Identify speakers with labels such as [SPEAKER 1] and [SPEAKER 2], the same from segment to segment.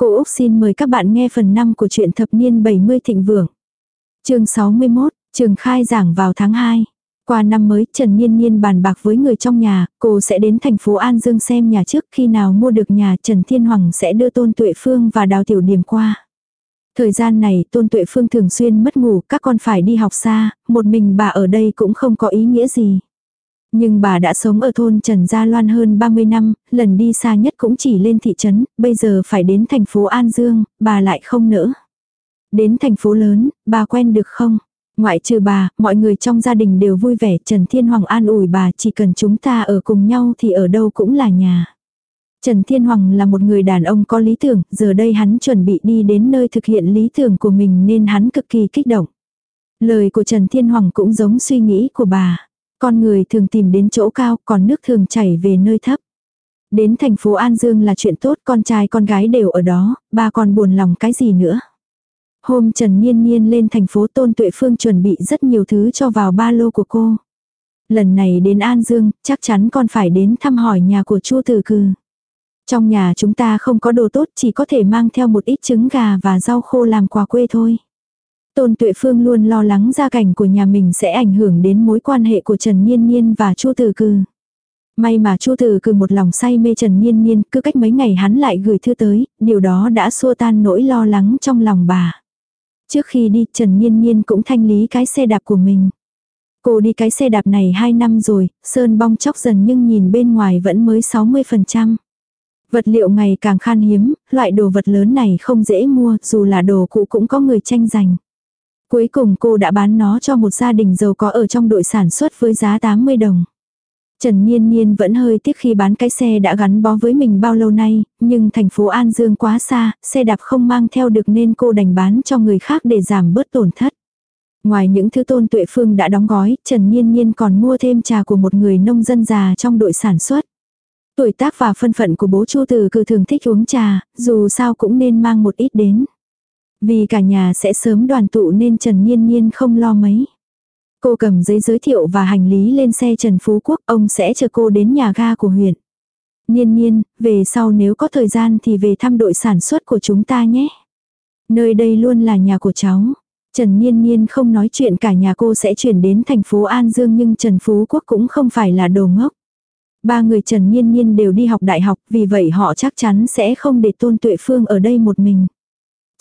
[SPEAKER 1] Cô Úc xin mời các bạn nghe phần 5 của truyện thập niên 70 thịnh vượng. chương 61, trường khai giảng vào tháng 2. Qua năm mới, Trần Nhiên Nhiên bàn bạc với người trong nhà, cô sẽ đến thành phố An Dương xem nhà trước khi nào mua được nhà Trần Thiên Hoàng sẽ đưa Tôn Tuệ Phương và Đào Tiểu Điểm qua. Thời gian này Tôn Tuệ Phương thường xuyên mất ngủ, các con phải đi học xa, một mình bà ở đây cũng không có ý nghĩa gì. Nhưng bà đã sống ở thôn Trần Gia Loan hơn 30 năm, lần đi xa nhất cũng chỉ lên thị trấn, bây giờ phải đến thành phố An Dương, bà lại không nỡ. Đến thành phố lớn, bà quen được không? Ngoại trừ bà, mọi người trong gia đình đều vui vẻ, Trần Thiên Hoàng an ủi bà chỉ cần chúng ta ở cùng nhau thì ở đâu cũng là nhà. Trần Thiên Hoàng là một người đàn ông có lý tưởng, giờ đây hắn chuẩn bị đi đến nơi thực hiện lý tưởng của mình nên hắn cực kỳ kích động. Lời của Trần Thiên Hoàng cũng giống suy nghĩ của bà. Con người thường tìm đến chỗ cao, còn nước thường chảy về nơi thấp. Đến thành phố An Dương là chuyện tốt, con trai con gái đều ở đó, ba còn buồn lòng cái gì nữa. Hôm Trần Niên Niên lên thành phố Tôn Tuệ Phương chuẩn bị rất nhiều thứ cho vào ba lô của cô. Lần này đến An Dương, chắc chắn con phải đến thăm hỏi nhà của Chu Tử Cừ. Trong nhà chúng ta không có đồ tốt chỉ có thể mang theo một ít trứng gà và rau khô làm quà quê thôi. Tôn Tuệ Phương luôn lo lắng gia cảnh của nhà mình sẽ ảnh hưởng đến mối quan hệ của Trần Niên Niên và Chu Tử Cư. May mà Chu Tử Cư một lòng say mê Trần Niên Niên, cứ cách mấy ngày hắn lại gửi thư tới, điều đó đã xua tan nỗi lo lắng trong lòng bà. Trước khi đi Trần Niên Niên cũng thanh lý cái xe đạp của mình. Cô đi cái xe đạp này 2 năm rồi, sơn bong chóc dần nhưng nhìn bên ngoài vẫn mới 60%. Vật liệu ngày càng khan hiếm, loại đồ vật lớn này không dễ mua, dù là đồ cũ cũng có người tranh giành. Cuối cùng cô đã bán nó cho một gia đình giàu có ở trong đội sản xuất với giá 80 đồng. Trần Niên Niên vẫn hơi tiếc khi bán cái xe đã gắn bó với mình bao lâu nay, nhưng thành phố An Dương quá xa, xe đạp không mang theo được nên cô đành bán cho người khác để giảm bớt tổn thất. Ngoài những thứ tôn tuệ phương đã đóng gói, Trần Niên Niên còn mua thêm trà của một người nông dân già trong đội sản xuất. Tuổi tác và phân phận của bố Chu Từ cứ thường thích uống trà, dù sao cũng nên mang một ít đến. Vì cả nhà sẽ sớm đoàn tụ nên Trần Niên Niên không lo mấy. Cô cầm giấy giới thiệu và hành lý lên xe Trần Phú Quốc, ông sẽ chờ cô đến nhà ga của huyện. Niên Niên, về sau nếu có thời gian thì về thăm đội sản xuất của chúng ta nhé. Nơi đây luôn là nhà của cháu. Trần Niên Niên không nói chuyện cả nhà cô sẽ chuyển đến thành phố An Dương nhưng Trần Phú Quốc cũng không phải là đồ ngốc. Ba người Trần Niên Niên đều đi học đại học vì vậy họ chắc chắn sẽ không để Tôn Tuệ Phương ở đây một mình.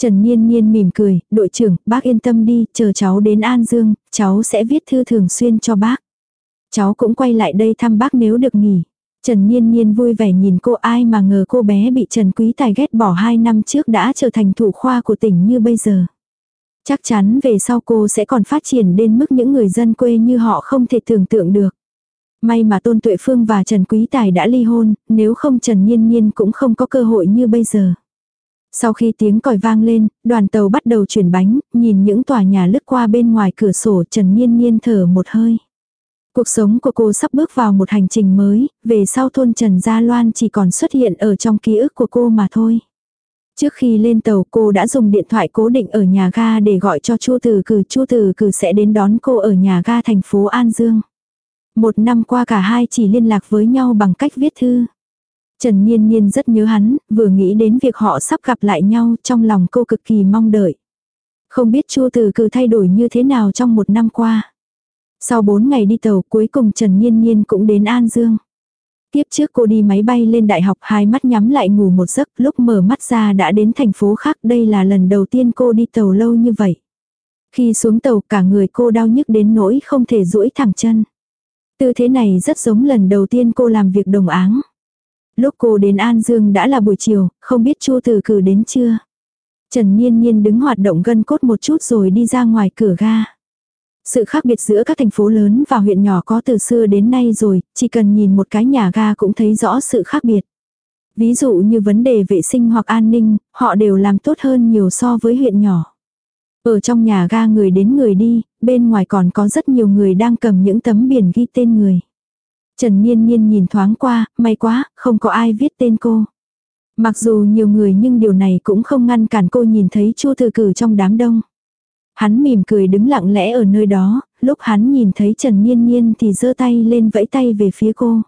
[SPEAKER 1] Trần Niên Niên mỉm cười, đội trưởng, bác yên tâm đi, chờ cháu đến An Dương, cháu sẽ viết thư thường xuyên cho bác. Cháu cũng quay lại đây thăm bác nếu được nghỉ. Trần Niên Niên vui vẻ nhìn cô ai mà ngờ cô bé bị Trần Quý Tài ghét bỏ 2 năm trước đã trở thành thủ khoa của tỉnh như bây giờ. Chắc chắn về sau cô sẽ còn phát triển đến mức những người dân quê như họ không thể tưởng tượng được. May mà Tôn Tuệ Phương và Trần Quý Tài đã ly hôn, nếu không Trần Niên Niên cũng không có cơ hội như bây giờ. Sau khi tiếng còi vang lên, đoàn tàu bắt đầu chuyển bánh, nhìn những tòa nhà lướt qua bên ngoài cửa sổ Trần Niên Niên thở một hơi. Cuộc sống của cô sắp bước vào một hành trình mới, về sau thôn Trần Gia Loan chỉ còn xuất hiện ở trong ký ức của cô mà thôi. Trước khi lên tàu cô đã dùng điện thoại cố định ở nhà ga để gọi cho Chu Từ. Cử. Chu Từ Cử sẽ đến đón cô ở nhà ga thành phố An Dương. Một năm qua cả hai chỉ liên lạc với nhau bằng cách viết thư. Trần Niên Niên rất nhớ hắn, vừa nghĩ đến việc họ sắp gặp lại nhau trong lòng cô cực kỳ mong đợi. Không biết Chu Từ cử thay đổi như thế nào trong một năm qua. Sau bốn ngày đi tàu cuối cùng Trần Niên Niên cũng đến An Dương. Tiếp trước cô đi máy bay lên đại học hai mắt nhắm lại ngủ một giấc lúc mở mắt ra đã đến thành phố khác đây là lần đầu tiên cô đi tàu lâu như vậy. Khi xuống tàu cả người cô đau nhức đến nỗi không thể duỗi thẳng chân. Tư thế này rất giống lần đầu tiên cô làm việc đồng áng. Lúc cô đến An Dương đã là buổi chiều, không biết Chu Tử Cử đến chưa. Trần Niên Niên đứng hoạt động gân cốt một chút rồi đi ra ngoài cửa ga. Sự khác biệt giữa các thành phố lớn và huyện nhỏ có từ xưa đến nay rồi, chỉ cần nhìn một cái nhà ga cũng thấy rõ sự khác biệt. Ví dụ như vấn đề vệ sinh hoặc an ninh, họ đều làm tốt hơn nhiều so với huyện nhỏ. Ở trong nhà ga người đến người đi, bên ngoài còn có rất nhiều người đang cầm những tấm biển ghi tên người. Trần Niên Niên nhìn thoáng qua, may quá, không có ai viết tên cô. Mặc dù nhiều người nhưng điều này cũng không ngăn cản cô nhìn thấy Chu Thư Cử trong đám đông. Hắn mỉm cười đứng lặng lẽ ở nơi đó, lúc hắn nhìn thấy Trần Niên Niên thì giơ tay lên vẫy tay về phía cô.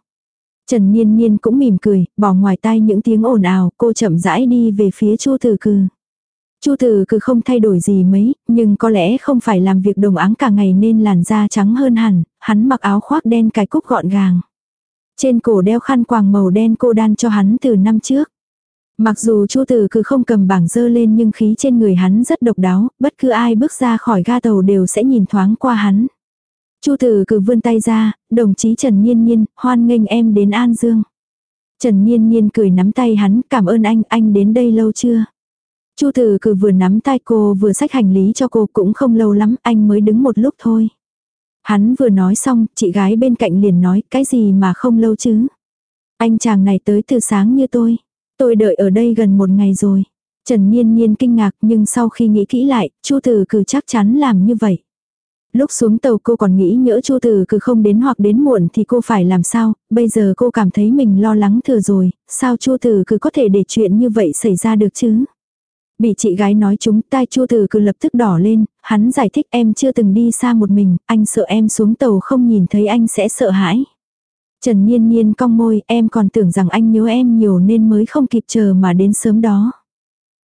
[SPEAKER 1] Trần Niên Niên cũng mỉm cười, bỏ ngoài tai những tiếng ồn ào, cô chậm rãi đi về phía Chu Tử Cừ. Chu Tử cứ không thay đổi gì mấy, nhưng có lẽ không phải làm việc đồng áng cả ngày nên làn da trắng hơn hẳn, hắn mặc áo khoác đen cài cúc gọn gàng. Trên cổ đeo khăn quàng màu đen cô đan cho hắn từ năm trước. Mặc dù Chu Tử cứ không cầm bảng dơ lên nhưng khí trên người hắn rất độc đáo, bất cứ ai bước ra khỏi ga tàu đều sẽ nhìn thoáng qua hắn. Chu Tử cứ vươn tay ra, đồng chí Trần Nhiên Nhiên, hoan nghênh em đến An Dương. Trần Nhiên Nhiên cười nắm tay hắn, cảm ơn anh, anh đến đây lâu chưa? Chu Từ Cử vừa nắm tay cô vừa xách hành lý cho cô cũng không lâu lắm, anh mới đứng một lúc thôi. Hắn vừa nói xong, chị gái bên cạnh liền nói, cái gì mà không lâu chứ? Anh chàng này tới từ sáng như tôi. Tôi đợi ở đây gần một ngày rồi. Trần Niên Niên kinh ngạc nhưng sau khi nghĩ kỹ lại, Chu Từ Cử chắc chắn làm như vậy. Lúc xuống tàu cô còn nghĩ nhỡ Chu Từ Cử không đến hoặc đến muộn thì cô phải làm sao, bây giờ cô cảm thấy mình lo lắng thừa rồi, sao Chu Từ Cử có thể để chuyện như vậy xảy ra được chứ? Bị chị gái nói chúng tai Chu từ cứ lập tức đỏ lên, hắn giải thích em chưa từng đi xa một mình, anh sợ em xuống tàu không nhìn thấy anh sẽ sợ hãi. Trần Niên Niên cong môi, em còn tưởng rằng anh nhớ em nhiều nên mới không kịp chờ mà đến sớm đó.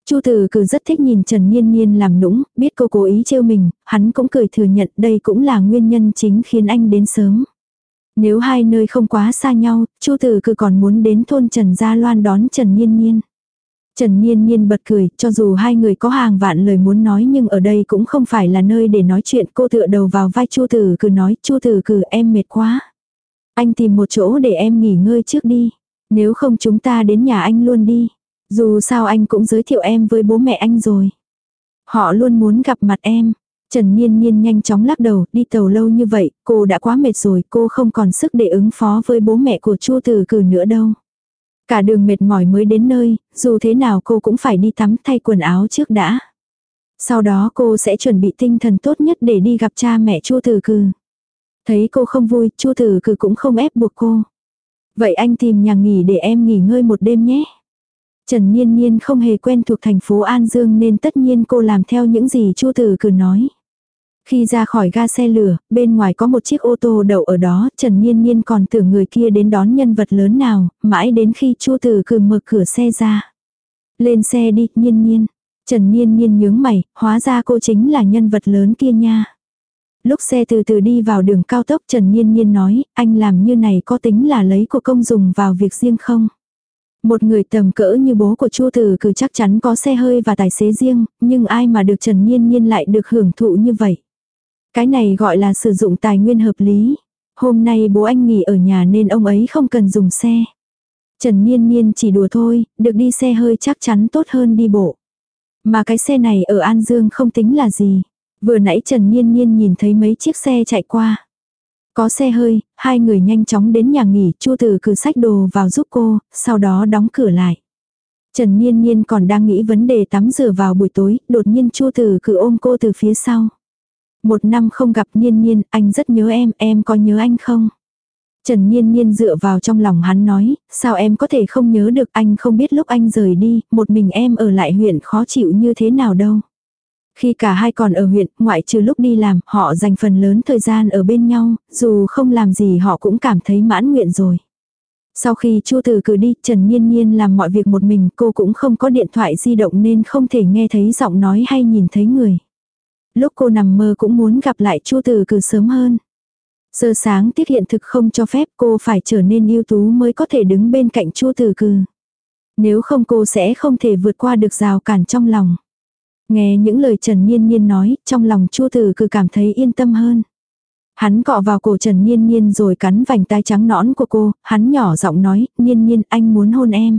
[SPEAKER 1] Chu Tử Cử rất thích nhìn Trần Niên Niên làm nũng, biết cô cố ý trêu mình, hắn cũng cười thừa nhận đây cũng là nguyên nhân chính khiến anh đến sớm. Nếu hai nơi không quá xa nhau, Chu Tử Cử còn muốn đến thôn Trần Gia Loan đón Trần Niên Niên. Trần Niên Niên bật cười, cho dù hai người có hàng vạn lời muốn nói nhưng ở đây cũng không phải là nơi để nói chuyện. Cô tựa đầu vào vai Chu Tử cứ nói, Chu Tử Cử em mệt quá. Anh tìm một chỗ để em nghỉ ngơi trước đi. Nếu không chúng ta đến nhà anh luôn đi. Dù sao anh cũng giới thiệu em với bố mẹ anh rồi. Họ luôn muốn gặp mặt em. Trần Niên Niên nhanh chóng lắc đầu, đi tàu lâu như vậy, cô đã quá mệt rồi, cô không còn sức để ứng phó với bố mẹ của Chu Tử Cử nữa đâu. Cả đường mệt mỏi mới đến nơi, dù thế nào cô cũng phải đi tắm thay quần áo trước đã. Sau đó cô sẽ chuẩn bị tinh thần tốt nhất để đi gặp cha mẹ Chu Tử cừ Thấy cô không vui, Chu Tử cừ cũng không ép buộc cô. Vậy anh tìm nhà nghỉ để em nghỉ ngơi một đêm nhé. Trần Niên Niên không hề quen thuộc thành phố An Dương nên tất nhiên cô làm theo những gì Chu Tử cừ nói. Khi ra khỏi ga xe lửa, bên ngoài có một chiếc ô tô đậu ở đó, Trần Niên Niên còn tưởng người kia đến đón nhân vật lớn nào, mãi đến khi Chu Tử Cử mở cửa xe ra. Lên xe đi, Niên Niên. Trần Niên Niên nhướng mày, hóa ra cô chính là nhân vật lớn kia nha. Lúc xe từ từ đi vào đường cao tốc Trần Nhiên Nhiên nói, anh làm như này có tính là lấy của công dùng vào việc riêng không? Một người tầm cỡ như bố của Chu Tử cứ chắc chắn có xe hơi và tài xế riêng, nhưng ai mà được Trần Nhiên Nhiên lại được hưởng thụ như vậy? Cái này gọi là sử dụng tài nguyên hợp lý. Hôm nay bố anh nghỉ ở nhà nên ông ấy không cần dùng xe. Trần niên niên chỉ đùa thôi, được đi xe hơi chắc chắn tốt hơn đi bộ. Mà cái xe này ở An Dương không tính là gì. Vừa nãy Trần Niên Niên nhìn thấy mấy chiếc xe chạy qua. Có xe hơi, hai người nhanh chóng đến nhà nghỉ, Chu Tử cử sách đồ vào giúp cô, sau đó đóng cửa lại. Trần Niên Niên còn đang nghĩ vấn đề tắm rửa vào buổi tối, đột nhiên Chu Tử cử ôm cô từ phía sau. Một năm không gặp Niên Niên, anh rất nhớ em, em có nhớ anh không? Trần Niên Niên dựa vào trong lòng hắn nói, sao em có thể không nhớ được anh không biết lúc anh rời đi, một mình em ở lại huyện khó chịu như thế nào đâu. Khi cả hai còn ở huyện, ngoại trừ lúc đi làm, họ dành phần lớn thời gian ở bên nhau, dù không làm gì họ cũng cảm thấy mãn nguyện rồi. Sau khi Chu từ cử đi, Trần Nhiên Nhiên làm mọi việc một mình, cô cũng không có điện thoại di động nên không thể nghe thấy giọng nói hay nhìn thấy người. Lúc cô nằm mơ cũng muốn gặp lại Chu Tử cử sớm hơn. Sơ sáng tiết hiện thực không cho phép cô phải trở nên ưu tú mới có thể đứng bên cạnh Chu Tử cử. Nếu không cô sẽ không thể vượt qua được rào cản trong lòng. Nghe những lời Trần Niên Niên nói, trong lòng Chu Tử cứ cảm thấy yên tâm hơn. Hắn cọ vào cổ Trần Niên Niên rồi cắn vành tai trắng nõn của cô, hắn nhỏ giọng nói, Niên Niên anh muốn hôn em.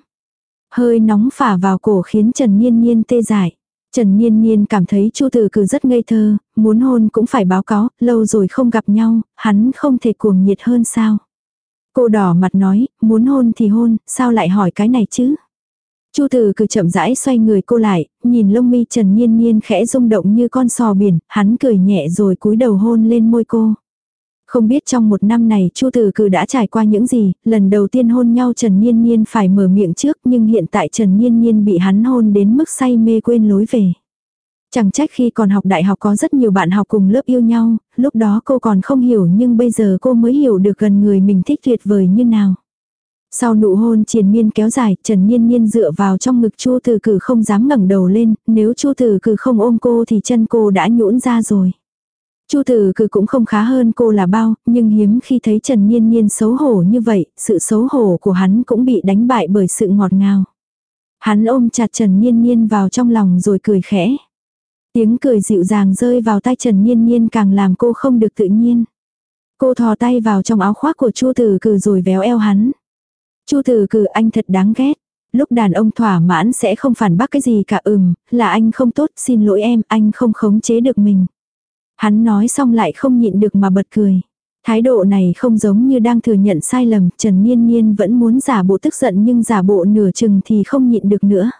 [SPEAKER 1] Hơi nóng phả vào cổ khiến Trần Niên Niên tê dại. Trần Niên Niên cảm thấy Chu Tử Cử rất ngây thơ, muốn hôn cũng phải báo cáo, lâu rồi không gặp nhau, hắn không thể cuồng nhiệt hơn sao. Cô đỏ mặt nói, muốn hôn thì hôn, sao lại hỏi cái này chứ? Chu Tử cử chậm rãi xoay người cô lại, nhìn lông mi Trần Nhiên Nhiên khẽ rung động như con sò biển, hắn cười nhẹ rồi cúi đầu hôn lên môi cô. Không biết trong một năm này Chu Tử Cử đã trải qua những gì, lần đầu tiên hôn nhau Trần Niên Niên phải mở miệng trước nhưng hiện tại Trần Niên Niên bị hắn hôn đến mức say mê quên lối về. Chẳng trách khi còn học đại học có rất nhiều bạn học cùng lớp yêu nhau, lúc đó cô còn không hiểu nhưng bây giờ cô mới hiểu được gần người mình thích tuyệt vời như nào. Sau nụ hôn triền miên kéo dài, Trần Niên Niên dựa vào trong ngực Chu Từ Cử không dám ngẩng đầu lên, nếu Chu Từ Cử không ôm cô thì chân cô đã nhũn ra rồi. Chu Tử Cử cũng không khá hơn cô là bao, nhưng hiếm khi thấy Trần Nhiên Nhiên xấu hổ như vậy, sự xấu hổ của hắn cũng bị đánh bại bởi sự ngọt ngào. Hắn ôm chặt Trần Nhiên Nhiên vào trong lòng rồi cười khẽ. Tiếng cười dịu dàng rơi vào tay Trần Nhiên Nhiên càng làm cô không được tự nhiên. Cô thò tay vào trong áo khoác của Chu Tử Cử rồi véo eo hắn. Chu Tử Cử anh thật đáng ghét. Lúc đàn ông thỏa mãn sẽ không phản bác cái gì cả ừm, là anh không tốt, xin lỗi em, anh không khống chế được mình. Hắn nói xong lại không nhịn được mà bật cười. Thái độ này không giống như đang thừa nhận sai lầm, Trần Niên Niên vẫn muốn giả bộ tức giận nhưng giả bộ nửa chừng thì không nhịn được nữa.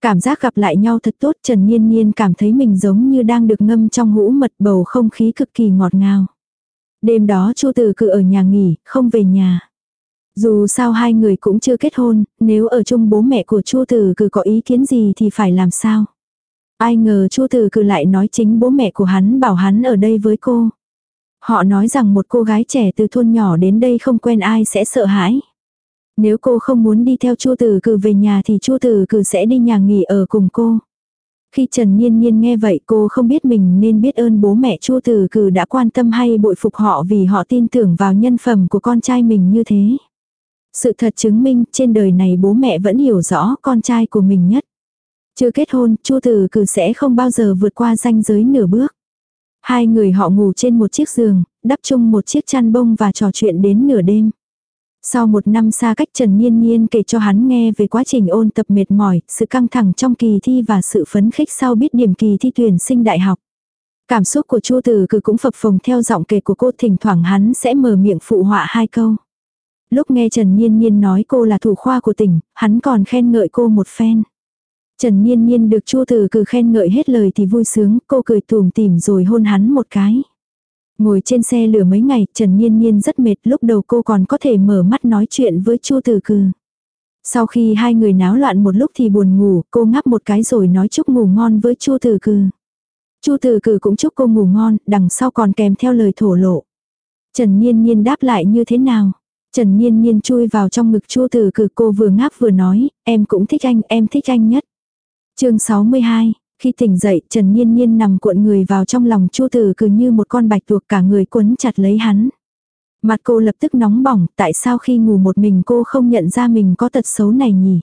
[SPEAKER 1] Cảm giác gặp lại nhau thật tốt, Trần Niên Niên cảm thấy mình giống như đang được ngâm trong hũ mật bầu không khí cực kỳ ngọt ngào. Đêm đó Chu Từ cự ở nhà nghỉ, không về nhà. Dù sao hai người cũng chưa kết hôn, nếu ở chung bố mẹ của Chu Từ cự có ý kiến gì thì phải làm sao? Ai ngờ Chu Từ Cử lại nói chính bố mẹ của hắn bảo hắn ở đây với cô. Họ nói rằng một cô gái trẻ từ thôn nhỏ đến đây không quen ai sẽ sợ hãi. Nếu cô không muốn đi theo Chu Từ Cử về nhà thì Chu Từ Cử sẽ đi nhà nghỉ ở cùng cô. Khi Trần Nhiên Nhiên nghe vậy cô không biết mình nên biết ơn bố mẹ Chu Từ Cử đã quan tâm hay bội phục họ vì họ tin tưởng vào nhân phẩm của con trai mình như thế. Sự thật chứng minh trên đời này bố mẹ vẫn hiểu rõ con trai của mình nhất. Chưa kết hôn, Chu Tử Cử sẽ không bao giờ vượt qua ranh giới nửa bước. Hai người họ ngủ trên một chiếc giường, đắp chung một chiếc chăn bông và trò chuyện đến nửa đêm. Sau một năm xa cách Trần Nhiên Nhiên kể cho hắn nghe về quá trình ôn tập mệt mỏi, sự căng thẳng trong kỳ thi và sự phấn khích sau biết điểm kỳ thi tuyển sinh đại học. Cảm xúc của Chu Tử Cử cũng phập phồng theo giọng kể của cô thỉnh thoảng hắn sẽ mở miệng phụ họa hai câu. Lúc nghe Trần Nhiên Nhiên nói cô là thủ khoa của tỉnh, hắn còn khen ngợi cô một phen. Trần Nhiên Nhiên được Chu Tử Cử khen ngợi hết lời thì vui sướng, cô cười tủm tỉm rồi hôn hắn một cái. Ngồi trên xe lửa mấy ngày, Trần Nhiên Nhiên rất mệt, lúc đầu cô còn có thể mở mắt nói chuyện với Chu Tử Cử. Sau khi hai người náo loạn một lúc thì buồn ngủ, cô ngáp một cái rồi nói chúc ngủ ngon với Chu Tử Cử. Chu Tử Cử cũng chúc cô ngủ ngon, đằng sau còn kèm theo lời thổ lộ. Trần Nhiên Nhiên đáp lại như thế nào? Trần Nhiên Nhiên chui vào trong ngực Chu Tử Cử cô vừa ngáp vừa nói, em cũng thích anh, em thích anh nhất chương 62, khi tỉnh dậy, Trần Nhiên Nhiên nằm cuộn người vào trong lòng Chu Tử cứ như một con bạch tuộc cả người quấn chặt lấy hắn. Mặt cô lập tức nóng bỏng, tại sao khi ngủ một mình cô không nhận ra mình có tật xấu này nhỉ?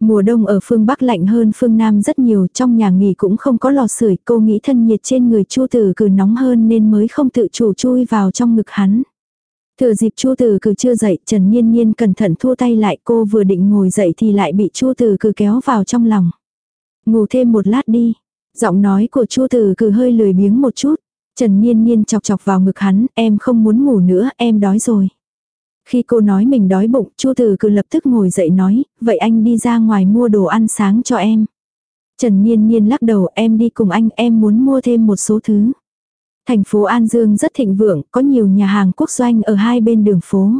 [SPEAKER 1] Mùa đông ở phương Bắc lạnh hơn phương Nam rất nhiều, trong nhà nghỉ cũng không có lò sưởi, cô nghĩ thân nhiệt trên người Chu Tử cứ nóng hơn nên mới không tự chủ chui vào trong ngực hắn. Thừa dịp Chu Tử cứ chưa dậy, Trần Nhiên Nhiên cẩn thận thua tay lại, cô vừa định ngồi dậy thì lại bị Chu Tử cứ kéo vào trong lòng. Ngủ thêm một lát đi. Giọng nói của Chu Tử cử hơi lười biếng một chút. Trần Niên Niên chọc chọc vào ngực hắn, em không muốn ngủ nữa, em đói rồi. Khi cô nói mình đói bụng, Chu Tử cử lập tức ngồi dậy nói, vậy anh đi ra ngoài mua đồ ăn sáng cho em. Trần Niên Niên lắc đầu, em đi cùng anh, em muốn mua thêm một số thứ. Thành phố An Dương rất thịnh vượng, có nhiều nhà hàng quốc doanh ở hai bên đường phố.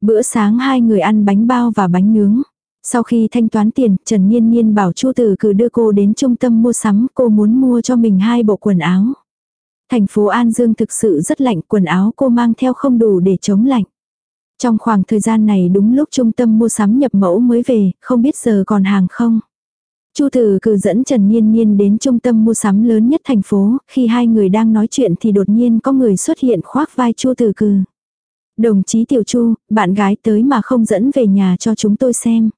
[SPEAKER 1] Bữa sáng hai người ăn bánh bao và bánh nướng. Sau khi thanh toán tiền, Trần Nhiên Nhiên bảo Chu Tử cử đưa cô đến trung tâm mua sắm, cô muốn mua cho mình hai bộ quần áo. Thành phố An Dương thực sự rất lạnh, quần áo cô mang theo không đủ để chống lạnh. Trong khoảng thời gian này đúng lúc trung tâm mua sắm nhập mẫu mới về, không biết giờ còn hàng không. Chu Tử cử dẫn Trần Nhiên Nhiên đến trung tâm mua sắm lớn nhất thành phố, khi hai người đang nói chuyện thì đột nhiên có người xuất hiện khoác vai Chu Tử cử. Đồng chí Tiểu Chu, bạn gái tới mà không dẫn về nhà cho chúng tôi xem.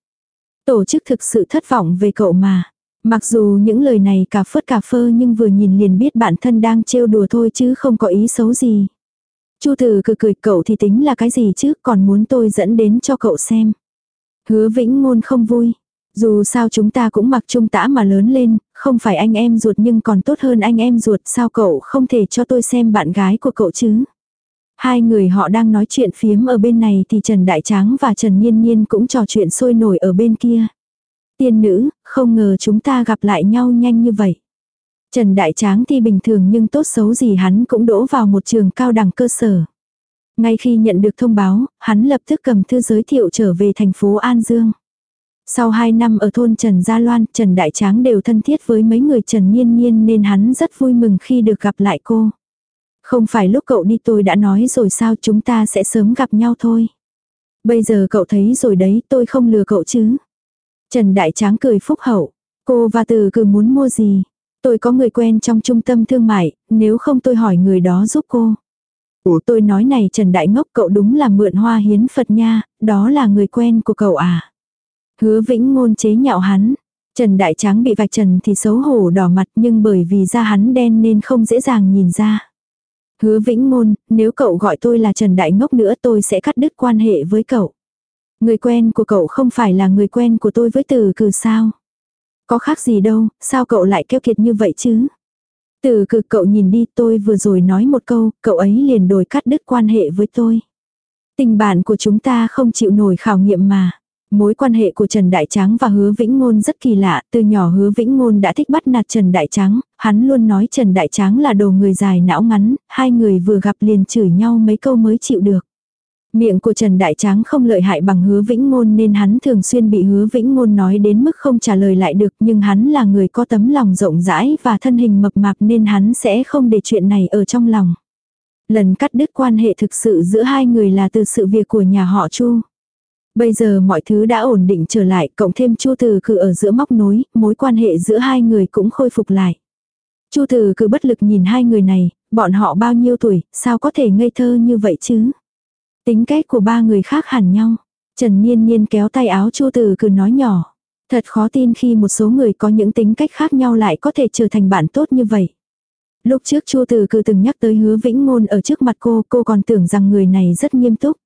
[SPEAKER 1] Tổ chức thực sự thất vọng về cậu mà. Mặc dù những lời này cả phớt cả phơ nhưng vừa nhìn liền biết bản thân đang trêu đùa thôi chứ không có ý xấu gì. Chu Tử cười cười cậu thì tính là cái gì chứ còn muốn tôi dẫn đến cho cậu xem. Hứa vĩnh ngôn không vui. Dù sao chúng ta cũng mặc trung tã mà lớn lên, không phải anh em ruột nhưng còn tốt hơn anh em ruột sao cậu không thể cho tôi xem bạn gái của cậu chứ. Hai người họ đang nói chuyện phiếm ở bên này thì Trần Đại Tráng và Trần Nhiên Nhiên cũng trò chuyện sôi nổi ở bên kia. Tiên nữ, không ngờ chúng ta gặp lại nhau nhanh như vậy. Trần Đại Tráng thì bình thường nhưng tốt xấu gì hắn cũng đỗ vào một trường cao đẳng cơ sở. Ngay khi nhận được thông báo, hắn lập tức cầm thư giới thiệu trở về thành phố An Dương. Sau 2 năm ở thôn Trần Gia Loan, Trần Đại Tráng đều thân thiết với mấy người Trần Nhiên Nhiên nên hắn rất vui mừng khi được gặp lại cô. Không phải lúc cậu đi tôi đã nói rồi sao chúng ta sẽ sớm gặp nhau thôi. Bây giờ cậu thấy rồi đấy, tôi không lừa cậu chứ. Trần Đại Tráng cười phúc hậu. Cô và từ cứ muốn mua gì? Tôi có người quen trong trung tâm thương mại, nếu không tôi hỏi người đó giúp cô. Ủa tôi nói này Trần Đại Ngốc cậu đúng là mượn hoa hiến Phật nha, đó là người quen của cậu à. Hứa Vĩnh ngôn chế nhạo hắn. Trần Đại Tráng bị vạch trần thì xấu hổ đỏ mặt nhưng bởi vì da hắn đen nên không dễ dàng nhìn ra. Hứa Vĩnh Ngôn, nếu cậu gọi tôi là Trần Đại Ngốc nữa tôi sẽ cắt đứt quan hệ với cậu. Người quen của cậu không phải là người quen của tôi với từ cử sao. Có khác gì đâu, sao cậu lại keo kiệt như vậy chứ? Từ cử cậu nhìn đi tôi vừa rồi nói một câu, cậu ấy liền đổi cắt đứt quan hệ với tôi. Tình bạn của chúng ta không chịu nổi khảo nghiệm mà. Mối quan hệ của Trần Đại Tráng và Hứa Vĩnh Ngôn rất kỳ lạ, từ nhỏ Hứa Vĩnh Ngôn đã thích bắt nạt Trần Đại Tráng, hắn luôn nói Trần Đại Tráng là đồ người dài não ngắn, hai người vừa gặp liền chửi nhau mấy câu mới chịu được. Miệng của Trần Đại Tráng không lợi hại bằng hứa vĩnh ngôn nên hắn thường xuyên bị hứa vĩnh ngôn nói đến mức không trả lời lại được nhưng hắn là người có tấm lòng rộng rãi và thân hình mập mạp nên hắn sẽ không để chuyện này ở trong lòng. Lần cắt đứt quan hệ thực sự giữa hai người là từ sự việc của nhà họ Chu. Bây giờ mọi thứ đã ổn định trở lại, cộng thêm Chu Từ cử ở giữa móc nối, mối quan hệ giữa hai người cũng khôi phục lại. Chu Từ cử bất lực nhìn hai người này, bọn họ bao nhiêu tuổi, sao có thể ngây thơ như vậy chứ? Tính cách của ba người khác hẳn nhau. Trần Niên Niên kéo tay áo Chu Từ cử nói nhỏ. Thật khó tin khi một số người có những tính cách khác nhau lại có thể trở thành bạn tốt như vậy. Lúc trước Chu Từ cử từng nhắc tới hứa vĩnh ngôn ở trước mặt cô, cô còn tưởng rằng người này rất nghiêm túc.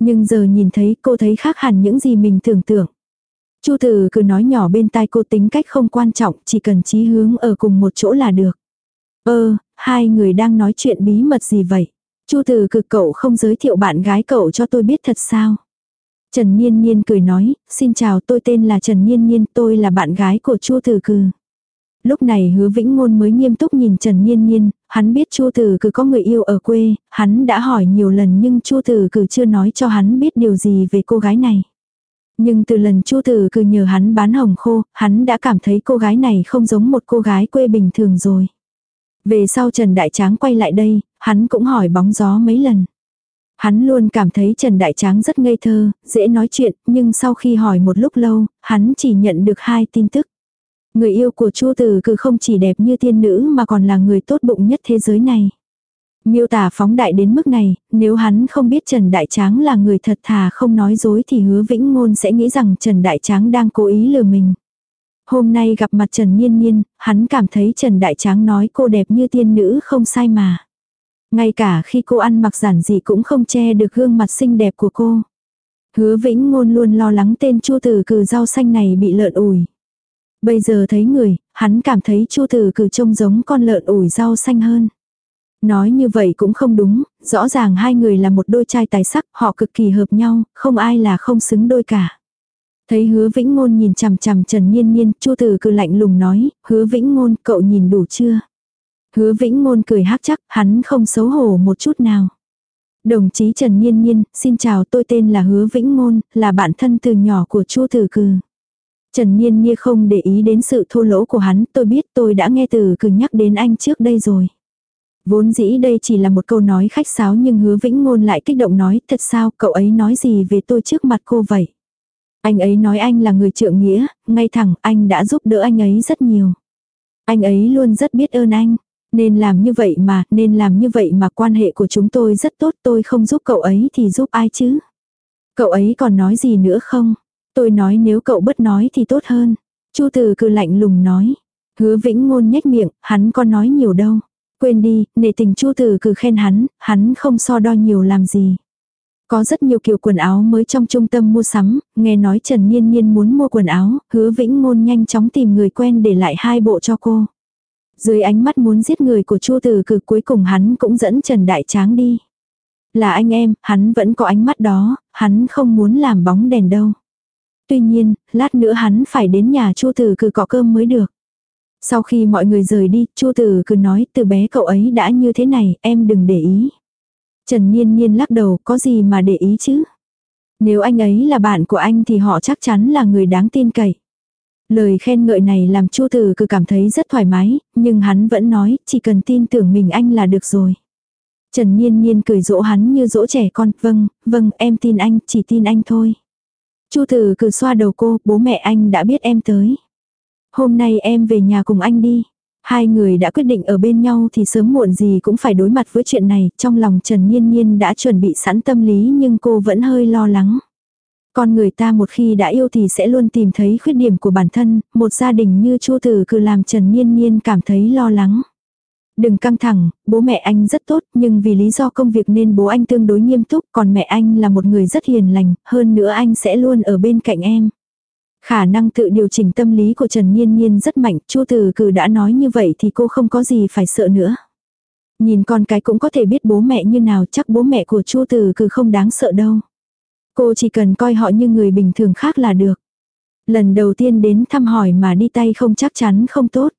[SPEAKER 1] Nhưng giờ nhìn thấy cô thấy khác hẳn những gì mình tưởng tượng. Chu Tử cứ nói nhỏ bên tai cô tính cách không quan trọng, chỉ cần chí hướng ở cùng một chỗ là được. Ơ, hai người đang nói chuyện bí mật gì vậy? Chu Tử cực cậu không giới thiệu bạn gái cậu cho tôi biết thật sao? Trần Niên Niên cười nói, xin chào tôi tên là Trần Niên Niên, tôi là bạn gái của Chu Tử Cừ. Lúc này hứa vĩnh ngôn mới nghiêm túc nhìn Trần Niên Niên, hắn biết Chu tử Cừ có người yêu ở quê, hắn đã hỏi nhiều lần nhưng Chu tử Cừ chưa nói cho hắn biết điều gì về cô gái này. Nhưng từ lần Chu tử Cừ nhờ hắn bán hồng khô, hắn đã cảm thấy cô gái này không giống một cô gái quê bình thường rồi. Về sau Trần Đại Tráng quay lại đây, hắn cũng hỏi bóng gió mấy lần. Hắn luôn cảm thấy Trần Đại Tráng rất ngây thơ, dễ nói chuyện, nhưng sau khi hỏi một lúc lâu, hắn chỉ nhận được hai tin tức. Người yêu của Chu Tử cứ không chỉ đẹp như tiên nữ mà còn là người tốt bụng nhất thế giới này. Miêu tả phóng đại đến mức này, nếu hắn không biết Trần Đại Tráng là người thật thà không nói dối thì hứa vĩnh ngôn sẽ nghĩ rằng Trần Đại Tráng đang cố ý lừa mình. Hôm nay gặp mặt Trần Niên Niên, hắn cảm thấy Trần Đại Tráng nói cô đẹp như tiên nữ không sai mà. Ngay cả khi cô ăn mặc giản dị cũng không che được gương mặt xinh đẹp của cô. Hứa Vĩnh Ngôn luôn lo lắng tên Chu Tử Cừ rau xanh này bị lợn ủi. Bây giờ thấy người, hắn cảm thấy Chu Tử Cừ trông giống con lợn ủi rau xanh hơn. Nói như vậy cũng không đúng, rõ ràng hai người là một đôi trai tài sắc, họ cực kỳ hợp nhau, không ai là không xứng đôi cả. Thấy hứa vĩnh ngôn nhìn chằm chằm Trần Nhiên Nhiên, Chu Tử cử lạnh lùng nói, hứa vĩnh ngôn cậu nhìn đủ chưa? Hứa vĩnh ngôn cười hắc chắc, hắn không xấu hổ một chút nào. Đồng chí Trần Nhiên Nhiên, xin chào tôi tên là Hứa Vĩnh Ngôn, là bạn thân từ nhỏ của Chu Tử Cừ. Trần Nhiên Nhiên không để ý đến sự thô lỗ của hắn, tôi biết tôi đã nghe từ cử nhắc đến anh trước đây rồi. Vốn dĩ đây chỉ là một câu nói khách sáo nhưng Hứa Vĩnh Ngôn lại kích động nói, thật sao cậu ấy nói gì về tôi trước mặt cô vậy? Anh ấy nói anh là người trượng nghĩa, ngay thẳng anh đã giúp đỡ anh ấy rất nhiều. Anh ấy luôn rất biết ơn anh. Nên làm như vậy mà, nên làm như vậy mà quan hệ của chúng tôi rất tốt tôi không giúp cậu ấy thì giúp ai chứ? Cậu ấy còn nói gì nữa không? Tôi nói nếu cậu bất nói thì tốt hơn. Chu từ cứ lạnh lùng nói. Hứa vĩnh ngôn nhếch miệng, hắn có nói nhiều đâu. Quên đi, nể tình chu từ cứ khen hắn, hắn không so đo nhiều làm gì. Có rất nhiều kiểu quần áo mới trong trung tâm mua sắm, nghe nói Trần Niên Niên muốn mua quần áo, hứa vĩnh ngôn nhanh chóng tìm người quen để lại hai bộ cho cô. Dưới ánh mắt muốn giết người của Chu từ Cực cuối cùng hắn cũng dẫn Trần Đại Tráng đi. Là anh em, hắn vẫn có ánh mắt đó, hắn không muốn làm bóng đèn đâu. Tuy nhiên, lát nữa hắn phải đến nhà Chu Tử Cừ cọ cơm mới được. Sau khi mọi người rời đi, Chu Tử Cừ nói từ bé cậu ấy đã như thế này, em đừng để ý. Trần Niên Niên lắc đầu, có gì mà để ý chứ? Nếu anh ấy là bạn của anh thì họ chắc chắn là người đáng tin cậy. Lời khen ngợi này làm Chu Tử Cừ cảm thấy rất thoải mái, nhưng hắn vẫn nói, chỉ cần tin tưởng mình anh là được rồi. Trần Niên Niên cười dỗ hắn như dỗ trẻ con, vâng, vâng, em tin anh, chỉ tin anh thôi. Chu Tử cử xoa đầu cô, bố mẹ anh đã biết em tới. Hôm nay em về nhà cùng anh đi. Hai người đã quyết định ở bên nhau thì sớm muộn gì cũng phải đối mặt với chuyện này, trong lòng Trần Nhiên Nhiên đã chuẩn bị sẵn tâm lý nhưng cô vẫn hơi lo lắng. Con người ta một khi đã yêu thì sẽ luôn tìm thấy khuyết điểm của bản thân, một gia đình như Chu Tử cứ làm Trần Nhiên Nhiên cảm thấy lo lắng. Đừng căng thẳng, bố mẹ anh rất tốt, nhưng vì lý do công việc nên bố anh tương đối nghiêm túc, còn mẹ anh là một người rất hiền lành, hơn nữa anh sẽ luôn ở bên cạnh em. Khả năng tự điều chỉnh tâm lý của Trần Nhiên Nhiên rất mạnh, Chu Từ Cử đã nói như vậy thì cô không có gì phải sợ nữa. Nhìn con cái cũng có thể biết bố mẹ như nào, chắc bố mẹ của Chu Từ Cử không đáng sợ đâu. Cô chỉ cần coi họ như người bình thường khác là được. Lần đầu tiên đến thăm hỏi mà đi tay không chắc chắn không tốt.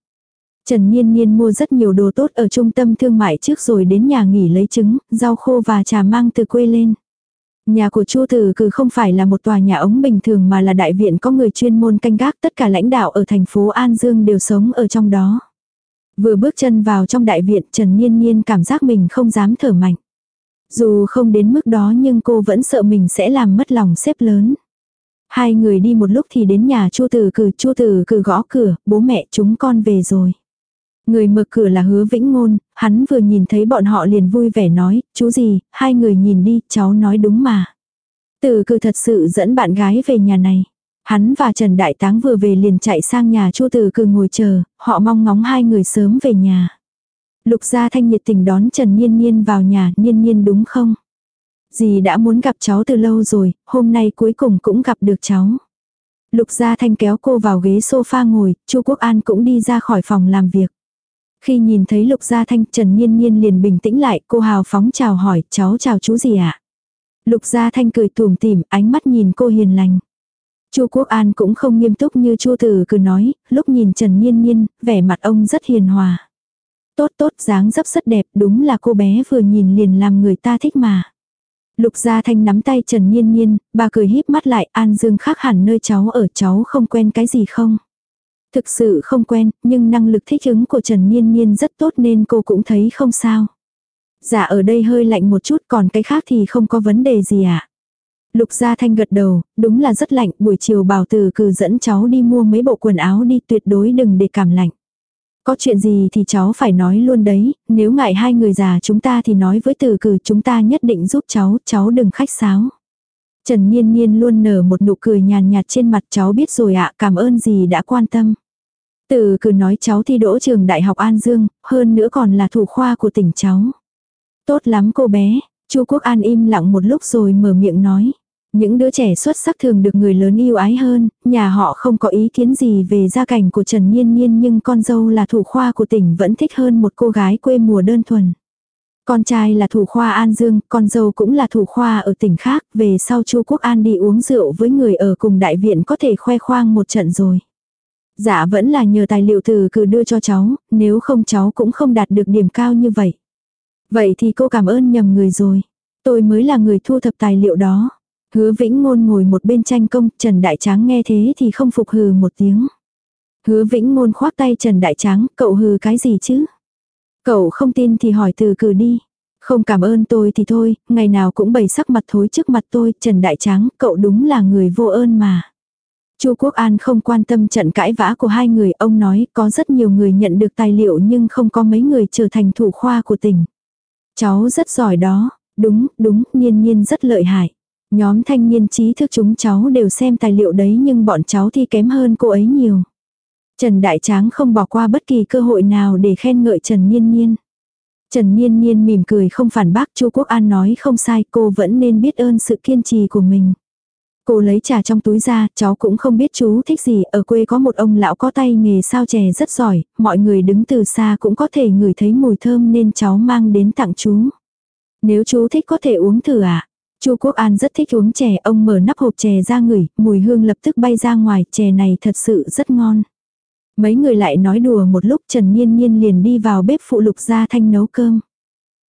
[SPEAKER 1] Trần Niên Niên mua rất nhiều đồ tốt ở trung tâm thương mại trước rồi đến nhà nghỉ lấy trứng, rau khô và trà mang từ quê lên. Nhà của Chu Tử Cử không phải là một tòa nhà ống bình thường mà là đại viện có người chuyên môn canh gác tất cả lãnh đạo ở thành phố An Dương đều sống ở trong đó. Vừa bước chân vào trong đại viện Trần Niên Niên cảm giác mình không dám thở mạnh. Dù không đến mức đó nhưng cô vẫn sợ mình sẽ làm mất lòng xếp lớn. Hai người đi một lúc thì đến nhà Chu Tử Cử, Chu Tử Cử gõ cửa, bố mẹ chúng con về rồi. Người mở cửa là hứa vĩnh ngôn, hắn vừa nhìn thấy bọn họ liền vui vẻ nói, chú gì, hai người nhìn đi, cháu nói đúng mà. Từ cử thật sự dẫn bạn gái về nhà này. Hắn và Trần Đại Táng vừa về liền chạy sang nhà chu từ cử ngồi chờ, họ mong ngóng hai người sớm về nhà. Lục gia thanh nhiệt tình đón Trần Nhiên Nhiên vào nhà, Nhiên Nhiên đúng không? Dì đã muốn gặp cháu từ lâu rồi, hôm nay cuối cùng cũng gặp được cháu. Lục gia thanh kéo cô vào ghế sofa ngồi, chu Quốc An cũng đi ra khỏi phòng làm việc. Khi nhìn thấy Lục Gia Thanh, Trần niên niên liền bình tĩnh lại, cô hào phóng chào hỏi, cháu chào chú gì ạ? À? Lục Gia Thanh cười tùm tìm, ánh mắt nhìn cô hiền lành. Chu Quốc An cũng không nghiêm túc như Chu Tử cứ nói, lúc nhìn Trần niên niên vẻ mặt ông rất hiền hòa. Tốt tốt, dáng dấp rất đẹp, đúng là cô bé vừa nhìn liền làm người ta thích mà. Lục Gia Thanh nắm tay Trần niên niên bà cười híp mắt lại, An Dương khác hẳn nơi cháu ở cháu không quen cái gì không? Thực sự không quen, nhưng năng lực thích ứng của Trần Niên Niên rất tốt nên cô cũng thấy không sao. Dạ ở đây hơi lạnh một chút còn cái khác thì không có vấn đề gì ạ. À? Lục Gia Thanh gật đầu, đúng là rất lạnh, buổi chiều bảo từ cử dẫn cháu đi mua mấy bộ quần áo đi tuyệt đối đừng để cảm lạnh. Có chuyện gì thì cháu phải nói luôn đấy, nếu ngại hai người già chúng ta thì nói với từ cử chúng ta nhất định giúp cháu, cháu đừng khách sáo. Trần Niên Niên luôn nở một nụ cười nhàn nhạt trên mặt cháu biết rồi ạ, cảm ơn gì đã quan tâm. Từ cứ nói cháu thi đỗ trường Đại học An Dương, hơn nữa còn là thủ khoa của tỉnh cháu. Tốt lắm cô bé, Chu Quốc An im lặng một lúc rồi mở miệng nói. Những đứa trẻ xuất sắc thường được người lớn yêu ái hơn, nhà họ không có ý kiến gì về gia cảnh của Trần Nhiên Nhiên nhưng con dâu là thủ khoa của tỉnh vẫn thích hơn một cô gái quê mùa đơn thuần. Con trai là thủ khoa An Dương, con dâu cũng là thủ khoa ở tỉnh khác, về sau Chu Quốc An đi uống rượu với người ở cùng đại viện có thể khoe khoang một trận rồi. Dạ vẫn là nhờ tài liệu từ cử đưa cho cháu, nếu không cháu cũng không đạt được điểm cao như vậy. Vậy thì cô cảm ơn nhầm người rồi. Tôi mới là người thu thập tài liệu đó. Hứa Vĩnh Ngôn ngồi một bên tranh công, Trần Đại Tráng nghe thế thì không phục hừ một tiếng. Hứa Vĩnh Ngôn khoác tay Trần Đại Tráng, cậu hừ cái gì chứ? Cậu không tin thì hỏi từ cử đi. Không cảm ơn tôi thì thôi, ngày nào cũng bày sắc mặt thối trước mặt tôi, Trần Đại Tráng, cậu đúng là người vô ơn mà. Chu Quốc An không quan tâm trận cãi vã của hai người, ông nói có rất nhiều người nhận được tài liệu nhưng không có mấy người trở thành thủ khoa của tỉnh. Cháu rất giỏi đó, đúng, đúng, nhiên nhiên rất lợi hại. Nhóm thanh niên trí thức chúng cháu đều xem tài liệu đấy nhưng bọn cháu thi kém hơn cô ấy nhiều. Trần Đại Tráng không bỏ qua bất kỳ cơ hội nào để khen ngợi Trần Nhiên Nhiên. Trần Nhiên Nhiên mỉm cười không phản bác Chu Quốc An nói không sai cô vẫn nên biết ơn sự kiên trì của mình. Cô lấy trà trong túi ra, cháu cũng không biết chú thích gì, ở quê có một ông lão có tay nghề sao chè rất giỏi, mọi người đứng từ xa cũng có thể ngửi thấy mùi thơm nên cháu mang đến tặng chú. Nếu chú thích có thể uống thử à? Chu Quốc An rất thích uống chè, ông mở nắp hộp chè ra ngửi, mùi hương lập tức bay ra ngoài, chè này thật sự rất ngon. Mấy người lại nói đùa một lúc Trần Nhiên Nhiên liền đi vào bếp phụ Lục Gia Thanh nấu cơm.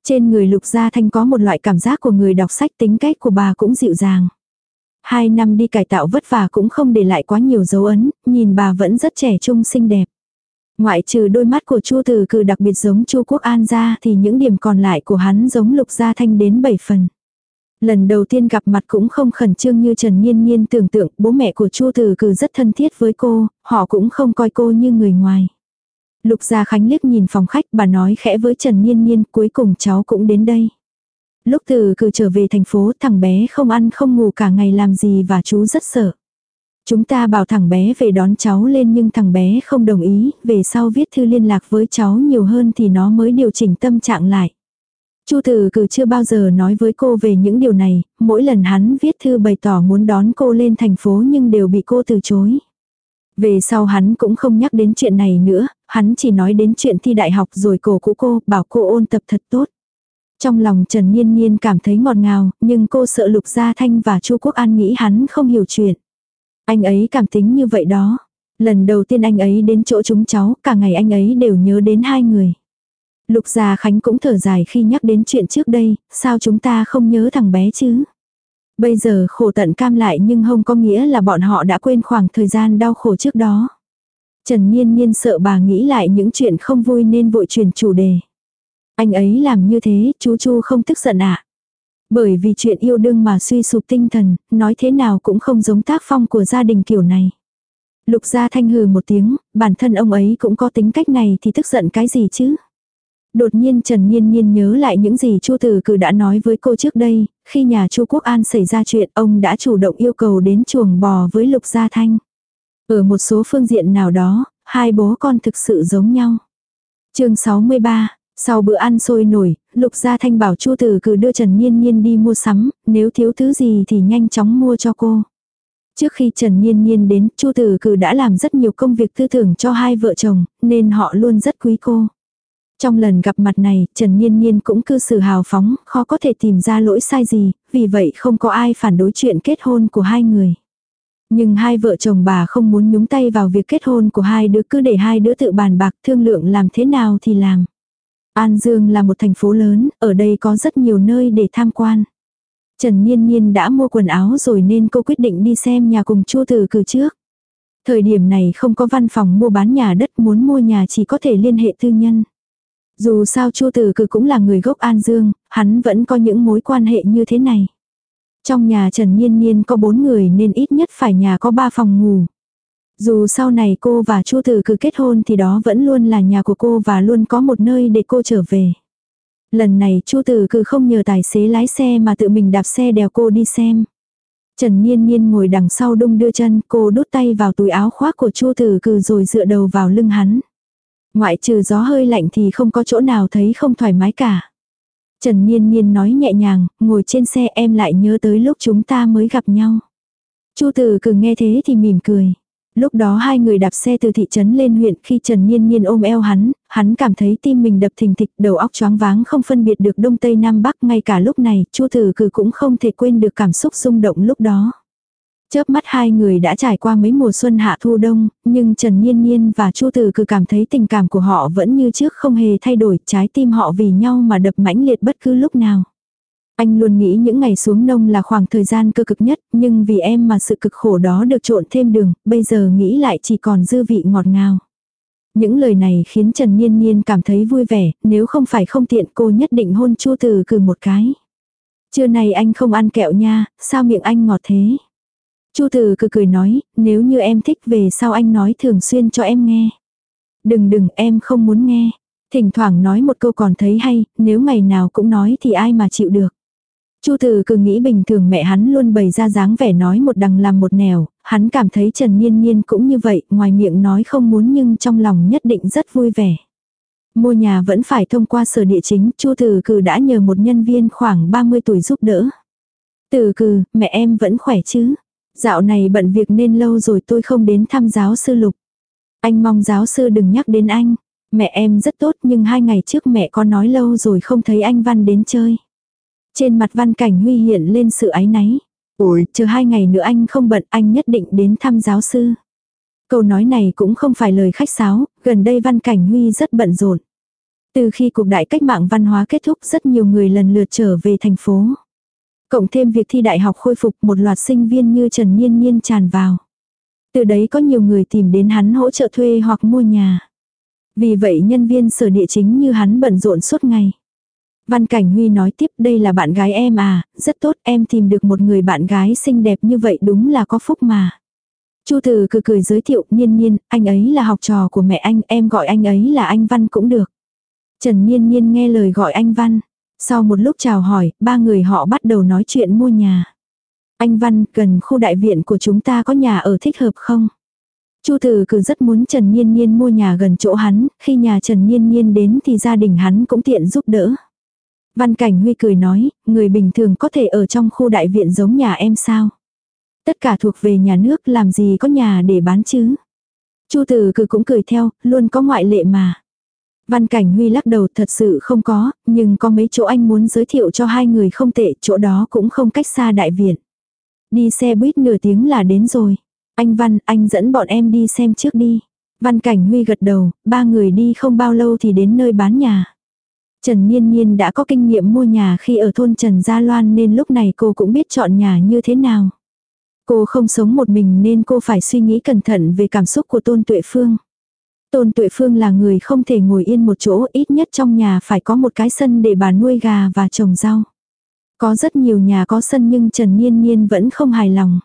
[SPEAKER 1] Trên người Lục Gia Thanh có một loại cảm giác của người đọc sách tính cách của bà cũng dịu dàng. Hai năm đi cải tạo vất vả cũng không để lại quá nhiều dấu ấn, nhìn bà vẫn rất trẻ trung xinh đẹp. Ngoại trừ đôi mắt của Chu Từ Cử đặc biệt giống Chu Quốc An ra thì những điểm còn lại của hắn giống Lục Gia Thanh đến 7 phần. Lần đầu tiên gặp mặt cũng không khẩn trương như Trần Nhiên Nhiên tưởng tượng, bố mẹ của Chu Từ Cử rất thân thiết với cô, họ cũng không coi cô như người ngoài. Lục Gia Khánh liếc nhìn phòng khách, bà nói khẽ với Trần Nhiên Nhiên, cuối cùng cháu cũng đến đây. Lúc từ cử trở về thành phố, thằng bé không ăn không ngủ cả ngày làm gì và chú rất sợ. Chúng ta bảo thằng bé về đón cháu lên nhưng thằng bé không đồng ý, về sau viết thư liên lạc với cháu nhiều hơn thì nó mới điều chỉnh tâm trạng lại. Chu Tử Cử chưa bao giờ nói với cô về những điều này, mỗi lần hắn viết thư bày tỏ muốn đón cô lên thành phố nhưng đều bị cô từ chối. Về sau hắn cũng không nhắc đến chuyện này nữa, hắn chỉ nói đến chuyện thi đại học rồi cổ của cô, bảo cô ôn tập thật tốt. Trong lòng Trần Niên Niên cảm thấy ngọt ngào, nhưng cô sợ Lục Gia Thanh và Chu Quốc An nghĩ hắn không hiểu chuyện. Anh ấy cảm tính như vậy đó. Lần đầu tiên anh ấy đến chỗ chúng cháu, cả ngày anh ấy đều nhớ đến hai người. Lục Gia Khánh cũng thở dài khi nhắc đến chuyện trước đây, sao chúng ta không nhớ thằng bé chứ? Bây giờ khổ tận cam lại nhưng không có nghĩa là bọn họ đã quên khoảng thời gian đau khổ trước đó. Trần Niên Niên sợ bà nghĩ lại những chuyện không vui nên vội chuyển chủ đề. Anh ấy làm như thế, chú Chu không tức giận ạ. À? Bởi vì chuyện yêu đương mà suy sụp tinh thần, nói thế nào cũng không giống tác phong của gia đình kiểu này. Lục gia thanh hừ một tiếng, bản thân ông ấy cũng có tính cách này thì tức giận cái gì chứ. Đột nhiên Trần Nhiên Nhiên nhớ lại những gì Chu Tử Cử đã nói với cô trước đây, khi nhà Chu Quốc An xảy ra chuyện ông đã chủ động yêu cầu đến chuồng bò với Lục Gia Thanh. Ở một số phương diện nào đó, hai bố con thực sự giống nhau. chương 63, sau bữa ăn sôi nổi, Lục Gia Thanh bảo Chu Tử Cử đưa Trần Nhiên Nhiên đi mua sắm, nếu thiếu thứ gì thì nhanh chóng mua cho cô. Trước khi Trần Nhiên Nhiên đến, Chu Tử Cử đã làm rất nhiều công việc tư tưởng cho hai vợ chồng, nên họ luôn rất quý cô. Trong lần gặp mặt này, Trần Nhiên Nhiên cũng cư xử hào phóng, khó có thể tìm ra lỗi sai gì, vì vậy không có ai phản đối chuyện kết hôn của hai người. Nhưng hai vợ chồng bà không muốn nhúng tay vào việc kết hôn của hai đứa cứ để hai đứa tự bàn bạc thương lượng làm thế nào thì làm. An Dương là một thành phố lớn, ở đây có rất nhiều nơi để tham quan. Trần Nhiên Nhiên đã mua quần áo rồi nên cô quyết định đi xem nhà cùng Chu Tử Cử trước. Thời điểm này không có văn phòng mua bán nhà đất muốn mua nhà chỉ có thể liên hệ tư nhân. Dù sao Chu Tử Cử cũng là người gốc An Dương, hắn vẫn có những mối quan hệ như thế này. Trong nhà Trần Nhiên Nhiên có bốn người nên ít nhất phải nhà có ba phòng ngủ. Dù sau này cô và Chu Tử cứ kết hôn thì đó vẫn luôn là nhà của cô và luôn có một nơi để cô trở về. Lần này Chu Tử cứ không nhờ tài xế lái xe mà tự mình đạp xe đèo cô đi xem. Trần Nhiên Nhiên ngồi đằng sau đung đưa chân, cô đút tay vào túi áo khoác của Chu Tử Cừ rồi dựa đầu vào lưng hắn. Ngoại trừ gió hơi lạnh thì không có chỗ nào thấy không thoải mái cả. Trần Niên Niên nói nhẹ nhàng, ngồi trên xe em lại nhớ tới lúc chúng ta mới gặp nhau. Chu Tử Cừ nghe thế thì mỉm cười. Lúc đó hai người đạp xe từ thị trấn lên huyện khi Trần Niên Niên ôm eo hắn, hắn cảm thấy tim mình đập thình thịch đầu óc choáng váng không phân biệt được đông tây nam bắc ngay cả lúc này Chu Tử Cử cũng không thể quên được cảm xúc rung động lúc đó. Chớp mắt hai người đã trải qua mấy mùa xuân hạ thu đông, nhưng Trần Nhiên Nhiên và Chu Tử cứ cảm thấy tình cảm của họ vẫn như trước không hề thay đổi, trái tim họ vì nhau mà đập mãnh liệt bất cứ lúc nào. Anh luôn nghĩ những ngày xuống nông là khoảng thời gian cơ cực nhất, nhưng vì em mà sự cực khổ đó được trộn thêm đường, bây giờ nghĩ lại chỉ còn dư vị ngọt ngào. Những lời này khiến Trần Nhiên Nhiên cảm thấy vui vẻ, nếu không phải không tiện cô nhất định hôn Chu từ cử một cái. Trưa này anh không ăn kẹo nha, sao miệng anh ngọt thế? Chu từ cười cười nói, nếu như em thích về sau anh nói thường xuyên cho em nghe. Đừng đừng em không muốn nghe. Thỉnh thoảng nói một câu còn thấy hay, nếu ngày nào cũng nói thì ai mà chịu được. Chu Từ cứ nghĩ bình thường mẹ hắn luôn bày ra dáng vẻ nói một đằng làm một nẻo, hắn cảm thấy Trần Niên Niên cũng như vậy, ngoài miệng nói không muốn nhưng trong lòng nhất định rất vui vẻ. Mua nhà vẫn phải thông qua sở địa chính, Chu Từ Cử đã nhờ một nhân viên khoảng 30 tuổi giúp đỡ. Từ Cử, mẹ em vẫn khỏe chứ? Dạo này bận việc nên lâu rồi tôi không đến thăm giáo sư Lục. Anh mong giáo sư đừng nhắc đến anh. Mẹ em rất tốt nhưng hai ngày trước mẹ có nói lâu rồi không thấy anh Văn đến chơi. Trên mặt Văn Cảnh Huy hiện lên sự áy náy. Ôi, chờ hai ngày nữa anh không bận anh nhất định đến thăm giáo sư. Câu nói này cũng không phải lời khách sáo, gần đây Văn Cảnh Huy rất bận rộn. Từ khi cuộc đại cách mạng văn hóa kết thúc rất nhiều người lần lượt trở về thành phố. Cộng thêm việc thi đại học khôi phục một loạt sinh viên như Trần Nhiên Nhiên tràn vào. Từ đấy có nhiều người tìm đến hắn hỗ trợ thuê hoặc mua nhà. Vì vậy nhân viên sở địa chính như hắn bận rộn suốt ngày. Văn Cảnh Huy nói tiếp đây là bạn gái em à, rất tốt em tìm được một người bạn gái xinh đẹp như vậy đúng là có phúc mà. Chu Từ cười cười giới thiệu Niên Niên, anh ấy là học trò của mẹ anh, em gọi anh ấy là anh Văn cũng được. Trần Niên Niên nghe lời gọi anh Văn. Sau một lúc chào hỏi, ba người họ bắt đầu nói chuyện mua nhà. Anh Văn, gần khu đại viện của chúng ta có nhà ở thích hợp không? Chu Từ cứ rất muốn Trần Niên Niên mua nhà gần chỗ hắn, khi nhà Trần Niên Niên đến thì gia đình hắn cũng tiện giúp đỡ. Văn Cảnh Huy cười nói, người bình thường có thể ở trong khu đại viện giống nhà em sao? Tất cả thuộc về nhà nước làm gì có nhà để bán chứ? Chu Tử cười cũng cười theo, luôn có ngoại lệ mà. Văn Cảnh Huy lắc đầu thật sự không có, nhưng có mấy chỗ anh muốn giới thiệu cho hai người không tệ, chỗ đó cũng không cách xa đại viện. Đi xe buýt nửa tiếng là đến rồi. Anh Văn, anh dẫn bọn em đi xem trước đi. Văn Cảnh Huy gật đầu, ba người đi không bao lâu thì đến nơi bán nhà. Trần Niên Niên đã có kinh nghiệm mua nhà khi ở thôn Trần Gia Loan nên lúc này cô cũng biết chọn nhà như thế nào. Cô không sống một mình nên cô phải suy nghĩ cẩn thận về cảm xúc của Tôn Tuệ Phương. Tôn Tuệ Phương là người không thể ngồi yên một chỗ, ít nhất trong nhà phải có một cái sân để bà nuôi gà và trồng rau. Có rất nhiều nhà có sân nhưng Trần Niên Niên vẫn không hài lòng.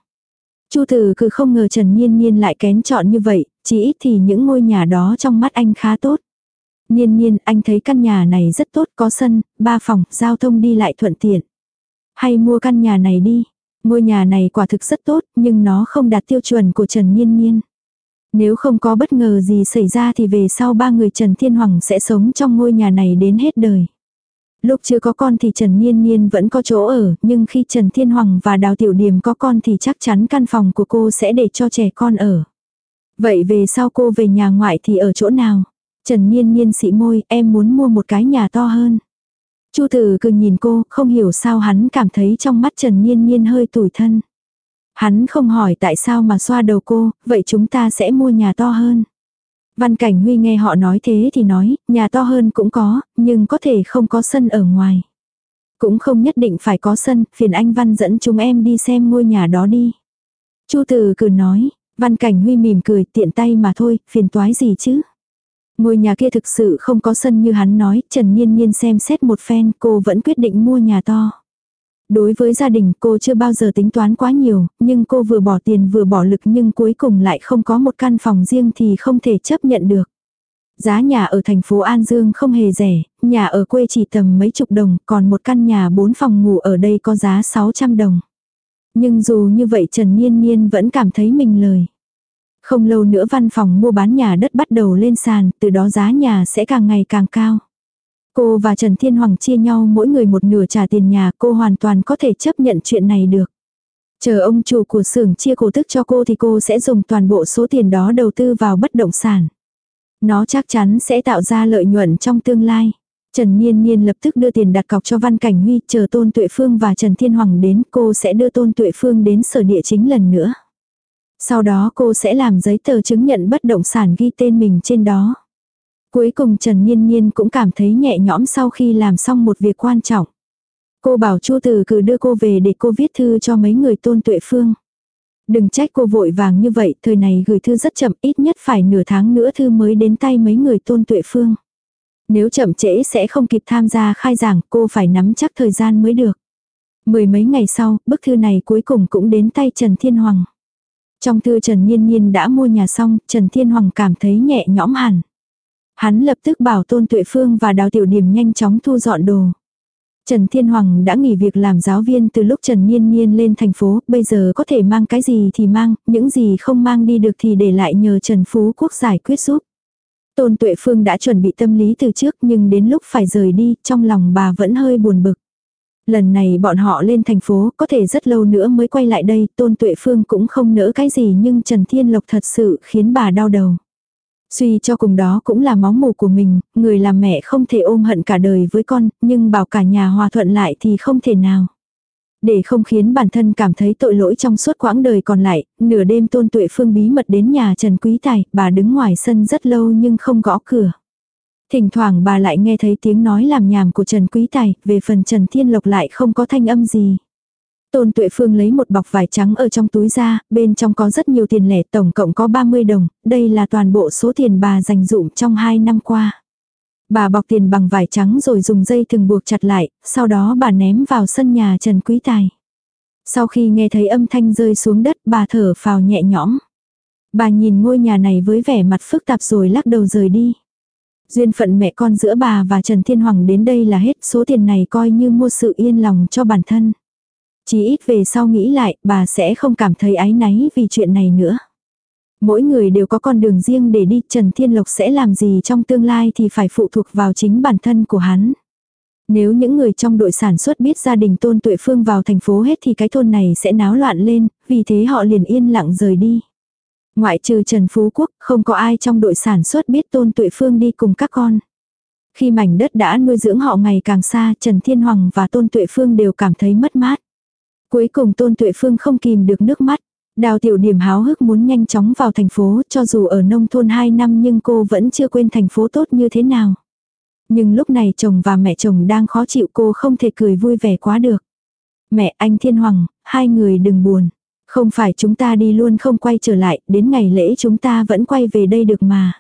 [SPEAKER 1] Chu Tử cứ không ngờ Trần Niên Niên lại kén chọn như vậy, chỉ ít thì những ngôi nhà đó trong mắt anh khá tốt. Niên Niên, anh thấy căn nhà này rất tốt, có sân, ba phòng, giao thông đi lại thuận tiện. Hay mua căn nhà này đi. Ngôi nhà này quả thực rất tốt, nhưng nó không đạt tiêu chuẩn của Trần Niên Niên. Nếu không có bất ngờ gì xảy ra thì về sau ba người Trần Thiên Hoàng sẽ sống trong ngôi nhà này đến hết đời. Lúc chưa có con thì Trần Niên Niên vẫn có chỗ ở, nhưng khi Trần Thiên Hoàng và Đào Tiểu Điềm có con thì chắc chắn căn phòng của cô sẽ để cho trẻ con ở. Vậy về sau cô về nhà ngoại thì ở chỗ nào? Trần Niên Niên xị môi, em muốn mua một cái nhà to hơn. Chu Tử cười nhìn cô, không hiểu sao hắn cảm thấy trong mắt Trần Niên Niên hơi tủi thân. Hắn không hỏi tại sao mà xoa đầu cô, vậy chúng ta sẽ mua nhà to hơn. Văn Cảnh Huy nghe họ nói thế thì nói, nhà to hơn cũng có, nhưng có thể không có sân ở ngoài. Cũng không nhất định phải có sân, phiền anh Văn dẫn chúng em đi xem ngôi nhà đó đi. Chu tử cười nói, Văn Cảnh Huy mỉm cười tiện tay mà thôi, phiền toái gì chứ. Ngôi nhà kia thực sự không có sân như hắn nói, Trần Nhiên Nhiên xem xét một phen cô vẫn quyết định mua nhà to. Đối với gia đình cô chưa bao giờ tính toán quá nhiều, nhưng cô vừa bỏ tiền vừa bỏ lực nhưng cuối cùng lại không có một căn phòng riêng thì không thể chấp nhận được. Giá nhà ở thành phố An Dương không hề rẻ, nhà ở quê chỉ tầm mấy chục đồng, còn một căn nhà bốn phòng ngủ ở đây có giá 600 đồng. Nhưng dù như vậy Trần Niên Niên vẫn cảm thấy mình lời. Không lâu nữa văn phòng mua bán nhà đất bắt đầu lên sàn, từ đó giá nhà sẽ càng ngày càng cao. Cô và Trần Thiên Hoàng chia nhau mỗi người một nửa trả tiền nhà, cô hoàn toàn có thể chấp nhận chuyện này được. Chờ ông chủ của xưởng chia cổ tức cho cô thì cô sẽ dùng toàn bộ số tiền đó đầu tư vào bất động sản. Nó chắc chắn sẽ tạo ra lợi nhuận trong tương lai. Trần Niên Niên lập tức đưa tiền đặt cọc cho Văn Cảnh Huy, chờ Tôn Tuệ Phương và Trần Thiên Hoàng đến, cô sẽ đưa Tôn Tuệ Phương đến sở địa chính lần nữa. Sau đó cô sẽ làm giấy tờ chứng nhận bất động sản ghi tên mình trên đó. Cuối cùng Trần Nhiên Nhiên cũng cảm thấy nhẹ nhõm sau khi làm xong một việc quan trọng. Cô bảo Chu Tử cử đưa cô về để cô viết thư cho mấy người tôn tuệ phương. Đừng trách cô vội vàng như vậy, thời này gửi thư rất chậm, ít nhất phải nửa tháng nữa thư mới đến tay mấy người tôn tuệ phương. Nếu chậm trễ sẽ không kịp tham gia khai giảng, cô phải nắm chắc thời gian mới được. Mười mấy ngày sau, bức thư này cuối cùng cũng đến tay Trần Thiên Hoàng. Trong thư Trần Nhiên Nhiên đã mua nhà xong, Trần Thiên Hoàng cảm thấy nhẹ nhõm hẳn. Hắn lập tức bảo Tôn Tuệ Phương và Đào Tiểu Điểm nhanh chóng thu dọn đồ. Trần Thiên Hoàng đã nghỉ việc làm giáo viên từ lúc Trần Niên Niên lên thành phố, bây giờ có thể mang cái gì thì mang, những gì không mang đi được thì để lại nhờ Trần Phú Quốc giải quyết giúp. Tôn Tuệ Phương đã chuẩn bị tâm lý từ trước nhưng đến lúc phải rời đi, trong lòng bà vẫn hơi buồn bực. Lần này bọn họ lên thành phố, có thể rất lâu nữa mới quay lại đây, Tôn Tuệ Phương cũng không nỡ cái gì nhưng Trần Thiên Lộc thật sự khiến bà đau đầu. Suy cho cùng đó cũng là máu mù của mình, người làm mẹ không thể ôm hận cả đời với con, nhưng bảo cả nhà hòa thuận lại thì không thể nào. Để không khiến bản thân cảm thấy tội lỗi trong suốt quãng đời còn lại, nửa đêm tôn tuệ phương bí mật đến nhà Trần Quý Tài, bà đứng ngoài sân rất lâu nhưng không gõ cửa. Thỉnh thoảng bà lại nghe thấy tiếng nói làm nhảm của Trần Quý Tài, về phần Trần Thiên Lộc lại không có thanh âm gì. Tôn Tuệ Phương lấy một bọc vải trắng ở trong túi ra, bên trong có rất nhiều tiền lẻ, tổng cộng có 30 đồng, đây là toàn bộ số tiền bà dành dụm trong 2 năm qua. Bà bọc tiền bằng vải trắng rồi dùng dây thừng buộc chặt lại, sau đó bà ném vào sân nhà Trần Quý Tài. Sau khi nghe thấy âm thanh rơi xuống đất, bà thở phào nhẹ nhõm. Bà nhìn ngôi nhà này với vẻ mặt phức tạp rồi lắc đầu rời đi. Duyên phận mẹ con giữa bà và Trần Thiên Hoàng đến đây là hết số tiền này coi như mua sự yên lòng cho bản thân. Chỉ ít về sau nghĩ lại, bà sẽ không cảm thấy áy náy vì chuyện này nữa. Mỗi người đều có con đường riêng để đi, Trần Thiên Lộc sẽ làm gì trong tương lai thì phải phụ thuộc vào chính bản thân của hắn. Nếu những người trong đội sản xuất biết gia đình Tôn Tuệ Phương vào thành phố hết thì cái thôn này sẽ náo loạn lên, vì thế họ liền yên lặng rời đi. Ngoại trừ Trần Phú Quốc, không có ai trong đội sản xuất biết Tôn Tuệ Phương đi cùng các con. Khi mảnh đất đã nuôi dưỡng họ ngày càng xa, Trần Thiên Hoàng và Tôn Tuệ Phương đều cảm thấy mất mát. Cuối cùng Tôn Tuệ Phương không kìm được nước mắt. Đào tiểu điểm háo hức muốn nhanh chóng vào thành phố, cho dù ở nông thôn 2 năm nhưng cô vẫn chưa quên thành phố tốt như thế nào. Nhưng lúc này chồng và mẹ chồng đang khó chịu cô không thể cười vui vẻ quá được. Mẹ anh Thiên Hoàng, hai người đừng buồn. Không phải chúng ta đi luôn không quay trở lại, đến ngày lễ chúng ta vẫn quay về đây được mà.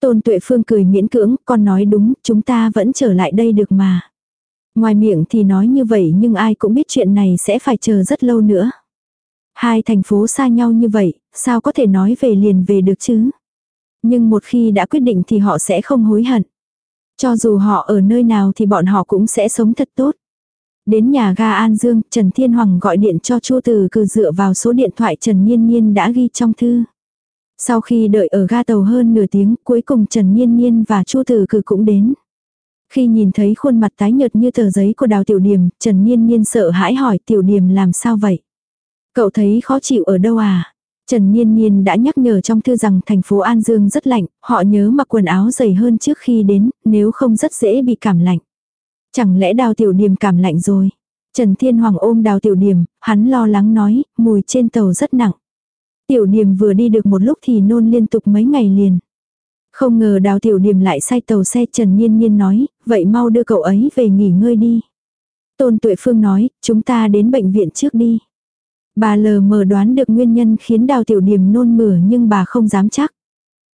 [SPEAKER 1] Tôn Tuệ Phương cười miễn cưỡng, con nói đúng, chúng ta vẫn trở lại đây được mà. Ngoài miệng thì nói như vậy nhưng ai cũng biết chuyện này sẽ phải chờ rất lâu nữa. Hai thành phố xa nhau như vậy, sao có thể nói về liền về được chứ? Nhưng một khi đã quyết định thì họ sẽ không hối hận. Cho dù họ ở nơi nào thì bọn họ cũng sẽ sống thật tốt. Đến nhà ga An Dương, Trần Thiên Hoàng gọi điện cho Chu Từ cử dựa vào số điện thoại Trần Nhiên Nhiên đã ghi trong thư. Sau khi đợi ở ga tàu hơn nửa tiếng, cuối cùng Trần Nhiên Nhiên và Chu Từ cử cũng đến. Khi nhìn thấy khuôn mặt tái nhợt như tờ giấy của Đào Tiểu Điềm, Trần Nhiên Nhiên sợ hãi hỏi Tiểu Điềm làm sao vậy? Cậu thấy khó chịu ở đâu à? Trần Niên Niên đã nhắc nhở trong thư rằng thành phố An Dương rất lạnh, họ nhớ mặc quần áo dày hơn trước khi đến, nếu không rất dễ bị cảm lạnh. Chẳng lẽ đào tiểu điểm cảm lạnh rồi? Trần Thiên Hoàng ôm đào tiểu điểm, hắn lo lắng nói, mùi trên tàu rất nặng. Tiểu điểm vừa đi được một lúc thì nôn liên tục mấy ngày liền. Không ngờ đào tiểu điểm lại say tàu xe Trần nhiên nhiên nói, vậy mau đưa cậu ấy về nghỉ ngơi đi. Tôn Tuệ Phương nói, chúng ta đến bệnh viện trước đi. Bà lờ mờ đoán được nguyên nhân khiến đào tiểu điểm nôn mửa nhưng bà không dám chắc.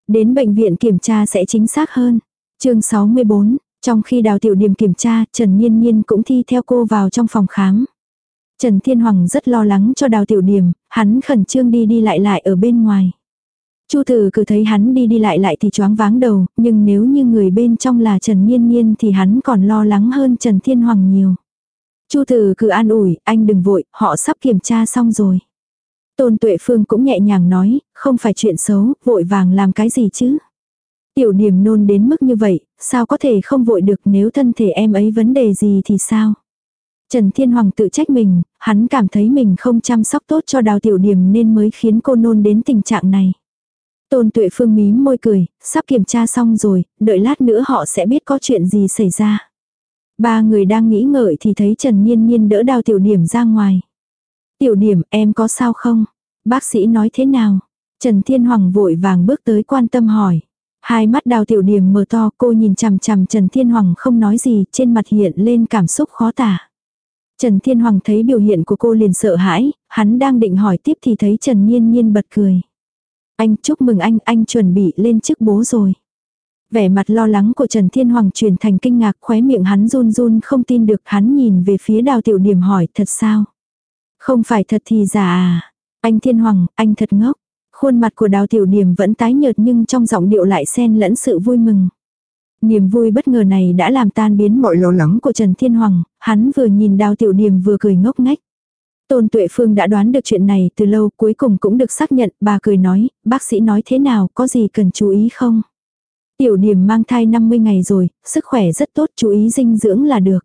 [SPEAKER 1] Đến bệnh viện kiểm tra sẽ chính xác hơn. chương 64, trong khi đào tiểu điểm kiểm tra, Trần Nhiên Nhiên cũng thi theo cô vào trong phòng khám. Trần Thiên Hoàng rất lo lắng cho đào tiểu điểm, hắn khẩn trương đi đi lại lại ở bên ngoài. Chu tử cứ thấy hắn đi đi lại lại thì choáng váng đầu, nhưng nếu như người bên trong là Trần Nhiên Nhiên thì hắn còn lo lắng hơn Trần Thiên Hoàng nhiều. Chu Tử cứ an ủi, anh đừng vội, họ sắp kiểm tra xong rồi. Tôn Tuệ Phương cũng nhẹ nhàng nói, không phải chuyện xấu, vội vàng làm cái gì chứ. Tiểu điểm nôn đến mức như vậy, sao có thể không vội được nếu thân thể em ấy vấn đề gì thì sao. Trần Thiên Hoàng tự trách mình, hắn cảm thấy mình không chăm sóc tốt cho đào tiểu điểm nên mới khiến cô nôn đến tình trạng này. Tôn Tuệ Phương mím môi cười, sắp kiểm tra xong rồi, đợi lát nữa họ sẽ biết có chuyện gì xảy ra. Ba người đang nghĩ ngợi thì thấy Trần Nhiên Nhiên đỡ đào tiểu điểm ra ngoài. Tiểu điểm em có sao không? Bác sĩ nói thế nào? Trần Thiên Hoàng vội vàng bước tới quan tâm hỏi. Hai mắt đào tiểu điểm mở to cô nhìn chằm chằm Trần Thiên Hoàng không nói gì trên mặt hiện lên cảm xúc khó tả. Trần Thiên Hoàng thấy biểu hiện của cô liền sợ hãi, hắn đang định hỏi tiếp thì thấy Trần Nhiên Nhiên bật cười. Anh chúc mừng anh, anh chuẩn bị lên chức bố rồi. Vẻ mặt lo lắng của Trần Thiên Hoàng truyền thành kinh ngạc khóe miệng hắn run run không tin được hắn nhìn về phía đào tiểu điểm hỏi thật sao? Không phải thật thì giả à? Anh Thiên Hoàng, anh thật ngốc. Khuôn mặt của đào tiểu niềm vẫn tái nhợt nhưng trong giọng điệu lại xen lẫn sự vui mừng. Niềm vui bất ngờ này đã làm tan biến mọi lo lắng của Trần Thiên Hoàng, hắn vừa nhìn đào tiểu niềm vừa cười ngốc ngách. Tôn Tuệ Phương đã đoán được chuyện này từ lâu cuối cùng cũng được xác nhận, bà cười nói, bác sĩ nói thế nào, có gì cần chú ý không? Tiểu điểm mang thai 50 ngày rồi, sức khỏe rất tốt, chú ý dinh dưỡng là được.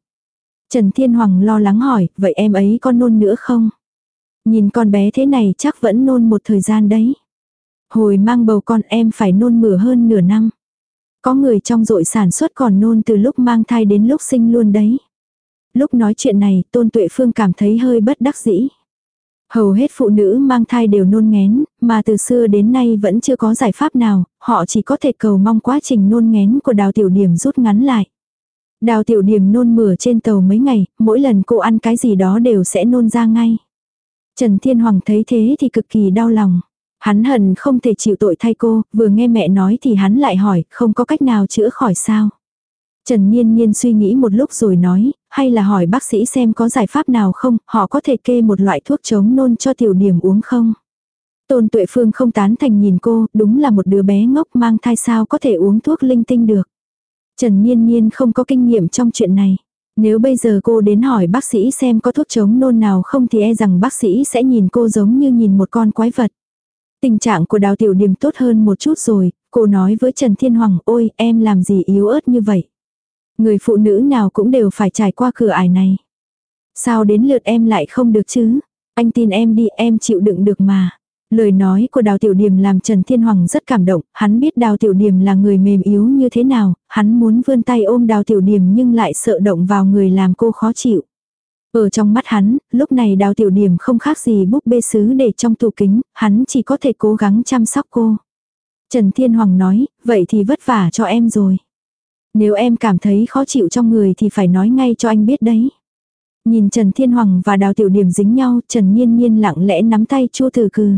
[SPEAKER 1] Trần Thiên Hoàng lo lắng hỏi, vậy em ấy có nôn nữa không? Nhìn con bé thế này chắc vẫn nôn một thời gian đấy. Hồi mang bầu con em phải nôn mửa hơn nửa năm. Có người trong dội sản xuất còn nôn từ lúc mang thai đến lúc sinh luôn đấy. Lúc nói chuyện này, Tôn Tuệ Phương cảm thấy hơi bất đắc dĩ. Hầu hết phụ nữ mang thai đều nôn ngén, mà từ xưa đến nay vẫn chưa có giải pháp nào, họ chỉ có thể cầu mong quá trình nôn ngén của đào tiểu điểm rút ngắn lại. Đào tiểu điểm nôn mửa trên tàu mấy ngày, mỗi lần cô ăn cái gì đó đều sẽ nôn ra ngay. Trần Thiên Hoàng thấy thế thì cực kỳ đau lòng. Hắn hận không thể chịu tội thay cô, vừa nghe mẹ nói thì hắn lại hỏi, không có cách nào chữa khỏi sao. Trần Niên Niên suy nghĩ một lúc rồi nói, hay là hỏi bác sĩ xem có giải pháp nào không, họ có thể kê một loại thuốc chống nôn cho tiểu điểm uống không. Tôn Tuệ Phương không tán thành nhìn cô, đúng là một đứa bé ngốc mang thai sao có thể uống thuốc linh tinh được. Trần Niên Niên không có kinh nghiệm trong chuyện này. Nếu bây giờ cô đến hỏi bác sĩ xem có thuốc chống nôn nào không thì e rằng bác sĩ sẽ nhìn cô giống như nhìn một con quái vật. Tình trạng của đào tiểu điểm tốt hơn một chút rồi, cô nói với Trần Thiên Hoàng ôi em làm gì yếu ớt như vậy. Người phụ nữ nào cũng đều phải trải qua cửa ải này. Sao đến lượt em lại không được chứ? Anh tin em đi em chịu đựng được mà. Lời nói của Đào Tiểu Điềm làm Trần Thiên Hoàng rất cảm động, hắn biết Đào Tiểu Điềm là người mềm yếu như thế nào, hắn muốn vươn tay ôm Đào Tiểu Điềm nhưng lại sợ động vào người làm cô khó chịu. Ở trong mắt hắn, lúc này Đào Tiểu Điềm không khác gì búp bê sứ để trong tủ kính, hắn chỉ có thể cố gắng chăm sóc cô. Trần Thiên Hoàng nói, vậy thì vất vả cho em rồi. Nếu em cảm thấy khó chịu trong người thì phải nói ngay cho anh biết đấy. Nhìn Trần Thiên Hoàng và Đào Tiểu điềm dính nhau, Trần Nhiên Nhiên lặng lẽ nắm tay Chu Tử Cừ.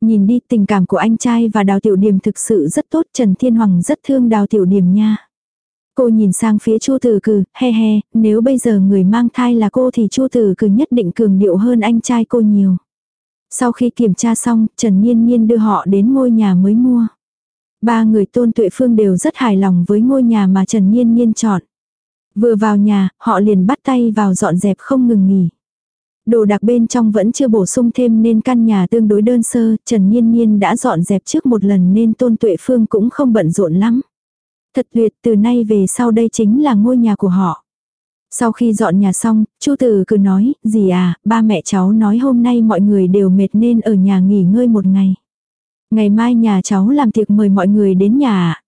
[SPEAKER 1] Nhìn đi tình cảm của anh trai và Đào Tiểu Điểm thực sự rất tốt, Trần Thiên Hoàng rất thương Đào Tiểu Điểm nha. Cô nhìn sang phía Chu Tử Cừ, he he, nếu bây giờ người mang thai là cô thì Chu Tử Cừ nhất định cường điệu hơn anh trai cô nhiều. Sau khi kiểm tra xong, Trần Nhiên Nhiên đưa họ đến ngôi nhà mới mua. Ba người tôn tuệ phương đều rất hài lòng với ngôi nhà mà Trần Nhiên Nhiên chọn. Vừa vào nhà, họ liền bắt tay vào dọn dẹp không ngừng nghỉ. Đồ đạc bên trong vẫn chưa bổ sung thêm nên căn nhà tương đối đơn sơ, Trần Nhiên Nhiên đã dọn dẹp trước một lần nên Tôn Tuệ Phương cũng không bận rộn lắm. Thật tuyệt, từ nay về sau đây chính là ngôi nhà của họ. Sau khi dọn nhà xong, Chu Tử cứ nói, gì à, ba mẹ cháu nói hôm nay mọi người đều mệt nên ở nhà nghỉ ngơi một ngày. Ngày mai nhà cháu làm tiệc mời mọi người đến nhà?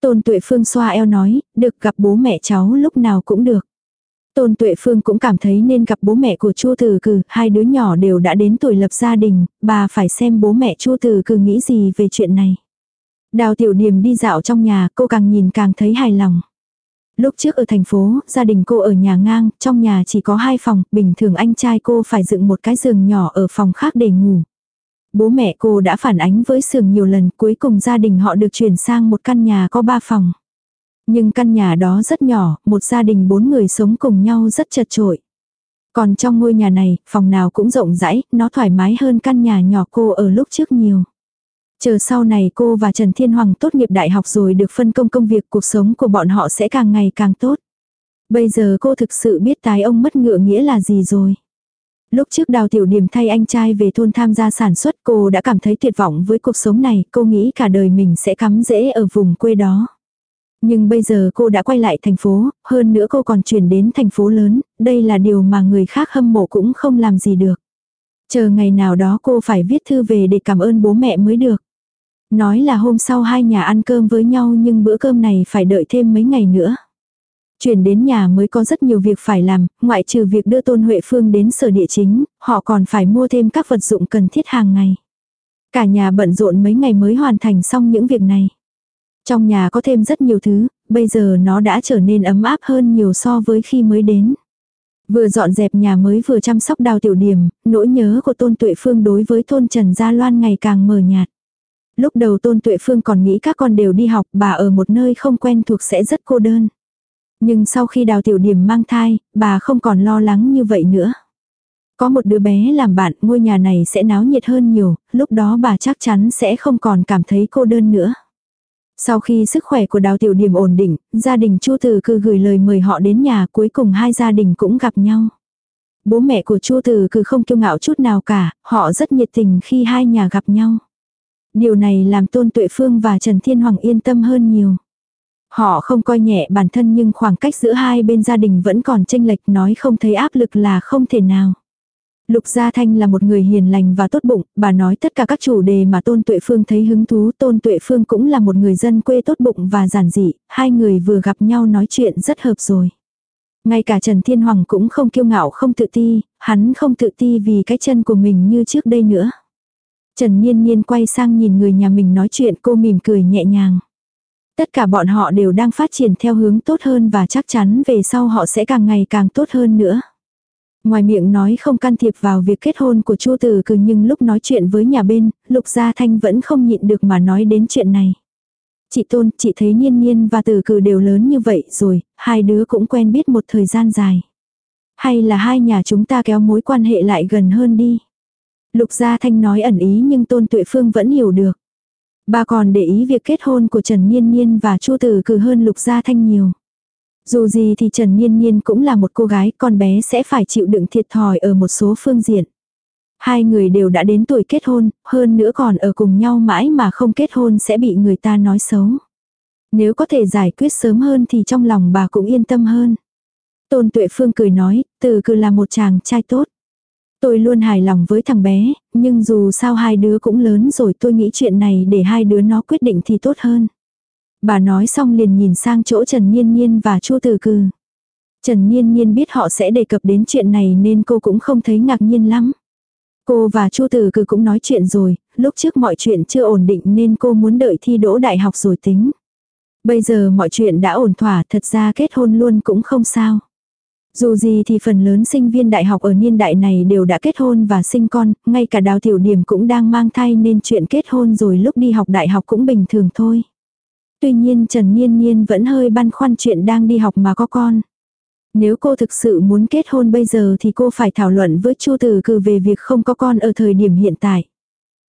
[SPEAKER 1] Tôn Tuệ Phương xoa eo nói, được gặp bố mẹ cháu lúc nào cũng được. Tôn Tuệ Phương cũng cảm thấy nên gặp bố mẹ của Chu Từ Cừ, hai đứa nhỏ đều đã đến tuổi lập gia đình, bà phải xem bố mẹ Chu Từ Cừ nghĩ gì về chuyện này. Đào Tiểu Điềm đi dạo trong nhà, cô càng nhìn càng thấy hài lòng. Lúc trước ở thành phố, gia đình cô ở nhà ngang, trong nhà chỉ có hai phòng, bình thường anh trai cô phải dựng một cái giường nhỏ ở phòng khác để ngủ. Bố mẹ cô đã phản ánh với sường nhiều lần, cuối cùng gia đình họ được chuyển sang một căn nhà có ba phòng. Nhưng căn nhà đó rất nhỏ, một gia đình bốn người sống cùng nhau rất chật trội. Còn trong ngôi nhà này, phòng nào cũng rộng rãi, nó thoải mái hơn căn nhà nhỏ cô ở lúc trước nhiều. Chờ sau này cô và Trần Thiên Hoàng tốt nghiệp đại học rồi được phân công công việc cuộc sống của bọn họ sẽ càng ngày càng tốt. Bây giờ cô thực sự biết tái ông mất ngựa nghĩa là gì rồi. Lúc trước đào tiểu điểm thay anh trai về thôn tham gia sản xuất cô đã cảm thấy tuyệt vọng với cuộc sống này, cô nghĩ cả đời mình sẽ cắm rễ ở vùng quê đó. Nhưng bây giờ cô đã quay lại thành phố, hơn nữa cô còn chuyển đến thành phố lớn, đây là điều mà người khác hâm mộ cũng không làm gì được. Chờ ngày nào đó cô phải viết thư về để cảm ơn bố mẹ mới được. Nói là hôm sau hai nhà ăn cơm với nhau nhưng bữa cơm này phải đợi thêm mấy ngày nữa. Chuyển đến nhà mới có rất nhiều việc phải làm, ngoại trừ việc đưa Tôn Huệ Phương đến sở địa chính, họ còn phải mua thêm các vật dụng cần thiết hàng ngày. Cả nhà bận rộn mấy ngày mới hoàn thành xong những việc này. Trong nhà có thêm rất nhiều thứ, bây giờ nó đã trở nên ấm áp hơn nhiều so với khi mới đến. Vừa dọn dẹp nhà mới vừa chăm sóc đào tiểu điểm, nỗi nhớ của Tôn Tuệ Phương đối với thôn Trần Gia Loan ngày càng mờ nhạt. Lúc đầu Tôn Tuệ Phương còn nghĩ các con đều đi học, bà ở một nơi không quen thuộc sẽ rất cô đơn. Nhưng sau khi đào tiểu điểm mang thai, bà không còn lo lắng như vậy nữa. Có một đứa bé làm bạn, ngôi nhà này sẽ náo nhiệt hơn nhiều, lúc đó bà chắc chắn sẽ không còn cảm thấy cô đơn nữa. Sau khi sức khỏe của đào tiểu điểm ổn định, gia đình Chu từ Cư gửi lời mời họ đến nhà cuối cùng hai gia đình cũng gặp nhau. Bố mẹ của Chu từ Cư không kiêu ngạo chút nào cả, họ rất nhiệt tình khi hai nhà gặp nhau. Điều này làm Tôn Tuệ Phương và Trần Thiên Hoàng yên tâm hơn nhiều. Họ không coi nhẹ bản thân nhưng khoảng cách giữa hai bên gia đình vẫn còn tranh lệch nói không thấy áp lực là không thể nào. Lục Gia Thanh là một người hiền lành và tốt bụng, bà nói tất cả các chủ đề mà Tôn Tuệ Phương thấy hứng thú. Tôn Tuệ Phương cũng là một người dân quê tốt bụng và giản dị, hai người vừa gặp nhau nói chuyện rất hợp rồi. Ngay cả Trần Thiên Hoàng cũng không kiêu ngạo không tự ti, hắn không tự ti vì cái chân của mình như trước đây nữa. Trần Nhiên Nhiên quay sang nhìn người nhà mình nói chuyện cô mỉm cười nhẹ nhàng. Tất cả bọn họ đều đang phát triển theo hướng tốt hơn và chắc chắn về sau họ sẽ càng ngày càng tốt hơn nữa. Ngoài miệng nói không can thiệp vào việc kết hôn của Chu Tử Cừ nhưng lúc nói chuyện với nhà bên, Lục Gia Thanh vẫn không nhịn được mà nói đến chuyện này. Chị Tôn, chị thấy Nhiên Nhiên và Tử Cừ đều lớn như vậy rồi, hai đứa cũng quen biết một thời gian dài. Hay là hai nhà chúng ta kéo mối quan hệ lại gần hơn đi. Lục Gia Thanh nói ẩn ý nhưng Tôn Tuệ Phương vẫn hiểu được. Bà còn để ý việc kết hôn của Trần Niên Niên và Chu Tử Cừ hơn Lục Gia Thanh nhiều. Dù gì thì Trần Niên Niên cũng là một cô gái, con bé sẽ phải chịu đựng thiệt thòi ở một số phương diện. Hai người đều đã đến tuổi kết hôn, hơn nữa còn ở cùng nhau mãi mà không kết hôn sẽ bị người ta nói xấu. Nếu có thể giải quyết sớm hơn thì trong lòng bà cũng yên tâm hơn. Tôn Tuệ Phương cười nói, từ cứ là một chàng trai tốt. Tôi luôn hài lòng với thằng bé, nhưng dù sao hai đứa cũng lớn rồi tôi nghĩ chuyện này để hai đứa nó quyết định thì tốt hơn. Bà nói xong liền nhìn sang chỗ Trần Niên Niên và Chu Tử Cừ. Trần Niên Niên biết họ sẽ đề cập đến chuyện này nên cô cũng không thấy ngạc nhiên lắm. Cô và Chu Tử Cừ cũng nói chuyện rồi, lúc trước mọi chuyện chưa ổn định nên cô muốn đợi thi đỗ đại học rồi tính. Bây giờ mọi chuyện đã ổn thỏa, thật ra kết hôn luôn cũng không sao. Dù gì thì phần lớn sinh viên đại học ở niên đại này đều đã kết hôn và sinh con, ngay cả đào tiểu điểm cũng đang mang thai nên chuyện kết hôn rồi lúc đi học đại học cũng bình thường thôi. Tuy nhiên Trần Niên Niên vẫn hơi băn khoăn chuyện đang đi học mà có con. Nếu cô thực sự muốn kết hôn bây giờ thì cô phải thảo luận với Chu Tử Cử về việc không có con ở thời điểm hiện tại.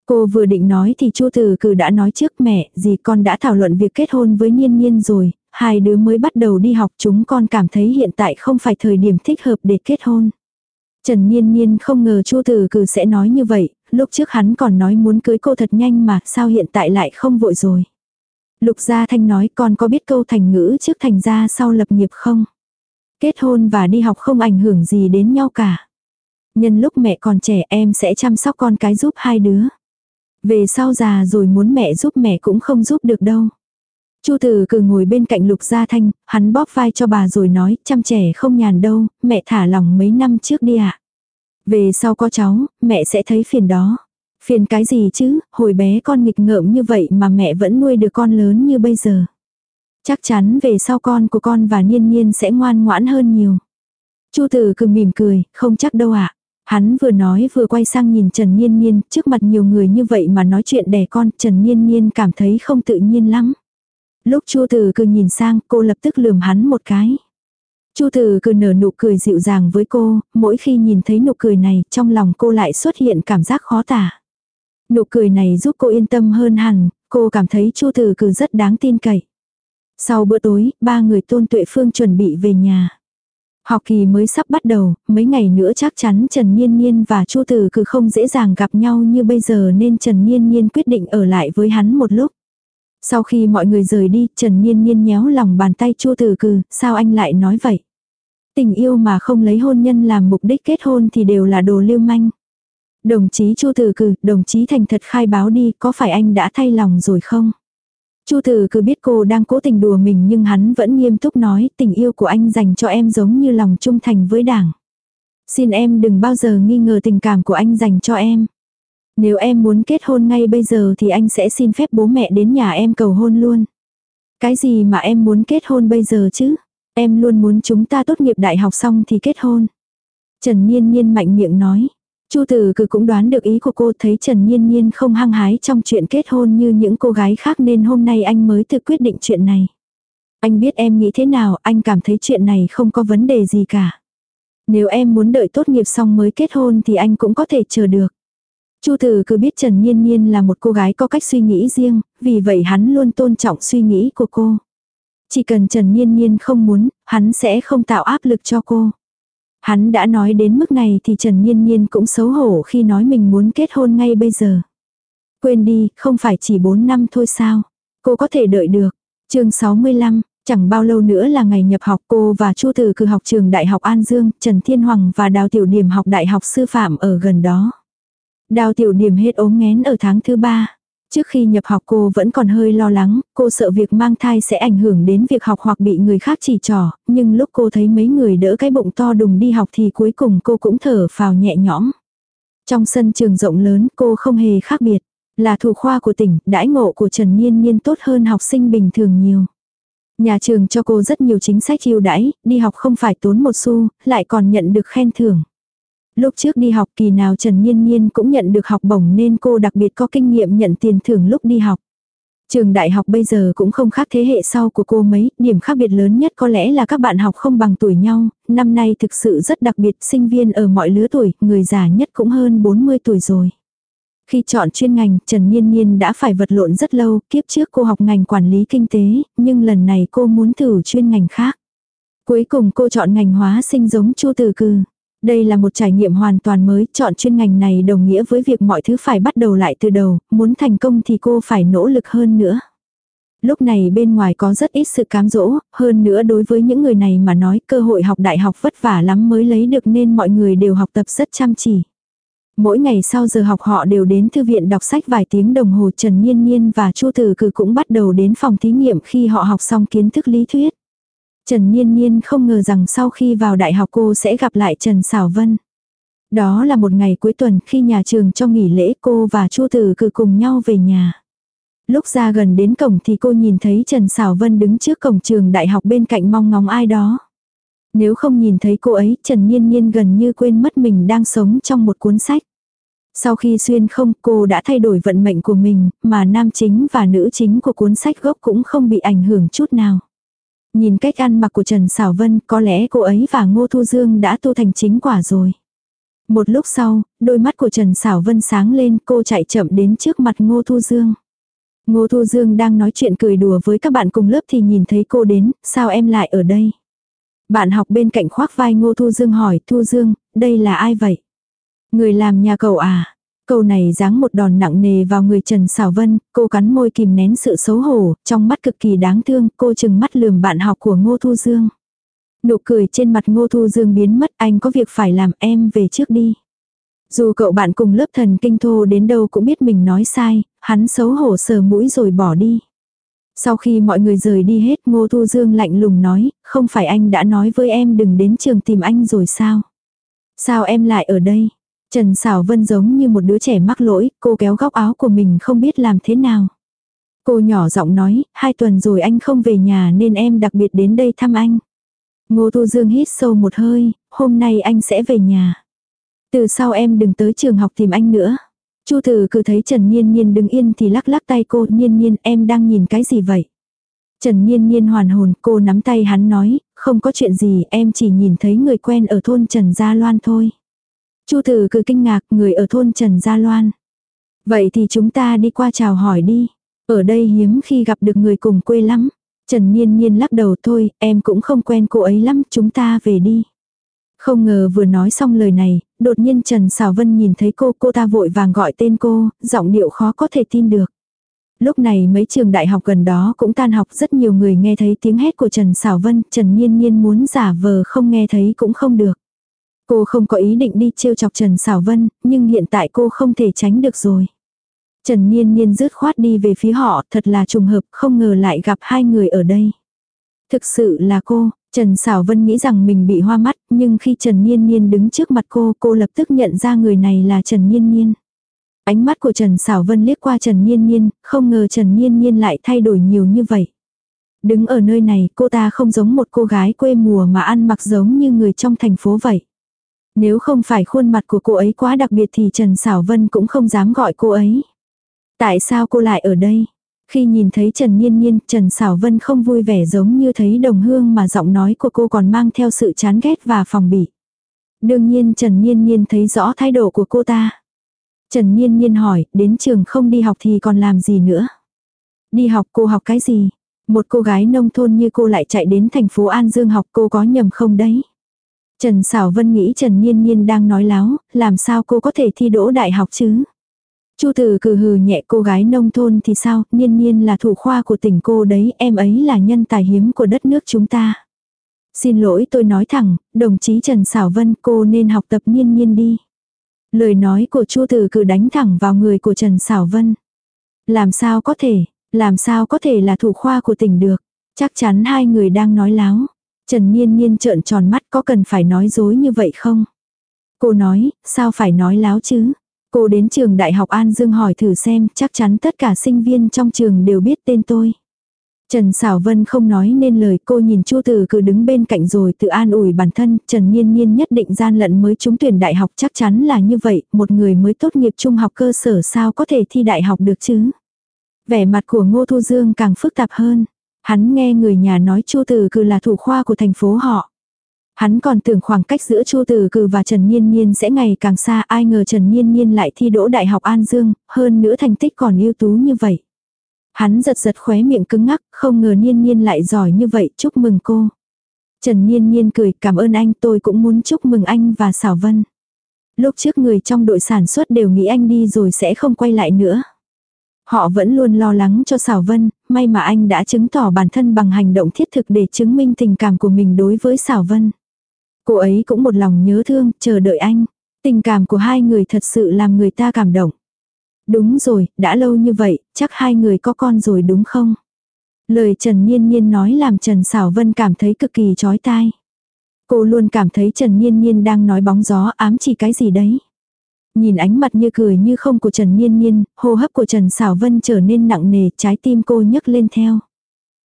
[SPEAKER 1] Cô vừa định nói thì Chu Tử Cử đã nói trước mẹ, gì con đã thảo luận việc kết hôn với Niên Niên rồi, hai đứa mới bắt đầu đi học chúng con cảm thấy hiện tại không phải thời điểm thích hợp để kết hôn. Trần Niên Niên không ngờ Chu Tử Cử sẽ nói như vậy, lúc trước hắn còn nói muốn cưới cô thật nhanh mà sao hiện tại lại không vội rồi. Lục Gia Thanh nói con có biết câu thành ngữ trước thành gia sau lập nghiệp không? Kết hôn và đi học không ảnh hưởng gì đến nhau cả. Nhân lúc mẹ còn trẻ em sẽ chăm sóc con cái giúp hai đứa. Về sau già rồi muốn mẹ giúp mẹ cũng không giúp được đâu. Chu Tử cử ngồi bên cạnh Lục Gia Thanh, hắn bóp vai cho bà rồi nói, chăm trẻ không nhàn đâu, mẹ thả lòng mấy năm trước đi ạ. À. Về sau có cháu, mẹ sẽ thấy phiền đó. Phiền cái gì chứ, hồi bé con nghịch ngợm như vậy mà mẹ vẫn nuôi được con lớn như bây giờ. Chắc chắn về sau con của con và Niên Niên sẽ ngoan ngoãn hơn nhiều. Chu Tử cứ mỉm cười, không chắc đâu ạ. À. Hắn vừa nói vừa quay sang nhìn Trần Niên Niên, trước mặt nhiều người như vậy mà nói chuyện đẻ con, Trần Niên Niên cảm thấy không tự nhiên lắm. Lúc Chu Tử cứ nhìn sang, cô lập tức lườm hắn một cái. Chu Tử cứ nở nụ cười dịu dàng với cô, mỗi khi nhìn thấy nụ cười này, trong lòng cô lại xuất hiện cảm giác khó tả. Nụ cười này giúp cô yên tâm hơn hẳn, cô cảm thấy Chu Tử Cử rất đáng tin cậy. Sau bữa tối, ba người Tôn Tuệ Phương chuẩn bị về nhà. Học kỳ mới sắp bắt đầu, mấy ngày nữa chắc chắn Trần Niên Niên và Chu Tử Cử không dễ dàng gặp nhau như bây giờ nên Trần Niên Niên quyết định ở lại với hắn một lúc. Sau khi mọi người rời đi, Trần Niên Niên nhéo lòng bàn tay Chu Tử Cử, sao anh lại nói vậy? Tình yêu mà không lấy hôn nhân làm mục đích kết hôn thì đều là đồ lưu manh. Đồng chí Chu Tử Cử, đồng chí thành thật khai báo đi, có phải anh đã thay lòng rồi không? Chu Tử Cử biết cô đang cố tình đùa mình nhưng hắn vẫn nghiêm túc nói, tình yêu của anh dành cho em giống như lòng trung thành với đảng. Xin em đừng bao giờ nghi ngờ tình cảm của anh dành cho em. Nếu em muốn kết hôn ngay bây giờ thì anh sẽ xin phép bố mẹ đến nhà em cầu hôn luôn. Cái gì mà em muốn kết hôn bây giờ chứ? Em luôn muốn chúng ta tốt nghiệp đại học xong thì kết hôn. Trần Niên Niên mạnh miệng nói. Chu Tử Cử cũng đoán được ý của cô thấy Trần Nhiên Nhiên không hăng hái trong chuyện kết hôn như những cô gái khác nên hôm nay anh mới tự quyết định chuyện này. Anh biết em nghĩ thế nào, anh cảm thấy chuyện này không có vấn đề gì cả. Nếu em muốn đợi tốt nghiệp xong mới kết hôn thì anh cũng có thể chờ được. Chu Tử Cử biết Trần Nhiên Nhiên là một cô gái có cách suy nghĩ riêng, vì vậy hắn luôn tôn trọng suy nghĩ của cô. Chỉ cần Trần Nhiên Nhiên không muốn, hắn sẽ không tạo áp lực cho cô. Hắn đã nói đến mức này thì Trần Nhiên Nhiên cũng xấu hổ khi nói mình muốn kết hôn ngay bây giờ. Quên đi, không phải chỉ 4 năm thôi sao. Cô có thể đợi được. chương 65, chẳng bao lâu nữa là ngày nhập học cô và Chu Tử cử học trường Đại học An Dương, Trần Thiên Hoàng và Đào Tiểu Điểm học Đại học Sư phạm ở gần đó. Đào Tiểu Điểm hết ốm nghén ở tháng thứ ba. Trước khi nhập học cô vẫn còn hơi lo lắng, cô sợ việc mang thai sẽ ảnh hưởng đến việc học hoặc bị người khác chỉ trỏ, nhưng lúc cô thấy mấy người đỡ cái bụng to đùng đi học thì cuối cùng cô cũng thở phào nhẹ nhõm. Trong sân trường rộng lớn cô không hề khác biệt. Là thủ khoa của tỉnh, đãi ngộ của Trần Niên Niên tốt hơn học sinh bình thường nhiều. Nhà trường cho cô rất nhiều chính sách ưu đãi, đi học không phải tốn một xu, lại còn nhận được khen thưởng. Lúc trước đi học kỳ nào Trần Nhiên Nhiên cũng nhận được học bổng nên cô đặc biệt có kinh nghiệm nhận tiền thưởng lúc đi học. Trường đại học bây giờ cũng không khác thế hệ sau của cô mấy, điểm khác biệt lớn nhất có lẽ là các bạn học không bằng tuổi nhau, năm nay thực sự rất đặc biệt, sinh viên ở mọi lứa tuổi, người già nhất cũng hơn 40 tuổi rồi. Khi chọn chuyên ngành, Trần Niên Niên đã phải vật lộn rất lâu, kiếp trước cô học ngành quản lý kinh tế, nhưng lần này cô muốn thử chuyên ngành khác. Cuối cùng cô chọn ngành hóa sinh giống Chu Từ Cư. Đây là một trải nghiệm hoàn toàn mới, chọn chuyên ngành này đồng nghĩa với việc mọi thứ phải bắt đầu lại từ đầu, muốn thành công thì cô phải nỗ lực hơn nữa. Lúc này bên ngoài có rất ít sự cám dỗ, hơn nữa đối với những người này mà nói cơ hội học đại học vất vả lắm mới lấy được nên mọi người đều học tập rất chăm chỉ. Mỗi ngày sau giờ học họ đều đến thư viện đọc sách vài tiếng đồng hồ Trần Nhiên Nhiên và Chu Tử Cử cũng bắt đầu đến phòng thí nghiệm khi họ học xong kiến thức lý thuyết. Trần Niên Niên không ngờ rằng sau khi vào đại học cô sẽ gặp lại Trần Sảo Vân. Đó là một ngày cuối tuần khi nhà trường cho nghỉ lễ cô và Chu Tử Cử cùng nhau về nhà. Lúc ra gần đến cổng thì cô nhìn thấy Trần Sảo Vân đứng trước cổng trường đại học bên cạnh mong ngóng ai đó. Nếu không nhìn thấy cô ấy, Trần Nhiên Nhiên gần như quên mất mình đang sống trong một cuốn sách. Sau khi xuyên không cô đã thay đổi vận mệnh của mình, mà nam chính và nữ chính của cuốn sách gốc cũng không bị ảnh hưởng chút nào. Nhìn cách ăn mặc của Trần Sảo Vân có lẽ cô ấy và Ngô Thu Dương đã tu thành chính quả rồi. Một lúc sau, đôi mắt của Trần Sảo Vân sáng lên cô chạy chậm đến trước mặt Ngô Thu Dương. Ngô Thu Dương đang nói chuyện cười đùa với các bạn cùng lớp thì nhìn thấy cô đến, sao em lại ở đây? Bạn học bên cạnh khoác vai Ngô Thu Dương hỏi, Thu Dương, đây là ai vậy? Người làm nhà cậu à? Câu này giáng một đòn nặng nề vào người Trần Sảo Vân, cô cắn môi kìm nén sự xấu hổ, trong mắt cực kỳ đáng thương, cô chừng mắt lườm bạn học của Ngô Thu Dương. Nụ cười trên mặt Ngô Thu Dương biến mất, anh có việc phải làm em về trước đi. Dù cậu bạn cùng lớp thần kinh thô đến đâu cũng biết mình nói sai, hắn xấu hổ sờ mũi rồi bỏ đi. Sau khi mọi người rời đi hết Ngô Thu Dương lạnh lùng nói, không phải anh đã nói với em đừng đến trường tìm anh rồi sao? Sao em lại ở đây? Trần Sảo Vân giống như một đứa trẻ mắc lỗi, cô kéo góc áo của mình không biết làm thế nào. Cô nhỏ giọng nói, hai tuần rồi anh không về nhà nên em đặc biệt đến đây thăm anh. Ngô Thu Dương hít sâu một hơi, hôm nay anh sẽ về nhà. Từ sau em đừng tới trường học tìm anh nữa. Chu Tử cứ thấy Trần Nhiên Nhiên đứng yên thì lắc lắc tay cô, Nhiên Nhiên em đang nhìn cái gì vậy? Trần Nhiên Nhiên hoàn hồn, cô nắm tay hắn nói, không có chuyện gì, em chỉ nhìn thấy người quen ở thôn Trần Gia Loan thôi. Chu Tử cười kinh ngạc, người ở thôn Trần Gia Loan. Vậy thì chúng ta đi qua chào hỏi đi. Ở đây hiếm khi gặp được người cùng quê lắm. Trần Nhiên Nhiên lắc đầu thôi, em cũng không quen cô ấy lắm, chúng ta về đi. Không ngờ vừa nói xong lời này, đột nhiên Trần Sảo Vân nhìn thấy cô, cô ta vội vàng gọi tên cô, giọng điệu khó có thể tin được. Lúc này mấy trường đại học gần đó cũng tan học rất nhiều người nghe thấy tiếng hét của Trần Sảo Vân, Trần Nhiên Nhiên muốn giả vờ không nghe thấy cũng không được. Cô không có ý định đi trêu chọc Trần Sảo Vân, nhưng hiện tại cô không thể tránh được rồi. Trần Niên Niên rứt khoát đi về phía họ, thật là trùng hợp, không ngờ lại gặp hai người ở đây. Thực sự là cô, Trần Sảo Vân nghĩ rằng mình bị hoa mắt, nhưng khi Trần Niên Niên đứng trước mặt cô, cô lập tức nhận ra người này là Trần Niên Niên. Ánh mắt của Trần Sảo Vân liếc qua Trần Niên Niên, không ngờ Trần Niên Niên lại thay đổi nhiều như vậy. Đứng ở nơi này, cô ta không giống một cô gái quê mùa mà ăn mặc giống như người trong thành phố vậy. Nếu không phải khuôn mặt của cô ấy quá đặc biệt thì Trần Sảo Vân cũng không dám gọi cô ấy. Tại sao cô lại ở đây? Khi nhìn thấy Trần Nhiên Nhiên, Trần Sảo Vân không vui vẻ giống như thấy đồng hương mà giọng nói của cô còn mang theo sự chán ghét và phòng bị. Đương nhiên Trần Nhiên Nhiên thấy rõ thái độ của cô ta. Trần Nhiên Nhiên hỏi, đến trường không đi học thì còn làm gì nữa? Đi học cô học cái gì? Một cô gái nông thôn như cô lại chạy đến thành phố An Dương học cô có nhầm không đấy? Trần Sảo Vân nghĩ Trần Niên Niên đang nói láo, làm sao cô có thể thi đỗ đại học chứ? Chu Tử cử hừ nhẹ cô gái nông thôn thì sao, Niên Niên là thủ khoa của tỉnh cô đấy, em ấy là nhân tài hiếm của đất nước chúng ta. Xin lỗi tôi nói thẳng, đồng chí Trần Sảo Vân cô nên học tập Niên Niên đi. Lời nói của Chu Tử cử đánh thẳng vào người của Trần Sảo Vân. Làm sao có thể, làm sao có thể là thủ khoa của tỉnh được, chắc chắn hai người đang nói láo. Trần Niên Niên trợn tròn mắt có cần phải nói dối như vậy không? Cô nói, sao phải nói láo chứ? Cô đến trường Đại học An Dương hỏi thử xem, chắc chắn tất cả sinh viên trong trường đều biết tên tôi. Trần Sảo Vân không nói nên lời cô nhìn Chu Tử cứ đứng bên cạnh rồi tự an ủi bản thân, Trần Nhiên Nhiên nhất định gian lận mới trúng tuyển đại học chắc chắn là như vậy, một người mới tốt nghiệp trung học cơ sở sao có thể thi đại học được chứ. Vẻ mặt của Ngô Thu Dương càng phức tạp hơn. Hắn nghe người nhà nói Chu Tử Cừ là thủ khoa của thành phố họ. Hắn còn tưởng khoảng cách giữa Chu Tử Cừ và Trần Nhiên Nhiên sẽ ngày càng xa, ai ngờ Trần Nhiên Nhiên lại thi đỗ Đại học An Dương, hơn nữa thành tích còn ưu tú như vậy. Hắn giật giật khóe miệng cứng ngắc, không ngờ Nhiên Nhiên lại giỏi như vậy, chúc mừng cô. Trần Nhiên Nhiên cười, cảm ơn anh, tôi cũng muốn chúc mừng anh và Sảo Vân. Lúc trước người trong đội sản xuất đều nghĩ anh đi rồi sẽ không quay lại nữa. Họ vẫn luôn lo lắng cho Sảo Vân, may mà anh đã chứng tỏ bản thân bằng hành động thiết thực để chứng minh tình cảm của mình đối với Sảo Vân. Cô ấy cũng một lòng nhớ thương, chờ đợi anh. Tình cảm của hai người thật sự làm người ta cảm động. Đúng rồi, đã lâu như vậy, chắc hai người có con rồi đúng không? Lời Trần Niên Niên nói làm Trần Sảo Vân cảm thấy cực kỳ chói tai. Cô luôn cảm thấy Trần Niên Niên đang nói bóng gió ám chỉ cái gì đấy. Nhìn ánh mặt như cười như không của Trần Niên Niên, hô hấp của Trần Sảo Vân trở nên nặng nề, trái tim cô nhấc lên theo.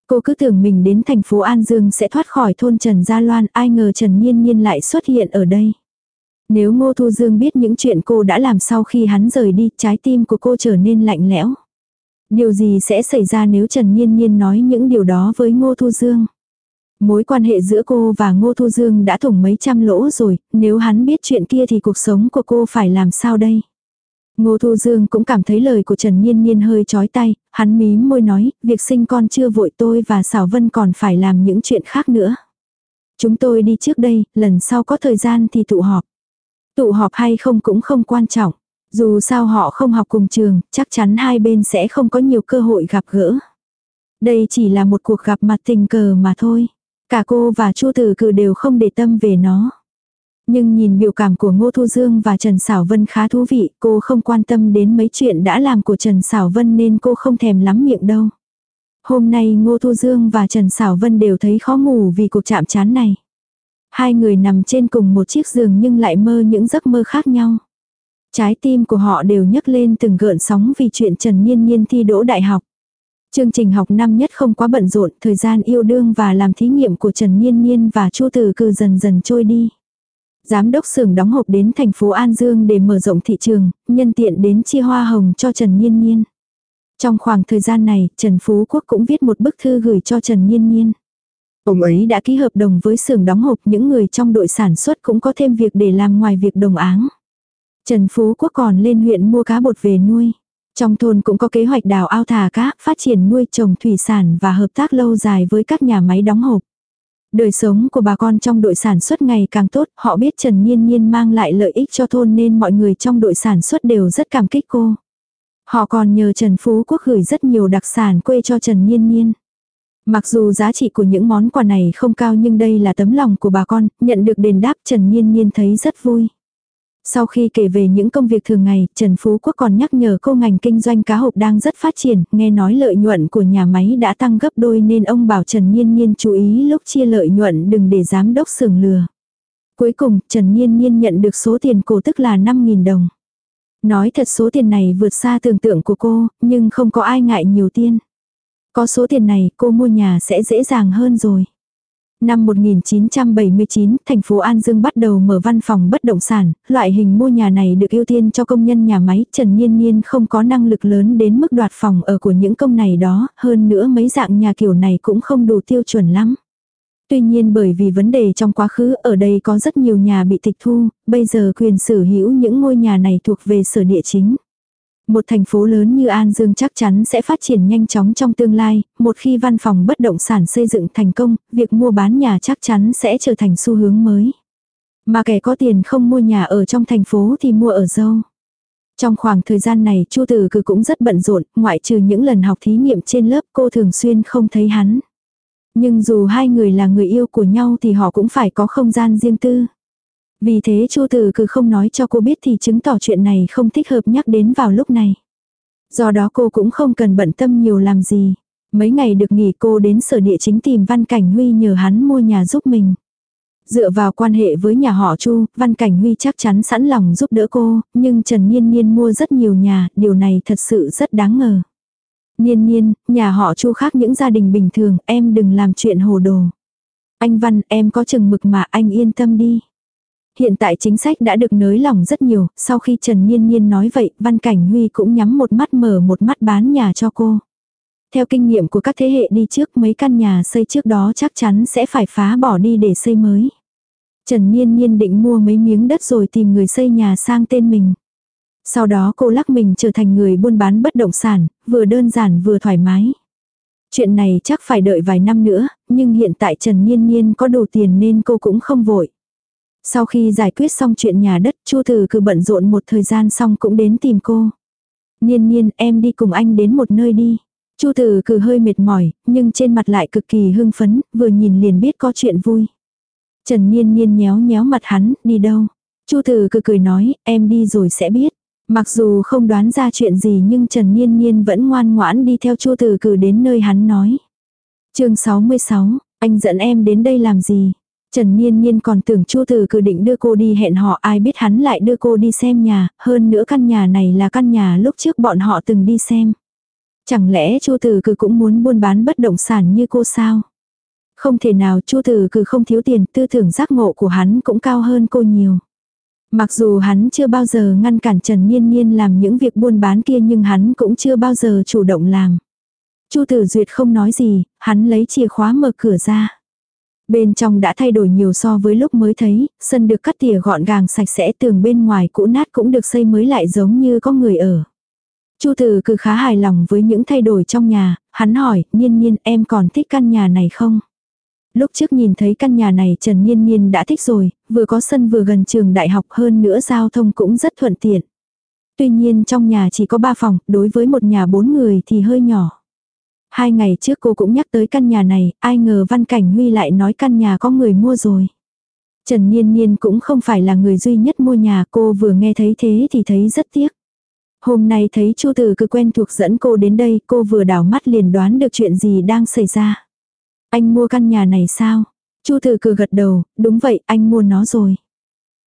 [SPEAKER 1] Cô cứ tưởng mình đến thành phố An Dương sẽ thoát khỏi thôn Trần Gia Loan, ai ngờ Trần Niên Niên lại xuất hiện ở đây. Nếu Ngô Thu Dương biết những chuyện cô đã làm sau khi hắn rời đi, trái tim của cô trở nên lạnh lẽo. Điều gì sẽ xảy ra nếu Trần Niên Niên nói những điều đó với Ngô Thu Dương? Mối quan hệ giữa cô và Ngô Thu Dương đã thủng mấy trăm lỗ rồi, nếu hắn biết chuyện kia thì cuộc sống của cô phải làm sao đây? Ngô Thu Dương cũng cảm thấy lời của Trần Niên Niên hơi chói tay, hắn mím môi nói, việc sinh con chưa vội tôi và Sảo Vân còn phải làm những chuyện khác nữa. Chúng tôi đi trước đây, lần sau có thời gian thì tụ họp. Tụ họp hay không cũng không quan trọng. Dù sao họ không học cùng trường, chắc chắn hai bên sẽ không có nhiều cơ hội gặp gỡ. Đây chỉ là một cuộc gặp mặt tình cờ mà thôi. Cả cô và Chu Tử Cử đều không để tâm về nó. Nhưng nhìn biểu cảm của Ngô Thu Dương và Trần Sảo Vân khá thú vị, cô không quan tâm đến mấy chuyện đã làm của Trần Sảo Vân nên cô không thèm lắm miệng đâu. Hôm nay Ngô Thu Dương và Trần Sảo Vân đều thấy khó ngủ vì cuộc chạm chán này. Hai người nằm trên cùng một chiếc giường nhưng lại mơ những giấc mơ khác nhau. Trái tim của họ đều nhấc lên từng gợn sóng vì chuyện Trần Nhiên Nhiên thi đỗ đại học. Chương trình học năm nhất không quá bận rộn, thời gian yêu đương và làm thí nghiệm của Trần Nhiên Nhiên và Chu Tử Cư dần dần trôi đi. Giám đốc xưởng đóng hộp đến thành phố An Dương để mở rộng thị trường, nhân tiện đến chia hoa hồng cho Trần Nhiên Nhiên. Trong khoảng thời gian này, Trần Phú Quốc cũng viết một bức thư gửi cho Trần Nhiên Nhiên. Ông ấy đã ký hợp đồng với xưởng đóng hộp, những người trong đội sản xuất cũng có thêm việc để làm ngoài việc đồng áng. Trần Phú Quốc còn lên huyện mua cá bột về nuôi. Trong thôn cũng có kế hoạch đào ao thả cá, phát triển nuôi trồng thủy sản và hợp tác lâu dài với các nhà máy đóng hộp. Đời sống của bà con trong đội sản xuất ngày càng tốt, họ biết Trần Nhiên Nhiên mang lại lợi ích cho thôn nên mọi người trong đội sản xuất đều rất cảm kích cô. Họ còn nhờ Trần Phú Quốc gửi rất nhiều đặc sản quê cho Trần Nhiên Nhiên. Mặc dù giá trị của những món quà này không cao nhưng đây là tấm lòng của bà con, nhận được đền đáp Trần Nhiên Nhiên thấy rất vui. Sau khi kể về những công việc thường ngày, Trần Phú Quốc còn nhắc nhở cô ngành kinh doanh cá hộp đang rất phát triển, nghe nói lợi nhuận của nhà máy đã tăng gấp đôi nên ông bảo Trần Nhiên Nhiên chú ý lúc chia lợi nhuận đừng để giám đốc sường lừa. Cuối cùng, Trần Nhiên Nhiên nhận được số tiền cổ tức là 5.000 đồng. Nói thật số tiền này vượt xa tưởng tượng của cô, nhưng không có ai ngại nhiều tiền. Có số tiền này, cô mua nhà sẽ dễ dàng hơn rồi. Năm 1979, thành phố An Dương bắt đầu mở văn phòng bất động sản, loại hình mua nhà này được ưu tiên cho công nhân nhà máy, Trần Nhiên Nhiên không có năng lực lớn đến mức đoạt phòng ở của những công này đó, hơn nữa mấy dạng nhà kiểu này cũng không đủ tiêu chuẩn lắm. Tuy nhiên bởi vì vấn đề trong quá khứ ở đây có rất nhiều nhà bị tịch thu, bây giờ quyền sở hữu những ngôi nhà này thuộc về sở địa chính. Một thành phố lớn như An Dương chắc chắn sẽ phát triển nhanh chóng trong tương lai, một khi văn phòng bất động sản xây dựng thành công, việc mua bán nhà chắc chắn sẽ trở thành xu hướng mới. Mà kẻ có tiền không mua nhà ở trong thành phố thì mua ở dâu. Trong khoảng thời gian này Chu Tử Cử cũng rất bận rộn, ngoại trừ những lần học thí nghiệm trên lớp cô thường xuyên không thấy hắn. Nhưng dù hai người là người yêu của nhau thì họ cũng phải có không gian riêng tư. Vì thế Chu Tử Cử không nói cho cô biết thì chứng tỏ chuyện này không thích hợp nhắc đến vào lúc này. Do đó cô cũng không cần bận tâm nhiều làm gì. Mấy ngày được nghỉ cô đến sở địa chính tìm Văn Cảnh Huy nhờ hắn mua nhà giúp mình. Dựa vào quan hệ với nhà họ Chu, Văn Cảnh Huy chắc chắn sẵn lòng giúp đỡ cô, nhưng Trần Niên Niên mua rất nhiều nhà, điều này thật sự rất đáng ngờ. Niên Niên, nhà họ Chu khác những gia đình bình thường, em đừng làm chuyện hồ đồ. Anh Văn, em có chừng mực mà anh yên tâm đi. Hiện tại chính sách đã được nới lỏng rất nhiều, sau khi Trần Niên Niên nói vậy, Văn Cảnh Huy cũng nhắm một mắt mở một mắt bán nhà cho cô. Theo kinh nghiệm của các thế hệ đi trước mấy căn nhà xây trước đó chắc chắn sẽ phải phá bỏ đi để xây mới. Trần Niên Niên định mua mấy miếng đất rồi tìm người xây nhà sang tên mình. Sau đó cô lắc mình trở thành người buôn bán bất động sản, vừa đơn giản vừa thoải mái. Chuyện này chắc phải đợi vài năm nữa, nhưng hiện tại Trần Niên Niên có đủ tiền nên cô cũng không vội. Sau khi giải quyết xong chuyện nhà đất, Chu Tử cứ bận rộn một thời gian xong cũng đến tìm cô. Niên Niên, em đi cùng anh đến một nơi đi. Chu Tử cứ hơi mệt mỏi, nhưng trên mặt lại cực kỳ hưng phấn, vừa nhìn liền biết có chuyện vui. Trần Niên Niên nhéo nhéo mặt hắn, đi đâu? Chu Tử cứ cười nói, em đi rồi sẽ biết. Mặc dù không đoán ra chuyện gì nhưng Trần Niên Niên vẫn ngoan ngoãn đi theo Chu Tử cử đến nơi hắn nói. chương 66, anh dẫn em đến đây làm gì? Trần Niên Niên còn tưởng Chu Từ cử định đưa cô đi hẹn họ ai biết hắn lại đưa cô đi xem nhà, hơn nữa căn nhà này là căn nhà lúc trước bọn họ từng đi xem. Chẳng lẽ Chu Từ cử cũng muốn buôn bán bất động sản như cô sao? Không thể nào Chu Từ cử không thiếu tiền, tư tưởng giác ngộ của hắn cũng cao hơn cô nhiều. Mặc dù hắn chưa bao giờ ngăn cản Trần Niên Niên làm những việc buôn bán kia nhưng hắn cũng chưa bao giờ chủ động làm. Chu Tử Duyệt không nói gì, hắn lấy chìa khóa mở cửa ra. Bên trong đã thay đổi nhiều so với lúc mới thấy, sân được cắt tỉa gọn gàng sạch sẽ tường bên ngoài cũ nát cũng được xây mới lại giống như có người ở. Chu Tử cứ khá hài lòng với những thay đổi trong nhà, hắn hỏi, nhiên nhiên em còn thích căn nhà này không? Lúc trước nhìn thấy căn nhà này Trần nhiên nhiên đã thích rồi, vừa có sân vừa gần trường đại học hơn nữa giao thông cũng rất thuận tiện. Tuy nhiên trong nhà chỉ có 3 phòng, đối với một nhà 4 người thì hơi nhỏ. Hai ngày trước cô cũng nhắc tới căn nhà này, ai ngờ Văn Cảnh Huy lại nói căn nhà có người mua rồi. Trần Niên Niên cũng không phải là người duy nhất mua nhà, cô vừa nghe thấy thế thì thấy rất tiếc. Hôm nay thấy Chu Tử cứ quen thuộc dẫn cô đến đây, cô vừa đảo mắt liền đoán được chuyện gì đang xảy ra. Anh mua căn nhà này sao? Chu Tử cứ gật đầu, đúng vậy, anh mua nó rồi.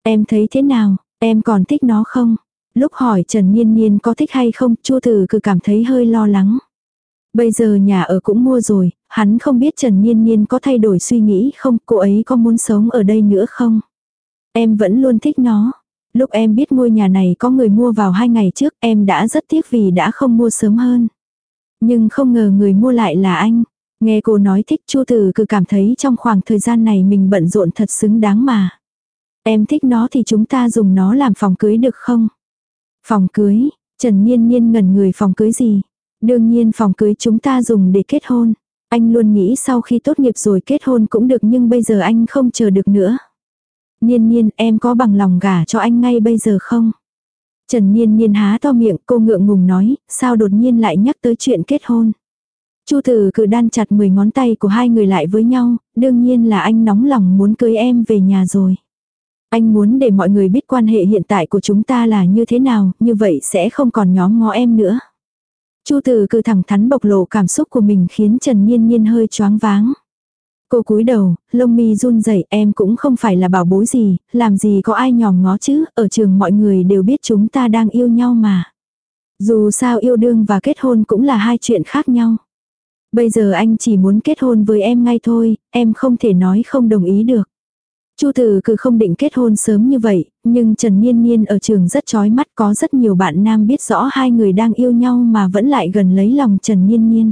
[SPEAKER 1] Em thấy thế nào, em còn thích nó không? Lúc hỏi Trần Niên Niên có thích hay không, Chu Tử cứ cảm thấy hơi lo lắng. Bây giờ nhà ở cũng mua rồi, hắn không biết Trần Niên Niên có thay đổi suy nghĩ không, cô ấy có muốn sống ở đây nữa không? Em vẫn luôn thích nó. Lúc em biết ngôi nhà này có người mua vào hai ngày trước em đã rất tiếc vì đã không mua sớm hơn. Nhưng không ngờ người mua lại là anh. Nghe cô nói thích Chu Tử cứ cảm thấy trong khoảng thời gian này mình bận rộn thật xứng đáng mà. Em thích nó thì chúng ta dùng nó làm phòng cưới được không? Phòng cưới, Trần Niên Niên ngẩn người phòng cưới gì? Đương nhiên phòng cưới chúng ta dùng để kết hôn. Anh luôn nghĩ sau khi tốt nghiệp rồi kết hôn cũng được nhưng bây giờ anh không chờ được nữa. Niên niên em có bằng lòng gả cho anh ngay bây giờ không? Trần Niên Niên há to miệng cô ngượng ngùng nói, sao đột nhiên lại nhắc tới chuyện kết hôn. Chu Tử cử đan chặt 10 ngón tay của hai người lại với nhau, đương nhiên là anh nóng lòng muốn cưới em về nhà rồi. Anh muốn để mọi người biết quan hệ hiện tại của chúng ta là như thế nào, như vậy sẽ không còn nhóm ngó em nữa. Chu Từ cứ thẳng thắn bộc lộ cảm xúc của mình khiến Trần Nhiên Nhiên hơi choáng váng. Cô cúi đầu, lông mi run rẩy em cũng không phải là bảo bối gì, làm gì có ai nhòm ngó chứ, ở trường mọi người đều biết chúng ta đang yêu nhau mà. Dù sao yêu đương và kết hôn cũng là hai chuyện khác nhau. Bây giờ anh chỉ muốn kết hôn với em ngay thôi, em không thể nói không đồng ý được. Chu Từ cứ không định kết hôn sớm như vậy, nhưng Trần Niên Niên ở trường rất chói mắt có rất nhiều bạn nam biết rõ hai người đang yêu nhau mà vẫn lại gần lấy lòng Trần Niên Niên.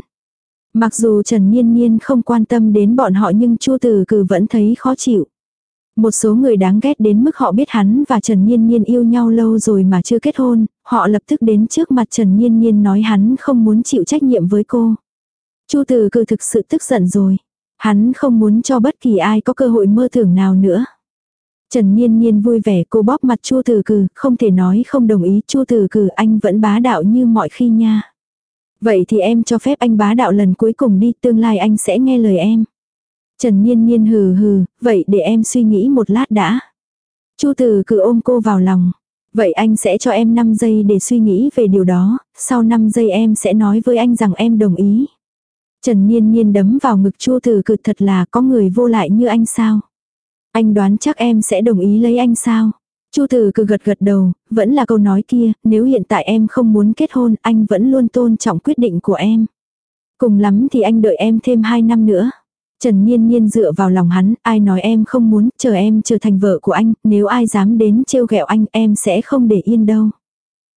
[SPEAKER 1] Mặc dù Trần Niên Niên không quan tâm đến bọn họ nhưng Chu Từ Cử vẫn thấy khó chịu. Một số người đáng ghét đến mức họ biết hắn và Trần Niên Niên yêu nhau lâu rồi mà chưa kết hôn, họ lập tức đến trước mặt Trần Niên Niên nói hắn không muốn chịu trách nhiệm với cô. Chu Từ Cử thực sự tức giận rồi. Hắn không muốn cho bất kỳ ai có cơ hội mơ tưởng nào nữa. Trần Niên Niên vui vẻ cô bóp mặt Chu Tử Cử, không thể nói không đồng ý Chu Tử Cử anh vẫn bá đạo như mọi khi nha. Vậy thì em cho phép anh bá đạo lần cuối cùng đi, tương lai anh sẽ nghe lời em. Trần Niên Niên hừ hừ, vậy để em suy nghĩ một lát đã. Chu Tử cừ ôm cô vào lòng. Vậy anh sẽ cho em 5 giây để suy nghĩ về điều đó, sau 5 giây em sẽ nói với anh rằng em đồng ý. Trần Niên Niên đấm vào ngực Chu Tử cực thật là có người vô lại như anh sao. Anh đoán chắc em sẽ đồng ý lấy anh sao? Chu Tử Cực gật gật đầu, vẫn là câu nói kia, nếu hiện tại em không muốn kết hôn, anh vẫn luôn tôn trọng quyết định của em. Cùng lắm thì anh đợi em thêm 2 năm nữa. Trần Niên Niên dựa vào lòng hắn, ai nói em không muốn, chờ em trở thành vợ của anh, nếu ai dám đến trêu ghẹo anh, em sẽ không để yên đâu.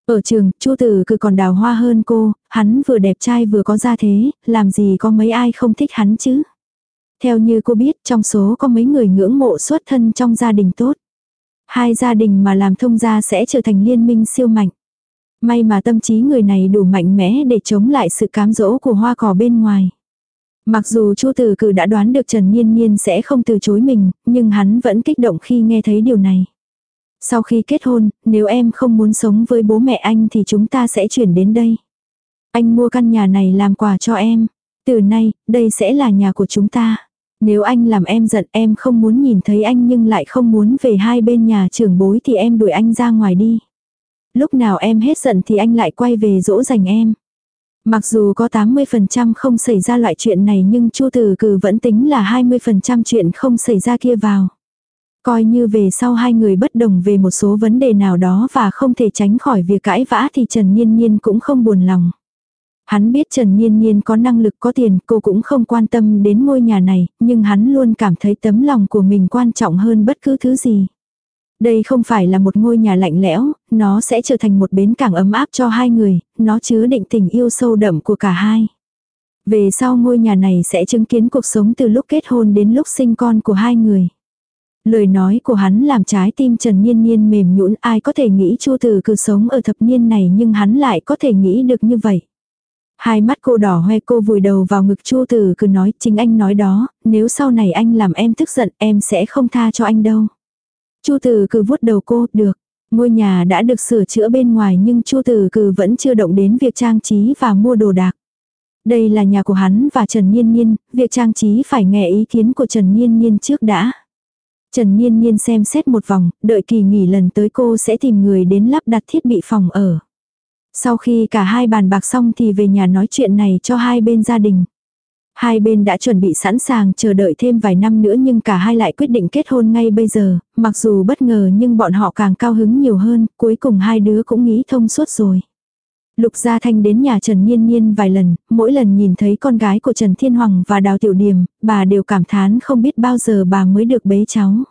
[SPEAKER 1] Ở trường, Chu Tử cứ còn đào hoa hơn cô, hắn vừa đẹp trai vừa có gia thế, làm gì có mấy ai không thích hắn chứ. Theo như cô biết, trong số có mấy người ngưỡng mộ xuất thân trong gia đình tốt. Hai gia đình mà làm thông gia sẽ trở thành liên minh siêu mạnh. May mà tâm trí người này đủ mạnh mẽ để chống lại sự cám dỗ của hoa cỏ bên ngoài. Mặc dù Chu Tử Cử đã đoán được Trần Niên Niên sẽ không từ chối mình, nhưng hắn vẫn kích động khi nghe thấy điều này. Sau khi kết hôn, nếu em không muốn sống với bố mẹ anh thì chúng ta sẽ chuyển đến đây. Anh mua căn nhà này làm quà cho em. Từ nay, đây sẽ là nhà của chúng ta. Nếu anh làm em giận em không muốn nhìn thấy anh nhưng lại không muốn về hai bên nhà trưởng bối thì em đuổi anh ra ngoài đi. Lúc nào em hết giận thì anh lại quay về dỗ dành em. Mặc dù có 80% không xảy ra loại chuyện này nhưng Chu Tử Cử vẫn tính là 20% chuyện không xảy ra kia vào. Coi như về sau hai người bất đồng về một số vấn đề nào đó và không thể tránh khỏi việc cãi vã thì Trần Nhiên Nhiên cũng không buồn lòng. Hắn biết Trần Nhiên Nhiên có năng lực có tiền, cô cũng không quan tâm đến ngôi nhà này, nhưng hắn luôn cảm thấy tấm lòng của mình quan trọng hơn bất cứ thứ gì. Đây không phải là một ngôi nhà lạnh lẽo, nó sẽ trở thành một bến cảng ấm áp cho hai người, nó chứa định tình yêu sâu đậm của cả hai. Về sau ngôi nhà này sẽ chứng kiến cuộc sống từ lúc kết hôn đến lúc sinh con của hai người. Lời nói của hắn làm trái tim Trần Niên Niên mềm nhũn ai có thể nghĩ Chu Tử cứ sống ở thập niên này nhưng hắn lại có thể nghĩ được như vậy. Hai mắt cô đỏ hoe cô vùi đầu vào ngực Chu Tử cứ nói chính anh nói đó, nếu sau này anh làm em tức giận em sẽ không tha cho anh đâu. Chu Tử cứ vuốt đầu cô, được. Ngôi nhà đã được sửa chữa bên ngoài nhưng Chu Tử cứ vẫn chưa động đến việc trang trí và mua đồ đạc. Đây là nhà của hắn và Trần Nhiên Nhiên, việc trang trí phải nghe ý kiến của Trần Nhiên Nhiên trước đã. Trần Nhiên Nhiên xem xét một vòng, đợi kỳ nghỉ lần tới cô sẽ tìm người đến lắp đặt thiết bị phòng ở. Sau khi cả hai bàn bạc xong thì về nhà nói chuyện này cho hai bên gia đình. Hai bên đã chuẩn bị sẵn sàng chờ đợi thêm vài năm nữa nhưng cả hai lại quyết định kết hôn ngay bây giờ, mặc dù bất ngờ nhưng bọn họ càng cao hứng nhiều hơn, cuối cùng hai đứa cũng nghĩ thông suốt rồi. Lục Gia Thanh đến nhà Trần Nhiên Nhiên vài lần, mỗi lần nhìn thấy con gái của Trần Thiên Hoàng và Đào Tiểu Điềm, bà đều cảm thán không biết bao giờ bà mới được bế cháu.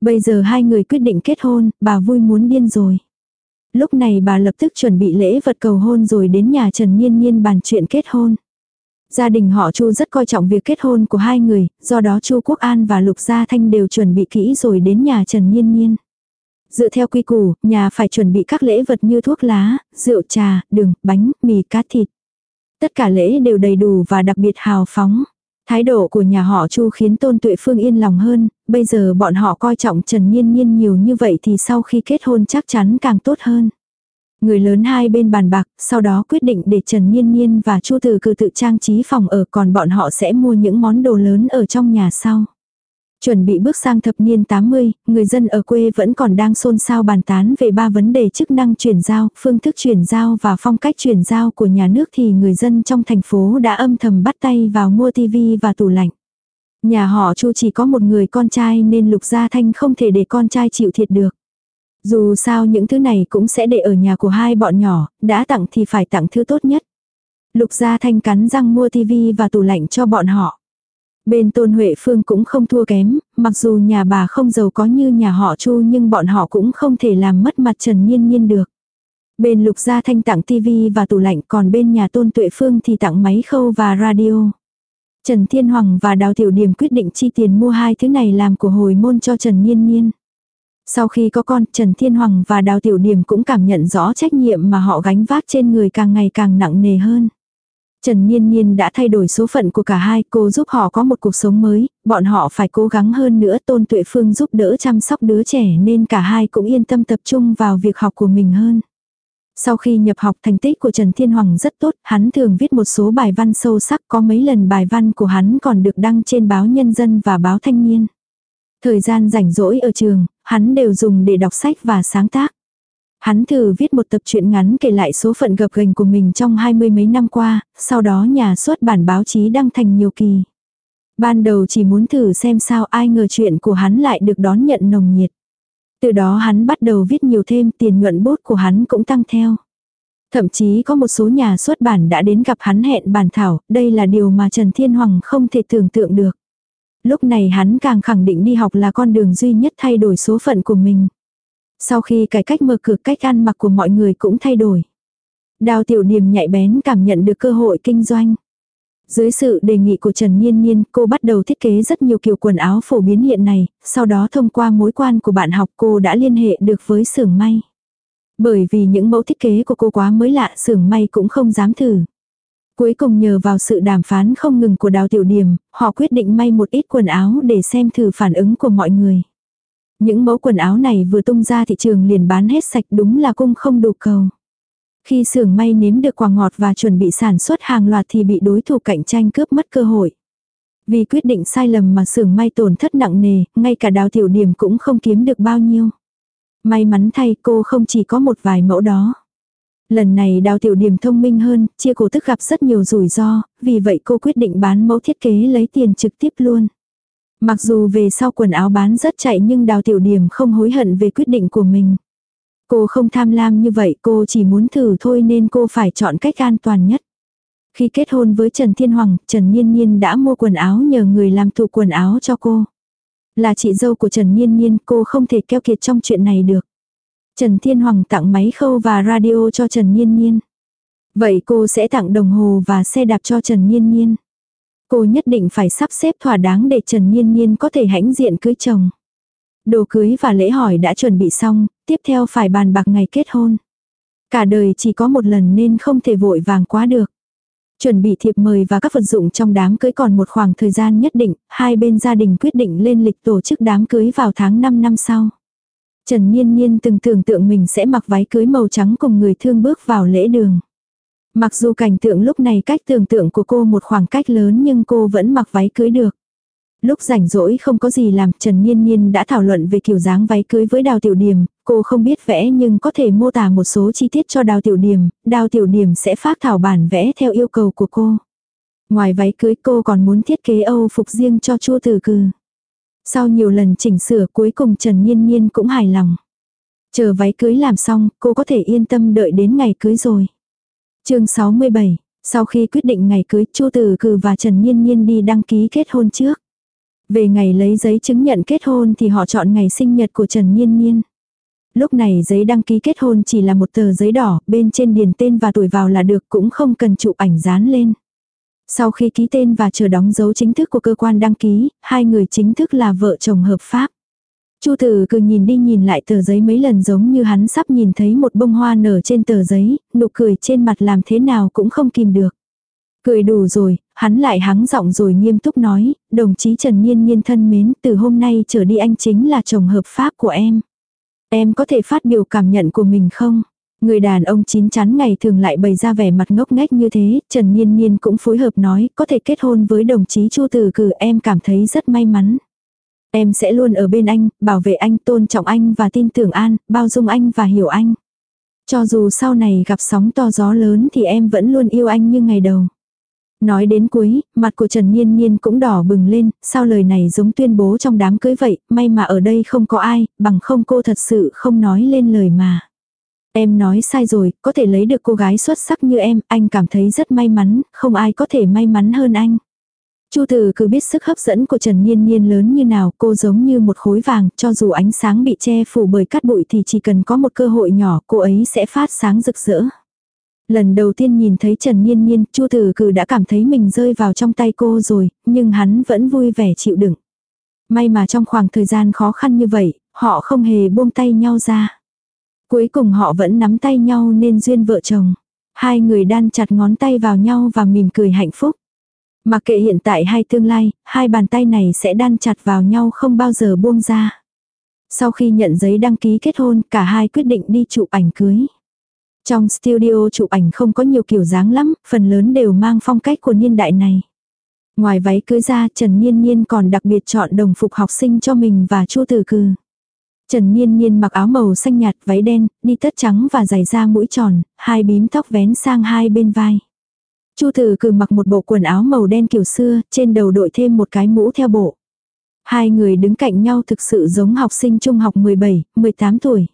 [SPEAKER 1] Bây giờ hai người quyết định kết hôn, bà vui muốn điên rồi. Lúc này bà lập tức chuẩn bị lễ vật cầu hôn rồi đến nhà Trần Nhiên Nhiên bàn chuyện kết hôn. Gia đình họ Chu rất coi trọng việc kết hôn của hai người, do đó Chu Quốc An và Lục Gia Thanh đều chuẩn bị kỹ rồi đến nhà Trần Nhiên Nhiên. Dựa theo quy củ, nhà phải chuẩn bị các lễ vật như thuốc lá, rượu trà, đường, bánh, mì, cá thịt. Tất cả lễ đều đầy đủ và đặc biệt hào phóng. Thái độ của nhà họ Chu khiến Tôn Tuệ Phương yên lòng hơn, bây giờ bọn họ coi trọng Trần Nhiên Nhiên nhiều như vậy thì sau khi kết hôn chắc chắn càng tốt hơn. Người lớn hai bên bàn bạc, sau đó quyết định để Trần Nhiên Nhiên và Chu Từ Cư tự trang trí phòng ở còn bọn họ sẽ mua những món đồ lớn ở trong nhà sau. Chuẩn bị bước sang thập niên 80, người dân ở quê vẫn còn đang xôn xao bàn tán về ba vấn đề chức năng chuyển giao, phương thức chuyển giao và phong cách chuyển giao của nhà nước thì người dân trong thành phố đã âm thầm bắt tay vào mua tivi và tủ lạnh. Nhà họ Chu chỉ có một người con trai nên Lục Gia Thanh không thể để con trai chịu thiệt được. Dù sao những thứ này cũng sẽ để ở nhà của hai bọn nhỏ, đã tặng thì phải tặng thứ tốt nhất. Lục Gia Thanh cắn răng mua tivi và tủ lạnh cho bọn họ. Bên Tôn Huệ Phương cũng không thua kém, mặc dù nhà bà không giàu có như nhà họ Chu nhưng bọn họ cũng không thể làm mất mặt Trần Nhiên Nhiên được. Bên Lục Gia Thanh tặng tivi và tủ lạnh còn bên nhà Tôn Tuệ Phương thì tặng máy khâu và radio. Trần Thiên Hoàng và Đào Tiểu Điểm quyết định chi tiền mua hai thứ này làm của hồi môn cho Trần Nhiên Nhiên. Sau khi có con, Trần Thiên Hoàng và Đào Tiểu Điểm cũng cảm nhận rõ trách nhiệm mà họ gánh vác trên người càng ngày càng nặng nề hơn. Trần Niên Niên đã thay đổi số phận của cả hai, cô giúp họ có một cuộc sống mới, bọn họ phải cố gắng hơn nữa Tôn Tuệ Phương giúp đỡ chăm sóc đứa trẻ nên cả hai cũng yên tâm tập trung vào việc học của mình hơn. Sau khi nhập học thành tích của Trần Thiên Hoàng rất tốt, hắn thường viết một số bài văn sâu sắc có mấy lần bài văn của hắn còn được đăng trên báo Nhân dân và báo Thanh niên. Thời gian rảnh rỗi ở trường, hắn đều dùng để đọc sách và sáng tác. Hắn thử viết một tập truyện ngắn kể lại số phận gập ghềnh của mình trong hai mươi mấy năm qua, sau đó nhà xuất bản báo chí đăng thành nhiều kỳ. Ban đầu chỉ muốn thử xem sao ai ngờ chuyện của hắn lại được đón nhận nồng nhiệt. Từ đó hắn bắt đầu viết nhiều thêm tiền nhuận bút của hắn cũng tăng theo. Thậm chí có một số nhà xuất bản đã đến gặp hắn hẹn bàn thảo, đây là điều mà Trần Thiên Hoàng không thể tưởng tượng được. Lúc này hắn càng khẳng định đi học là con đường duy nhất thay đổi số phận của mình. Sau khi cải cách mở cửa cách ăn mặc của mọi người cũng thay đổi. Đào tiểu niềm nhạy bén cảm nhận được cơ hội kinh doanh. Dưới sự đề nghị của Trần Nhiên Nhiên, cô bắt đầu thiết kế rất nhiều kiểu quần áo phổ biến hiện này, sau đó thông qua mối quan của bạn học cô đã liên hệ được với xưởng may. Bởi vì những mẫu thiết kế của cô quá mới lạ, xưởng may cũng không dám thử. Cuối cùng nhờ vào sự đàm phán không ngừng của đào tiểu điểm, họ quyết định may một ít quần áo để xem thử phản ứng của mọi người. Những mẫu quần áo này vừa tung ra thị trường liền bán hết sạch đúng là cung không đủ cầu. Khi xưởng may nếm được quả ngọt và chuẩn bị sản xuất hàng loạt thì bị đối thủ cạnh tranh cướp mất cơ hội. Vì quyết định sai lầm mà xưởng may tổn thất nặng nề, ngay cả đào tiểu điểm cũng không kiếm được bao nhiêu. May mắn thay cô không chỉ có một vài mẫu đó. Lần này đào tiểu điểm thông minh hơn, chia cổ tức gặp rất nhiều rủi ro, vì vậy cô quyết định bán mẫu thiết kế lấy tiền trực tiếp luôn. Mặc dù về sau quần áo bán rất chạy nhưng đào tiểu điểm không hối hận về quyết định của mình. Cô không tham lam như vậy cô chỉ muốn thử thôi nên cô phải chọn cách an toàn nhất. Khi kết hôn với Trần Thiên Hoàng, Trần Nhiên Nhiên đã mua quần áo nhờ người làm tủ quần áo cho cô. Là chị dâu của Trần Nhiên Nhiên, cô không thể keo kiệt trong chuyện này được. Trần Thiên Hoàng tặng máy khâu và radio cho Trần Nhiên Nhiên. Vậy cô sẽ tặng đồng hồ và xe đạp cho Trần Nhiên Nhiên. Cô nhất định phải sắp xếp thỏa đáng để Trần Nhiên Nhiên có thể hãnh diện cưới chồng. Đồ cưới và lễ hỏi đã chuẩn bị xong, tiếp theo phải bàn bạc ngày kết hôn. Cả đời chỉ có một lần nên không thể vội vàng quá được. Chuẩn bị thiệp mời và các vật dụng trong đám cưới còn một khoảng thời gian nhất định, hai bên gia đình quyết định lên lịch tổ chức đám cưới vào tháng 5 năm sau. Trần Nhiên Nhiên từng tưởng tượng mình sẽ mặc váy cưới màu trắng cùng người thương bước vào lễ đường. Mặc dù cảnh tượng lúc này cách tưởng tượng của cô một khoảng cách lớn nhưng cô vẫn mặc váy cưới được. Lúc rảnh rỗi không có gì làm, Trần Niên Niên đã thảo luận về kiểu dáng váy cưới với Đào Tiểu Điềm, cô không biết vẽ nhưng có thể mô tả một số chi tiết cho Đào Tiểu Điềm, Đào Tiểu Điềm sẽ phát thảo bản vẽ theo yêu cầu của cô. Ngoài váy cưới cô còn muốn thiết kế Âu phục riêng cho Chua Tử Cừ. Sau nhiều lần chỉnh sửa cuối cùng Trần Niên Niên cũng hài lòng. Chờ váy cưới làm xong, cô có thể yên tâm đợi đến ngày cưới rồi chương 67, sau khi quyết định ngày cưới, Chu Tử Cừ và Trần Nhiên Nhiên đi đăng ký kết hôn trước. Về ngày lấy giấy chứng nhận kết hôn thì họ chọn ngày sinh nhật của Trần Nhiên Nhiên Lúc này giấy đăng ký kết hôn chỉ là một tờ giấy đỏ, bên trên điền tên và tuổi vào là được cũng không cần chụp ảnh dán lên. Sau khi ký tên và chờ đóng dấu chính thức của cơ quan đăng ký, hai người chính thức là vợ chồng hợp pháp. Chu tử cứ nhìn đi nhìn lại tờ giấy mấy lần giống như hắn sắp nhìn thấy một bông hoa nở trên tờ giấy, nụ cười trên mặt làm thế nào cũng không kìm được. Cười đủ rồi, hắn lại hắng giọng rồi nghiêm túc nói, đồng chí Trần Nhiên Nhiên thân mến, từ hôm nay trở đi anh chính là chồng hợp pháp của em. Em có thể phát biểu cảm nhận của mình không? Người đàn ông chín chắn ngày thường lại bày ra vẻ mặt ngốc nghếch như thế, Trần Nhiên Nhiên cũng phối hợp nói, có thể kết hôn với đồng chí Chu Tử Cử em cảm thấy rất may mắn. Em sẽ luôn ở bên anh, bảo vệ anh, tôn trọng anh và tin tưởng an, bao dung anh và hiểu anh. Cho dù sau này gặp sóng to gió lớn thì em vẫn luôn yêu anh như ngày đầu. Nói đến cuối, mặt của Trần Niên Niên cũng đỏ bừng lên, sao lời này giống tuyên bố trong đám cưới vậy, may mà ở đây không có ai, bằng không cô thật sự không nói lên lời mà. Em nói sai rồi, có thể lấy được cô gái xuất sắc như em, anh cảm thấy rất may mắn, không ai có thể may mắn hơn anh. Chu Tử cứ biết sức hấp dẫn của Trần Niên Niên lớn như nào, cô giống như một khối vàng, cho dù ánh sáng bị che phủ bởi cát bụi thì chỉ cần có một cơ hội nhỏ, cô ấy sẽ phát sáng rực rỡ. Lần đầu tiên nhìn thấy Trần Niên Niên, Chu Tử Cử đã cảm thấy mình rơi vào trong tay cô rồi, nhưng hắn vẫn vui vẻ chịu đựng. May mà trong khoảng thời gian khó khăn như vậy, họ không hề buông tay nhau ra. Cuối cùng họ vẫn nắm tay nhau nên duyên vợ chồng. Hai người đan chặt ngón tay vào nhau và mỉm cười hạnh phúc. Mặc kệ hiện tại hay tương lai, hai bàn tay này sẽ đan chặt vào nhau không bao giờ buông ra. Sau khi nhận giấy đăng ký kết hôn, cả hai quyết định đi chụp ảnh cưới. Trong studio chụp ảnh không có nhiều kiểu dáng lắm, phần lớn đều mang phong cách của niên đại này. Ngoài váy cưới ra, Trần Niên Niên còn đặc biệt chọn đồng phục học sinh cho mình và Chu Tử Cừ. Trần Niên Niên mặc áo màu xanh nhạt, váy đen, đi tất trắng và giày da mũi tròn, hai bím tóc vén sang hai bên vai. Chu Tử Cử mặc một bộ quần áo màu đen kiểu xưa, trên đầu đội thêm một cái mũ theo bộ. Hai người đứng cạnh nhau thực sự giống học sinh trung học 17, 18 tuổi.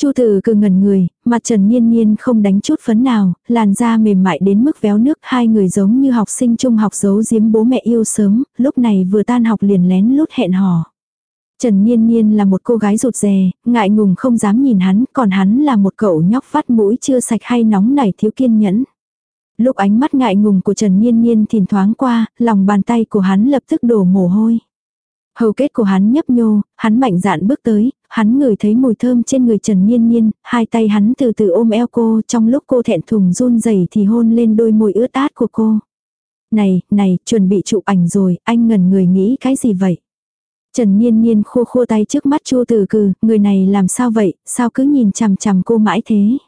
[SPEAKER 1] Chu Tử Cử ngẩn người, mặt Trần Nhiên Nhiên không đánh chút phấn nào, làn da mềm mại đến mức véo nước, hai người giống như học sinh trung học giấu giếm bố mẹ yêu sớm, lúc này vừa tan học liền lén lút hẹn hò. Trần Niên Niên là một cô gái rụt rè, ngại ngùng không dám nhìn hắn, còn hắn là một cậu nhóc vắt mũi chưa sạch hay nóng nảy thiếu kiên nhẫn. Lúc ánh mắt ngại ngùng của Trần Niên Niên thỉnh thoáng qua, lòng bàn tay của hắn lập tức đổ mồ hôi. Hầu kết của hắn nhấp nhô, hắn mạnh dạn bước tới, hắn ngửi thấy mùi thơm trên người Trần Niên Niên, hai tay hắn từ từ ôm eo cô, trong lúc cô thẹn thùng run rẩy thì hôn lên đôi môi ướt át của cô. Này, này, chuẩn bị chụp ảnh rồi, anh ngần người nghĩ cái gì vậy? Trần Niên Niên khô khô tay trước mắt Chu Tử Cừ, người này làm sao vậy, sao cứ nhìn chằm chằm cô mãi thế?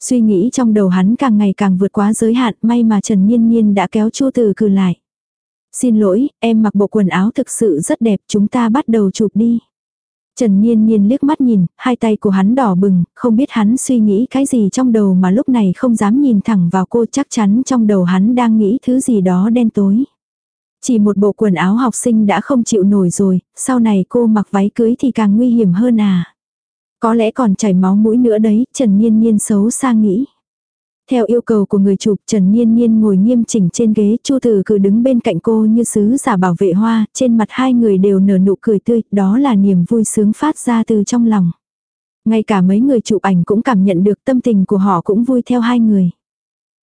[SPEAKER 1] Suy nghĩ trong đầu hắn càng ngày càng vượt quá giới hạn, may mà Trần Niên Niên đã kéo Chu từ Cừ lại. Xin lỗi, em mặc bộ quần áo thực sự rất đẹp, chúng ta bắt đầu chụp đi. Trần Niên Niên liếc mắt nhìn, hai tay của hắn đỏ bừng, không biết hắn suy nghĩ cái gì trong đầu mà lúc này không dám nhìn thẳng vào cô chắc chắn trong đầu hắn đang nghĩ thứ gì đó đen tối. Chỉ một bộ quần áo học sinh đã không chịu nổi rồi, sau này cô mặc váy cưới thì càng nguy hiểm hơn à. Có lẽ còn chảy máu mũi nữa đấy, Trần Niên Niên xấu xa nghĩ. Theo yêu cầu của người chụp Trần Niên Niên ngồi nghiêm chỉnh trên ghế, Chu Tử cứ đứng bên cạnh cô như sứ giả bảo vệ hoa, trên mặt hai người đều nở nụ cười tươi, đó là niềm vui sướng phát ra từ trong lòng. Ngay cả mấy người chụp ảnh cũng cảm nhận được tâm tình của họ cũng vui theo hai người.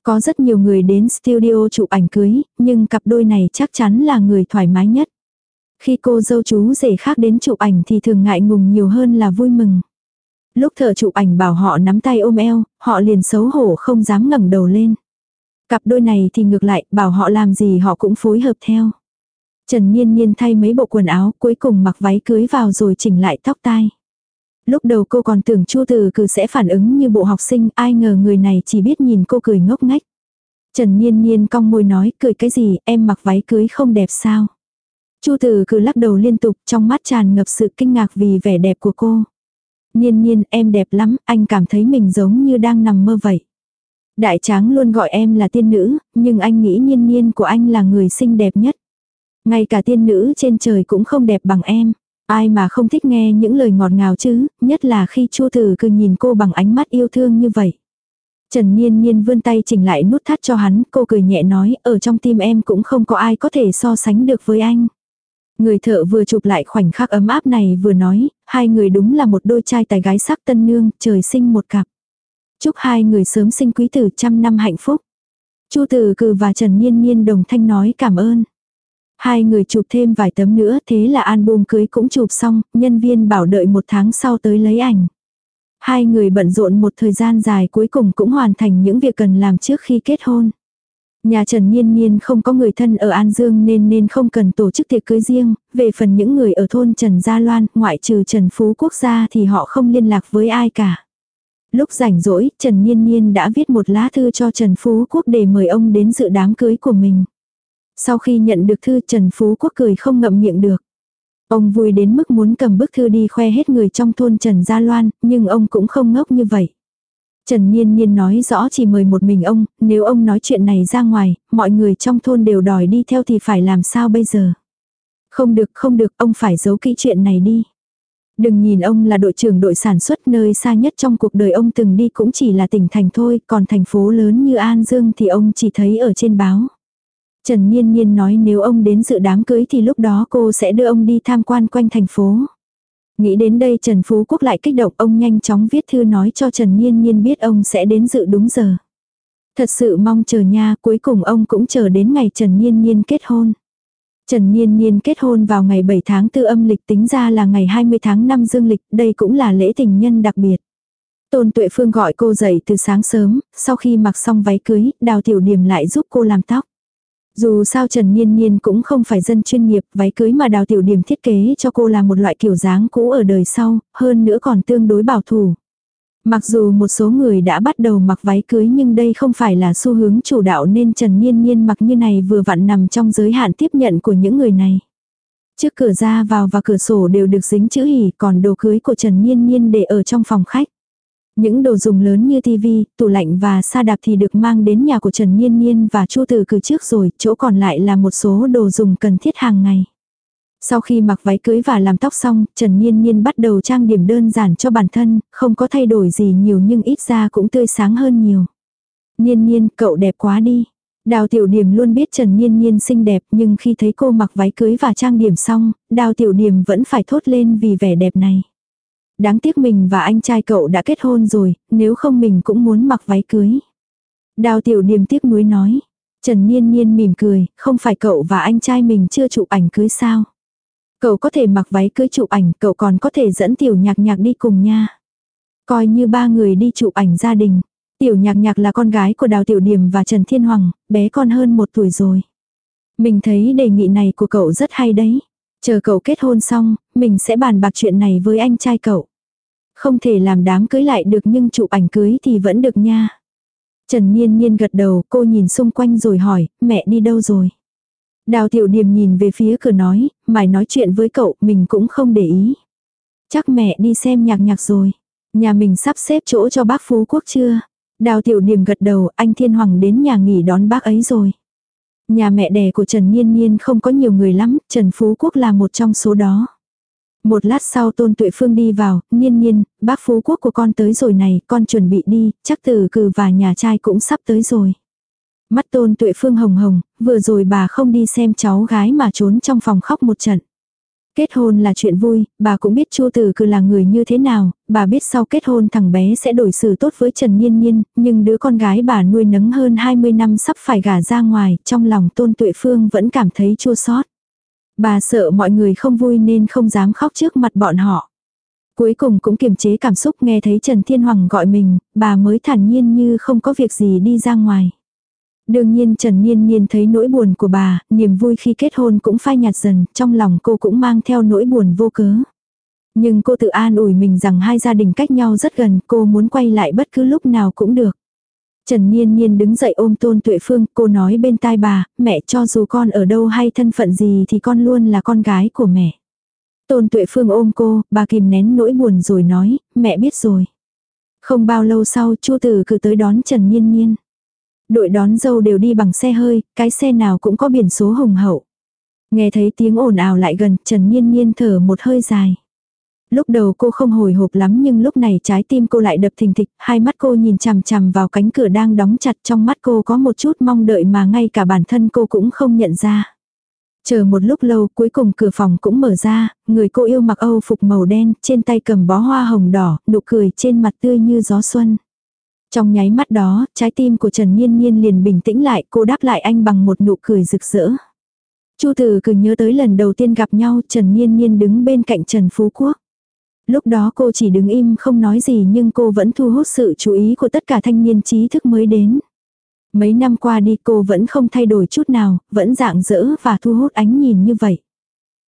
[SPEAKER 1] Có rất nhiều người đến studio chụp ảnh cưới, nhưng cặp đôi này chắc chắn là người thoải mái nhất. Khi cô dâu chú rể khác đến chụp ảnh thì thường ngại ngùng nhiều hơn là vui mừng. Lúc thợ chụp ảnh bảo họ nắm tay ôm eo, họ liền xấu hổ không dám ngẩng đầu lên. Cặp đôi này thì ngược lại, bảo họ làm gì họ cũng phối hợp theo. Trần Niên Niên thay mấy bộ quần áo, cuối cùng mặc váy cưới vào rồi chỉnh lại tóc tai. Lúc đầu cô còn tưởng Chu Từ Cử sẽ phản ứng như bộ học sinh, ai ngờ người này chỉ biết nhìn cô cười ngốc nghếch Trần Niên Niên cong môi nói, cười cái gì, em mặc váy cưới không đẹp sao? Chu Từ Cử lắc đầu liên tục, trong mắt tràn ngập sự kinh ngạc vì vẻ đẹp của cô. Niên Niên, em đẹp lắm, anh cảm thấy mình giống như đang nằm mơ vậy. Đại tráng luôn gọi em là tiên nữ, nhưng anh nghĩ Niên Niên của anh là người xinh đẹp nhất. Ngay cả tiên nữ trên trời cũng không đẹp bằng em. Ai mà không thích nghe những lời ngọt ngào chứ, nhất là khi Chu Tử cứ nhìn cô bằng ánh mắt yêu thương như vậy. Trần Niên Niên vươn tay chỉnh lại nút thắt cho hắn, cô cười nhẹ nói, ở trong tim em cũng không có ai có thể so sánh được với anh. Người thợ vừa chụp lại khoảnh khắc ấm áp này vừa nói, hai người đúng là một đôi trai tài gái sắc tân nương, trời sinh một cặp. Chúc hai người sớm sinh quý tử trăm năm hạnh phúc. Chu Tử Cừ và Trần Niên Niên đồng thanh nói cảm ơn. Hai người chụp thêm vài tấm nữa thế là album cưới cũng chụp xong, nhân viên bảo đợi một tháng sau tới lấy ảnh. Hai người bận rộn một thời gian dài cuối cùng cũng hoàn thành những việc cần làm trước khi kết hôn. Nhà Trần Niên Niên không có người thân ở An Dương nên nên không cần tổ chức tiệc cưới riêng, về phần những người ở thôn Trần Gia Loan, ngoại trừ Trần Phú Quốc gia thì họ không liên lạc với ai cả. Lúc rảnh rỗi, Trần Niên Niên đã viết một lá thư cho Trần Phú Quốc để mời ông đến dự đám cưới của mình. Sau khi nhận được thư Trần Phú Quốc cười không ngậm miệng được. Ông vui đến mức muốn cầm bức thư đi khoe hết người trong thôn Trần Gia Loan, nhưng ông cũng không ngốc như vậy. Trần Niên Niên nói rõ chỉ mời một mình ông, nếu ông nói chuyện này ra ngoài, mọi người trong thôn đều đòi đi theo thì phải làm sao bây giờ. Không được không được, ông phải giấu kỹ chuyện này đi. Đừng nhìn ông là đội trưởng đội sản xuất nơi xa nhất trong cuộc đời ông từng đi cũng chỉ là tỉnh thành thôi, còn thành phố lớn như An Dương thì ông chỉ thấy ở trên báo. Trần Niên Niên nói nếu ông đến dự đám cưới thì lúc đó cô sẽ đưa ông đi tham quan quanh thành phố. Nghĩ đến đây Trần Phú Quốc lại kích động ông nhanh chóng viết thư nói cho Trần Nhiên Nhiên biết ông sẽ đến dự đúng giờ. Thật sự mong chờ nha, cuối cùng ông cũng chờ đến ngày Trần Nhiên Nhiên kết hôn. Trần Niên Niên kết hôn vào ngày 7 tháng 4 âm lịch tính ra là ngày 20 tháng 5 dương lịch, đây cũng là lễ tình nhân đặc biệt. Tôn Tuệ Phương gọi cô dậy từ sáng sớm, sau khi mặc xong váy cưới, Đào Tiểu Điềm lại giúp cô làm tóc. Dù sao Trần Niên Niên cũng không phải dân chuyên nghiệp, váy cưới mà đào tiểu điểm thiết kế cho cô là một loại kiểu dáng cũ ở đời sau, hơn nữa còn tương đối bảo thủ. Mặc dù một số người đã bắt đầu mặc váy cưới nhưng đây không phải là xu hướng chủ đạo nên Trần Niên Niên mặc như này vừa vặn nằm trong giới hạn tiếp nhận của những người này. Trước cửa ra vào và cửa sổ đều được dính chữ hỉ còn đồ cưới của Trần Niên Niên để ở trong phòng khách. Những đồ dùng lớn như tivi, tủ lạnh và sa đạp thì được mang đến nhà của Trần Niên Niên và Chu Từ cử trước rồi, chỗ còn lại là một số đồ dùng cần thiết hàng ngày. Sau khi mặc váy cưới và làm tóc xong, Trần Niên Niên bắt đầu trang điểm đơn giản cho bản thân, không có thay đổi gì nhiều nhưng ít ra cũng tươi sáng hơn nhiều. Niên Niên, cậu đẹp quá đi. Đào Tiểu Điểm luôn biết Trần Niên Niên xinh đẹp nhưng khi thấy cô mặc váy cưới và trang điểm xong, Đào Tiểu Điểm vẫn phải thốt lên vì vẻ đẹp này. Đáng tiếc mình và anh trai cậu đã kết hôn rồi, nếu không mình cũng muốn mặc váy cưới. Đào Tiểu điềm tiếc nuối nói. Trần Niên Niên mỉm cười, không phải cậu và anh trai mình chưa chụp ảnh cưới sao. Cậu có thể mặc váy cưới chụp ảnh, cậu còn có thể dẫn Tiểu Nhạc Nhạc đi cùng nha. Coi như ba người đi chụp ảnh gia đình. Tiểu nhạc nhạc là con gái của Đào Tiểu điềm và Trần Thiên Hoàng, bé con hơn một tuổi rồi. Mình thấy đề nghị này của cậu rất hay đấy. Chờ cậu kết hôn xong, mình sẽ bàn bạc chuyện này với anh trai cậu. Không thể làm đám cưới lại được nhưng chụp ảnh cưới thì vẫn được nha. Trần Niên Niên gật đầu, cô nhìn xung quanh rồi hỏi, mẹ đi đâu rồi? Đào Tiểu Điềm nhìn về phía cửa nói, mày nói chuyện với cậu, mình cũng không để ý. Chắc mẹ đi xem nhạc nhạc rồi. Nhà mình sắp xếp chỗ cho bác Phú Quốc chưa? Đào tiểu Điềm gật đầu, anh Thiên Hoàng đến nhà nghỉ đón bác ấy rồi. Nhà mẹ đẻ của Trần Niên Niên không có nhiều người lắm, Trần Phú Quốc là một trong số đó. Một lát sau Tôn Tuệ Phương đi vào, Niên Niên, bác Phú Quốc của con tới rồi này, con chuẩn bị đi, chắc từ cử và nhà trai cũng sắp tới rồi. Mắt Tôn Tuệ Phương hồng hồng, vừa rồi bà không đi xem cháu gái mà trốn trong phòng khóc một trận. Kết hôn là chuyện vui, bà cũng biết Chu Tử Cử là người như thế nào, bà biết sau kết hôn thằng bé sẽ đổi xử tốt với Trần Nhiên Nhiên, nhưng đứa con gái bà nuôi nấng hơn 20 năm sắp phải gả ra ngoài, trong lòng Tôn Tuệ Phương vẫn cảm thấy chua xót. Bà sợ mọi người không vui nên không dám khóc trước mặt bọn họ. Cuối cùng cũng kiềm chế cảm xúc nghe thấy Trần Thiên Hoàng gọi mình, bà mới thản nhiên như không có việc gì đi ra ngoài. Đương nhiên Trần Niên Niên thấy nỗi buồn của bà, niềm vui khi kết hôn cũng phai nhạt dần, trong lòng cô cũng mang theo nỗi buồn vô cớ. Nhưng cô tự an ủi mình rằng hai gia đình cách nhau rất gần, cô muốn quay lại bất cứ lúc nào cũng được. Trần Niên Niên đứng dậy ôm Tôn Tuệ Phương, cô nói bên tai bà, mẹ cho dù con ở đâu hay thân phận gì thì con luôn là con gái của mẹ. Tôn Tuệ Phương ôm cô, bà kìm nén nỗi buồn rồi nói, mẹ biết rồi. Không bao lâu sau Chu Tử cứ tới đón Trần Niên Niên. Đội đón dâu đều đi bằng xe hơi, cái xe nào cũng có biển số hồng hậu. Nghe thấy tiếng ồn ào lại gần, Trần Nhiên Nhiên thở một hơi dài. Lúc đầu cô không hồi hộp lắm nhưng lúc này trái tim cô lại đập thình thịch, hai mắt cô nhìn chằm chằm vào cánh cửa đang đóng chặt trong mắt cô có một chút mong đợi mà ngay cả bản thân cô cũng không nhận ra. Chờ một lúc lâu cuối cùng cửa phòng cũng mở ra, người cô yêu mặc Âu phục màu đen, trên tay cầm bó hoa hồng đỏ, nụ cười trên mặt tươi như gió xuân. Trong nháy mắt đó, trái tim của Trần Nhiên Nhiên liền bình tĩnh lại, cô đáp lại anh bằng một nụ cười rực rỡ. Chu Tử cứ nhớ tới lần đầu tiên gặp nhau, Trần Nhiên Nhiên đứng bên cạnh Trần Phú Quốc. Lúc đó cô chỉ đứng im không nói gì nhưng cô vẫn thu hút sự chú ý của tất cả thanh niên trí thức mới đến. Mấy năm qua đi cô vẫn không thay đổi chút nào, vẫn dạng dỡ và thu hút ánh nhìn như vậy.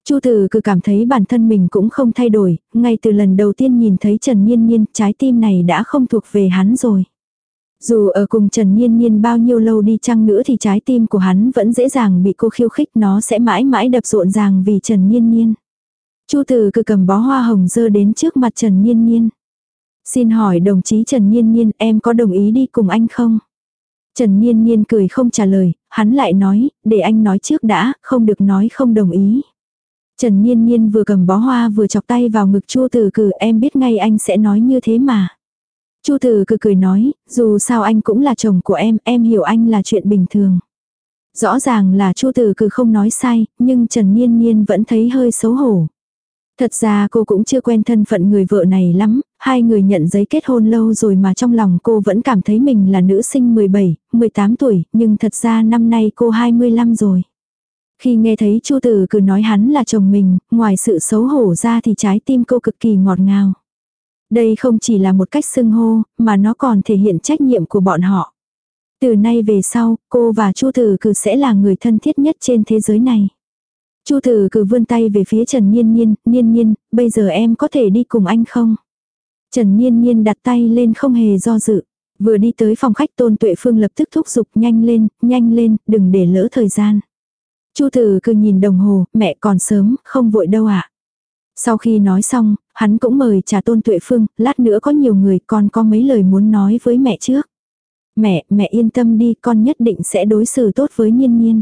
[SPEAKER 1] Chu Tử cứ cảm thấy bản thân mình cũng không thay đổi, ngay từ lần đầu tiên nhìn thấy Trần Nhiên Nhiên, trái tim này đã không thuộc về hắn rồi. Dù ở cùng Trần Nhiên Nhiên bao nhiêu lâu đi chăng nữa thì trái tim của hắn vẫn dễ dàng bị cô khiêu khích nó sẽ mãi mãi đập rộn ràng vì Trần Nhiên Nhiên. Chu Tử cứ cầm bó hoa hồng dơ đến trước mặt Trần Nhiên Nhiên. Xin hỏi đồng chí Trần Nhiên Nhiên em có đồng ý đi cùng anh không? Trần Nhiên Nhiên cười không trả lời, hắn lại nói, để anh nói trước đã, không được nói không đồng ý. Trần Niên Niên vừa cầm bó hoa vừa chọc tay vào ngực Chu Tử Cử em biết ngay anh sẽ nói như thế mà. Chu Tử Cử cười nói, dù sao anh cũng là chồng của em, em hiểu anh là chuyện bình thường. Rõ ràng là Chu Tử Cử không nói sai, nhưng Trần Niên Niên vẫn thấy hơi xấu hổ. Thật ra cô cũng chưa quen thân phận người vợ này lắm, hai người nhận giấy kết hôn lâu rồi mà trong lòng cô vẫn cảm thấy mình là nữ sinh 17, 18 tuổi, nhưng thật ra năm nay cô 25 rồi. Khi nghe thấy Chu Tử cứ nói hắn là chồng mình, ngoài sự xấu hổ ra thì trái tim cô cực kỳ ngọt ngào. Đây không chỉ là một cách xưng hô, mà nó còn thể hiện trách nhiệm của bọn họ. Từ nay về sau, cô và Chu Tử cứ sẽ là người thân thiết nhất trên thế giới này. Chu Tử cứ vươn tay về phía Trần Nhiên Nhiên, Nhiên Nhiên, bây giờ em có thể đi cùng anh không? Trần Nhiên Nhiên đặt tay lên không hề do dự. Vừa đi tới phòng khách Tôn Tuệ Phương lập tức thúc giục nhanh lên, nhanh lên, đừng để lỡ thời gian. Chu từ cứ nhìn đồng hồ, mẹ còn sớm, không vội đâu ạ. À. Sau khi nói xong, Hắn cũng mời trà tôn tuệ phương, lát nữa có nhiều người con có mấy lời muốn nói với mẹ trước. Mẹ, mẹ yên tâm đi, con nhất định sẽ đối xử tốt với nhiên nhiên.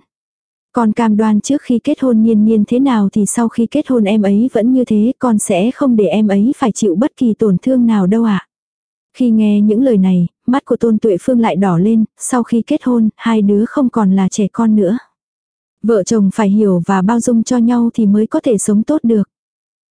[SPEAKER 1] Con cam đoan trước khi kết hôn nhiên nhiên thế nào thì sau khi kết hôn em ấy vẫn như thế, con sẽ không để em ấy phải chịu bất kỳ tổn thương nào đâu ạ. Khi nghe những lời này, mắt của Tôn Tuệ Phương lại đỏ lên, sau khi kết hôn, hai đứa không còn là trẻ con nữa. Vợ chồng phải hiểu và bao dung cho nhau thì mới có thể sống tốt được.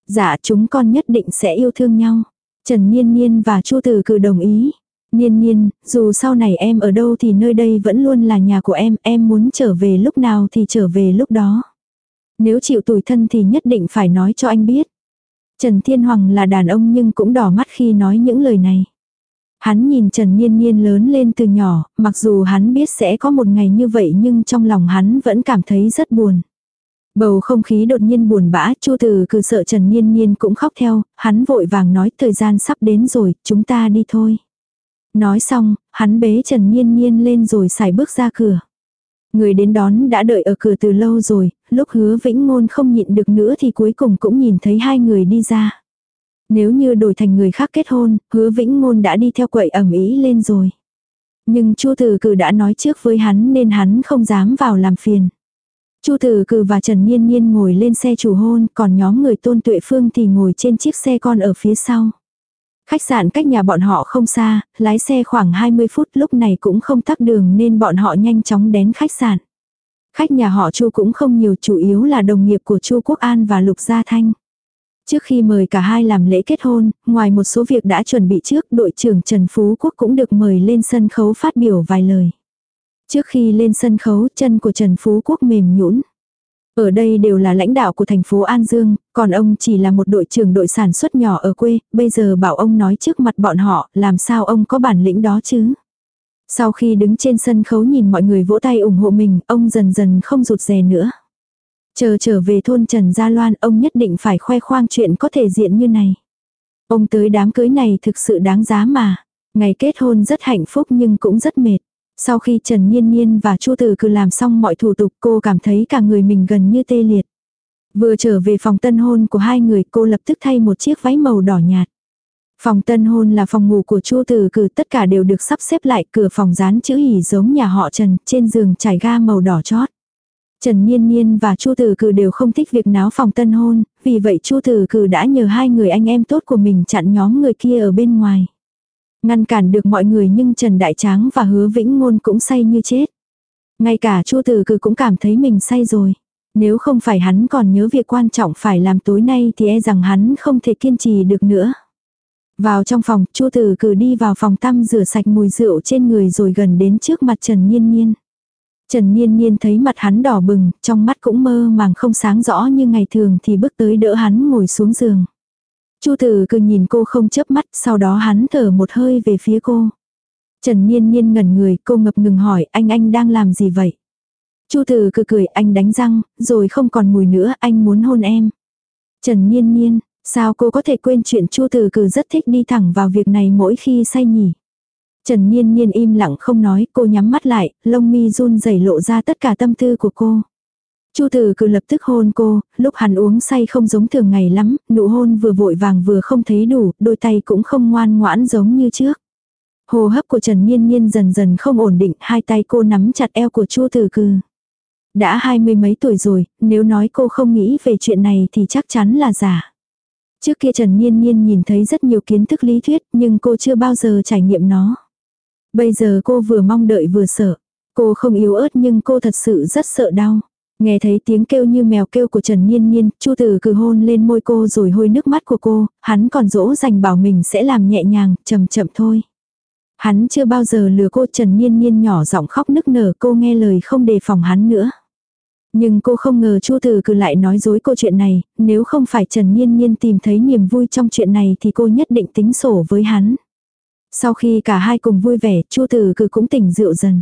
[SPEAKER 1] Dạ chúng con nhất định sẽ yêu thương nhau. Trần Niên Niên và Chu Tử cử đồng ý. Niên Niên, dù sau này em ở đâu thì nơi đây vẫn luôn là nhà của em, em muốn trở về lúc nào thì trở về lúc đó. Nếu chịu tủi thân thì nhất định phải nói cho anh biết. Trần Thiên Hoàng là đàn ông nhưng cũng đỏ mắt khi nói những lời này. Hắn nhìn Trần Niên Niên lớn lên từ nhỏ, mặc dù hắn biết sẽ có một ngày như vậy nhưng trong lòng hắn vẫn cảm thấy rất buồn. Bầu không khí đột nhiên buồn bã, Chu Từ cứ sợ Trần Niên Niên cũng khóc theo, hắn vội vàng nói thời gian sắp đến rồi, chúng ta đi thôi. Nói xong, hắn bế Trần Niên Niên lên rồi xài bước ra cửa. Người đến đón đã đợi ở cửa từ lâu rồi, lúc hứa vĩnh ngôn không nhịn được nữa thì cuối cùng cũng nhìn thấy hai người đi ra. Nếu như đổi thành người khác kết hôn, hứa vĩnh ngôn đã đi theo quậy ẩm ý lên rồi. Nhưng Chu Tử Cử đã nói trước với hắn nên hắn không dám vào làm phiền. Chu Tử Cử và Trần Niên Niên ngồi lên xe chủ hôn, còn nhóm người Tôn Tuệ Phương thì ngồi trên chiếc xe con ở phía sau. Khách sạn cách nhà bọn họ không xa, lái xe khoảng 20 phút lúc này cũng không tắc đường nên bọn họ nhanh chóng đến khách sạn. Khách nhà họ Chu cũng không nhiều chủ yếu là đồng nghiệp của Chu Quốc An và Lục Gia Thanh. Trước khi mời cả hai làm lễ kết hôn, ngoài một số việc đã chuẩn bị trước, đội trưởng Trần Phú Quốc cũng được mời lên sân khấu phát biểu vài lời. Trước khi lên sân khấu, chân của Trần Phú Quốc mềm nhũn. Ở đây đều là lãnh đạo của thành phố An Dương, còn ông chỉ là một đội trưởng đội sản xuất nhỏ ở quê, bây giờ bảo ông nói trước mặt bọn họ, làm sao ông có bản lĩnh đó chứ? Sau khi đứng trên sân khấu nhìn mọi người vỗ tay ủng hộ mình, ông dần dần không rụt rè nữa. Chờ trở về thôn Trần Gia Loan, ông nhất định phải khoe khoang chuyện có thể diện như này. Ông tới đám cưới này thực sự đáng giá mà. Ngày kết hôn rất hạnh phúc nhưng cũng rất mệt. Sau khi Trần Niên Niên và Chu Tử cứ làm xong mọi thủ tục cô cảm thấy cả người mình gần như tê liệt. Vừa trở về phòng tân hôn của hai người cô lập tức thay một chiếc váy màu đỏ nhạt. Phòng tân hôn là phòng ngủ của Chu Tử Cử tất cả đều được sắp xếp lại cửa phòng dán chữ hỉ giống nhà họ Trần trên giường trải ga màu đỏ chót. Trần Niên Niên và Chu Tử Cử đều không thích việc náo phòng tân hôn, vì vậy Chu Tử Cử đã nhờ hai người anh em tốt của mình chặn nhóm người kia ở bên ngoài. Ngăn cản được mọi người nhưng Trần Đại Tráng và Hứa Vĩnh Ngôn cũng say như chết. Ngay cả Chu Tử Cử cũng cảm thấy mình say rồi. Nếu không phải hắn còn nhớ việc quan trọng phải làm tối nay thì e rằng hắn không thể kiên trì được nữa. Vào trong phòng, Chu Tử Cử đi vào phòng tắm rửa sạch mùi rượu trên người rồi gần đến trước mặt Trần Niên Niên. Trần Niên Niên thấy mặt hắn đỏ bừng, trong mắt cũng mơ màng không sáng rõ như ngày thường thì bước tới đỡ hắn ngồi xuống giường. Chu tử cứ nhìn cô không chớp mắt, sau đó hắn thở một hơi về phía cô. Trần Niên Niên ngẩn người, cô ngập ngừng hỏi, anh anh đang làm gì vậy? Chu tử cứ cười, anh đánh răng, rồi không còn mùi nữa, anh muốn hôn em. Trần Niên Niên, sao cô có thể quên chuyện Chu tử cứ rất thích đi thẳng vào việc này mỗi khi say nhỉ? Trần Niên Niên im lặng không nói, cô nhắm mắt lại, lông mi run rẩy lộ ra tất cả tâm tư của cô. Chu Tử cứ lập tức hôn cô, lúc hắn uống say không giống thường ngày lắm, nụ hôn vừa vội vàng vừa không thấy đủ, đôi tay cũng không ngoan ngoãn giống như trước. Hồ hấp của Trần Niên Niên dần dần không ổn định, hai tay cô nắm chặt eo của Chu Tử Cừ. Đã hai mươi mấy tuổi rồi, nếu nói cô không nghĩ về chuyện này thì chắc chắn là giả. Trước kia Trần Niên Niên nhìn thấy rất nhiều kiến thức lý thuyết nhưng cô chưa bao giờ trải nghiệm nó. Bây giờ cô vừa mong đợi vừa sợ. Cô không yếu ớt nhưng cô thật sự rất sợ đau. Nghe thấy tiếng kêu như mèo kêu của Trần Nhiên Nhiên, Chu Tử cử hôn lên môi cô rồi hôi nước mắt của cô, hắn còn dỗ dành bảo mình sẽ làm nhẹ nhàng, chậm chậm thôi. Hắn chưa bao giờ lừa cô Trần Nhiên Nhiên nhỏ giọng khóc nức nở cô nghe lời không đề phòng hắn nữa. Nhưng cô không ngờ Chu Tử cứ lại nói dối cô chuyện này, nếu không phải Trần Nhiên Nhiên tìm thấy niềm vui trong chuyện này thì cô nhất định tính sổ với hắn. Sau khi cả hai cùng vui vẻ, Chu Tử Cử cũng tỉnh rượu dần.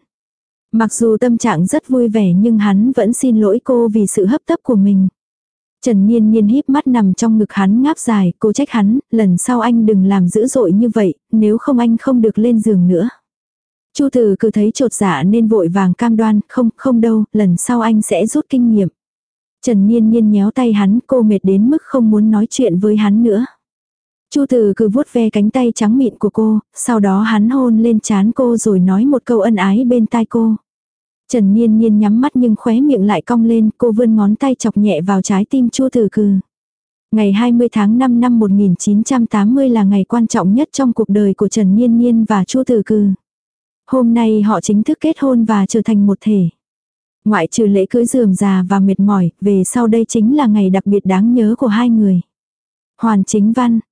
[SPEAKER 1] Mặc dù tâm trạng rất vui vẻ nhưng hắn vẫn xin lỗi cô vì sự hấp tấp của mình. Trần Niên Niên híp mắt nằm trong ngực hắn ngáp dài, cô trách hắn, lần sau anh đừng làm dữ dội như vậy, nếu không anh không được lên giường nữa. Chu Tử cứ thấy trột dạ nên vội vàng cam đoan, không, không đâu, lần sau anh sẽ rút kinh nghiệm. Trần Niên Niên nhéo tay hắn, cô mệt đến mức không muốn nói chuyện với hắn nữa. Chu Từ cứ vuốt ve cánh tay trắng mịn của cô, sau đó hắn hôn lên trán cô rồi nói một câu ân ái bên tai cô. Trần Niên Niên nhắm mắt nhưng khóe miệng lại cong lên, cô vươn ngón tay chọc nhẹ vào trái tim Chu Từ Cừ. Ngày 20 tháng 5 năm 1980 là ngày quan trọng nhất trong cuộc đời của Trần Niên Niên và Chu Từ Cừ. Hôm nay họ chính thức kết hôn và trở thành một thể. Ngoại trừ lễ cưới dườm già và mệt mỏi, về sau đây chính là ngày đặc biệt đáng nhớ của hai người. Hoàn chính văn,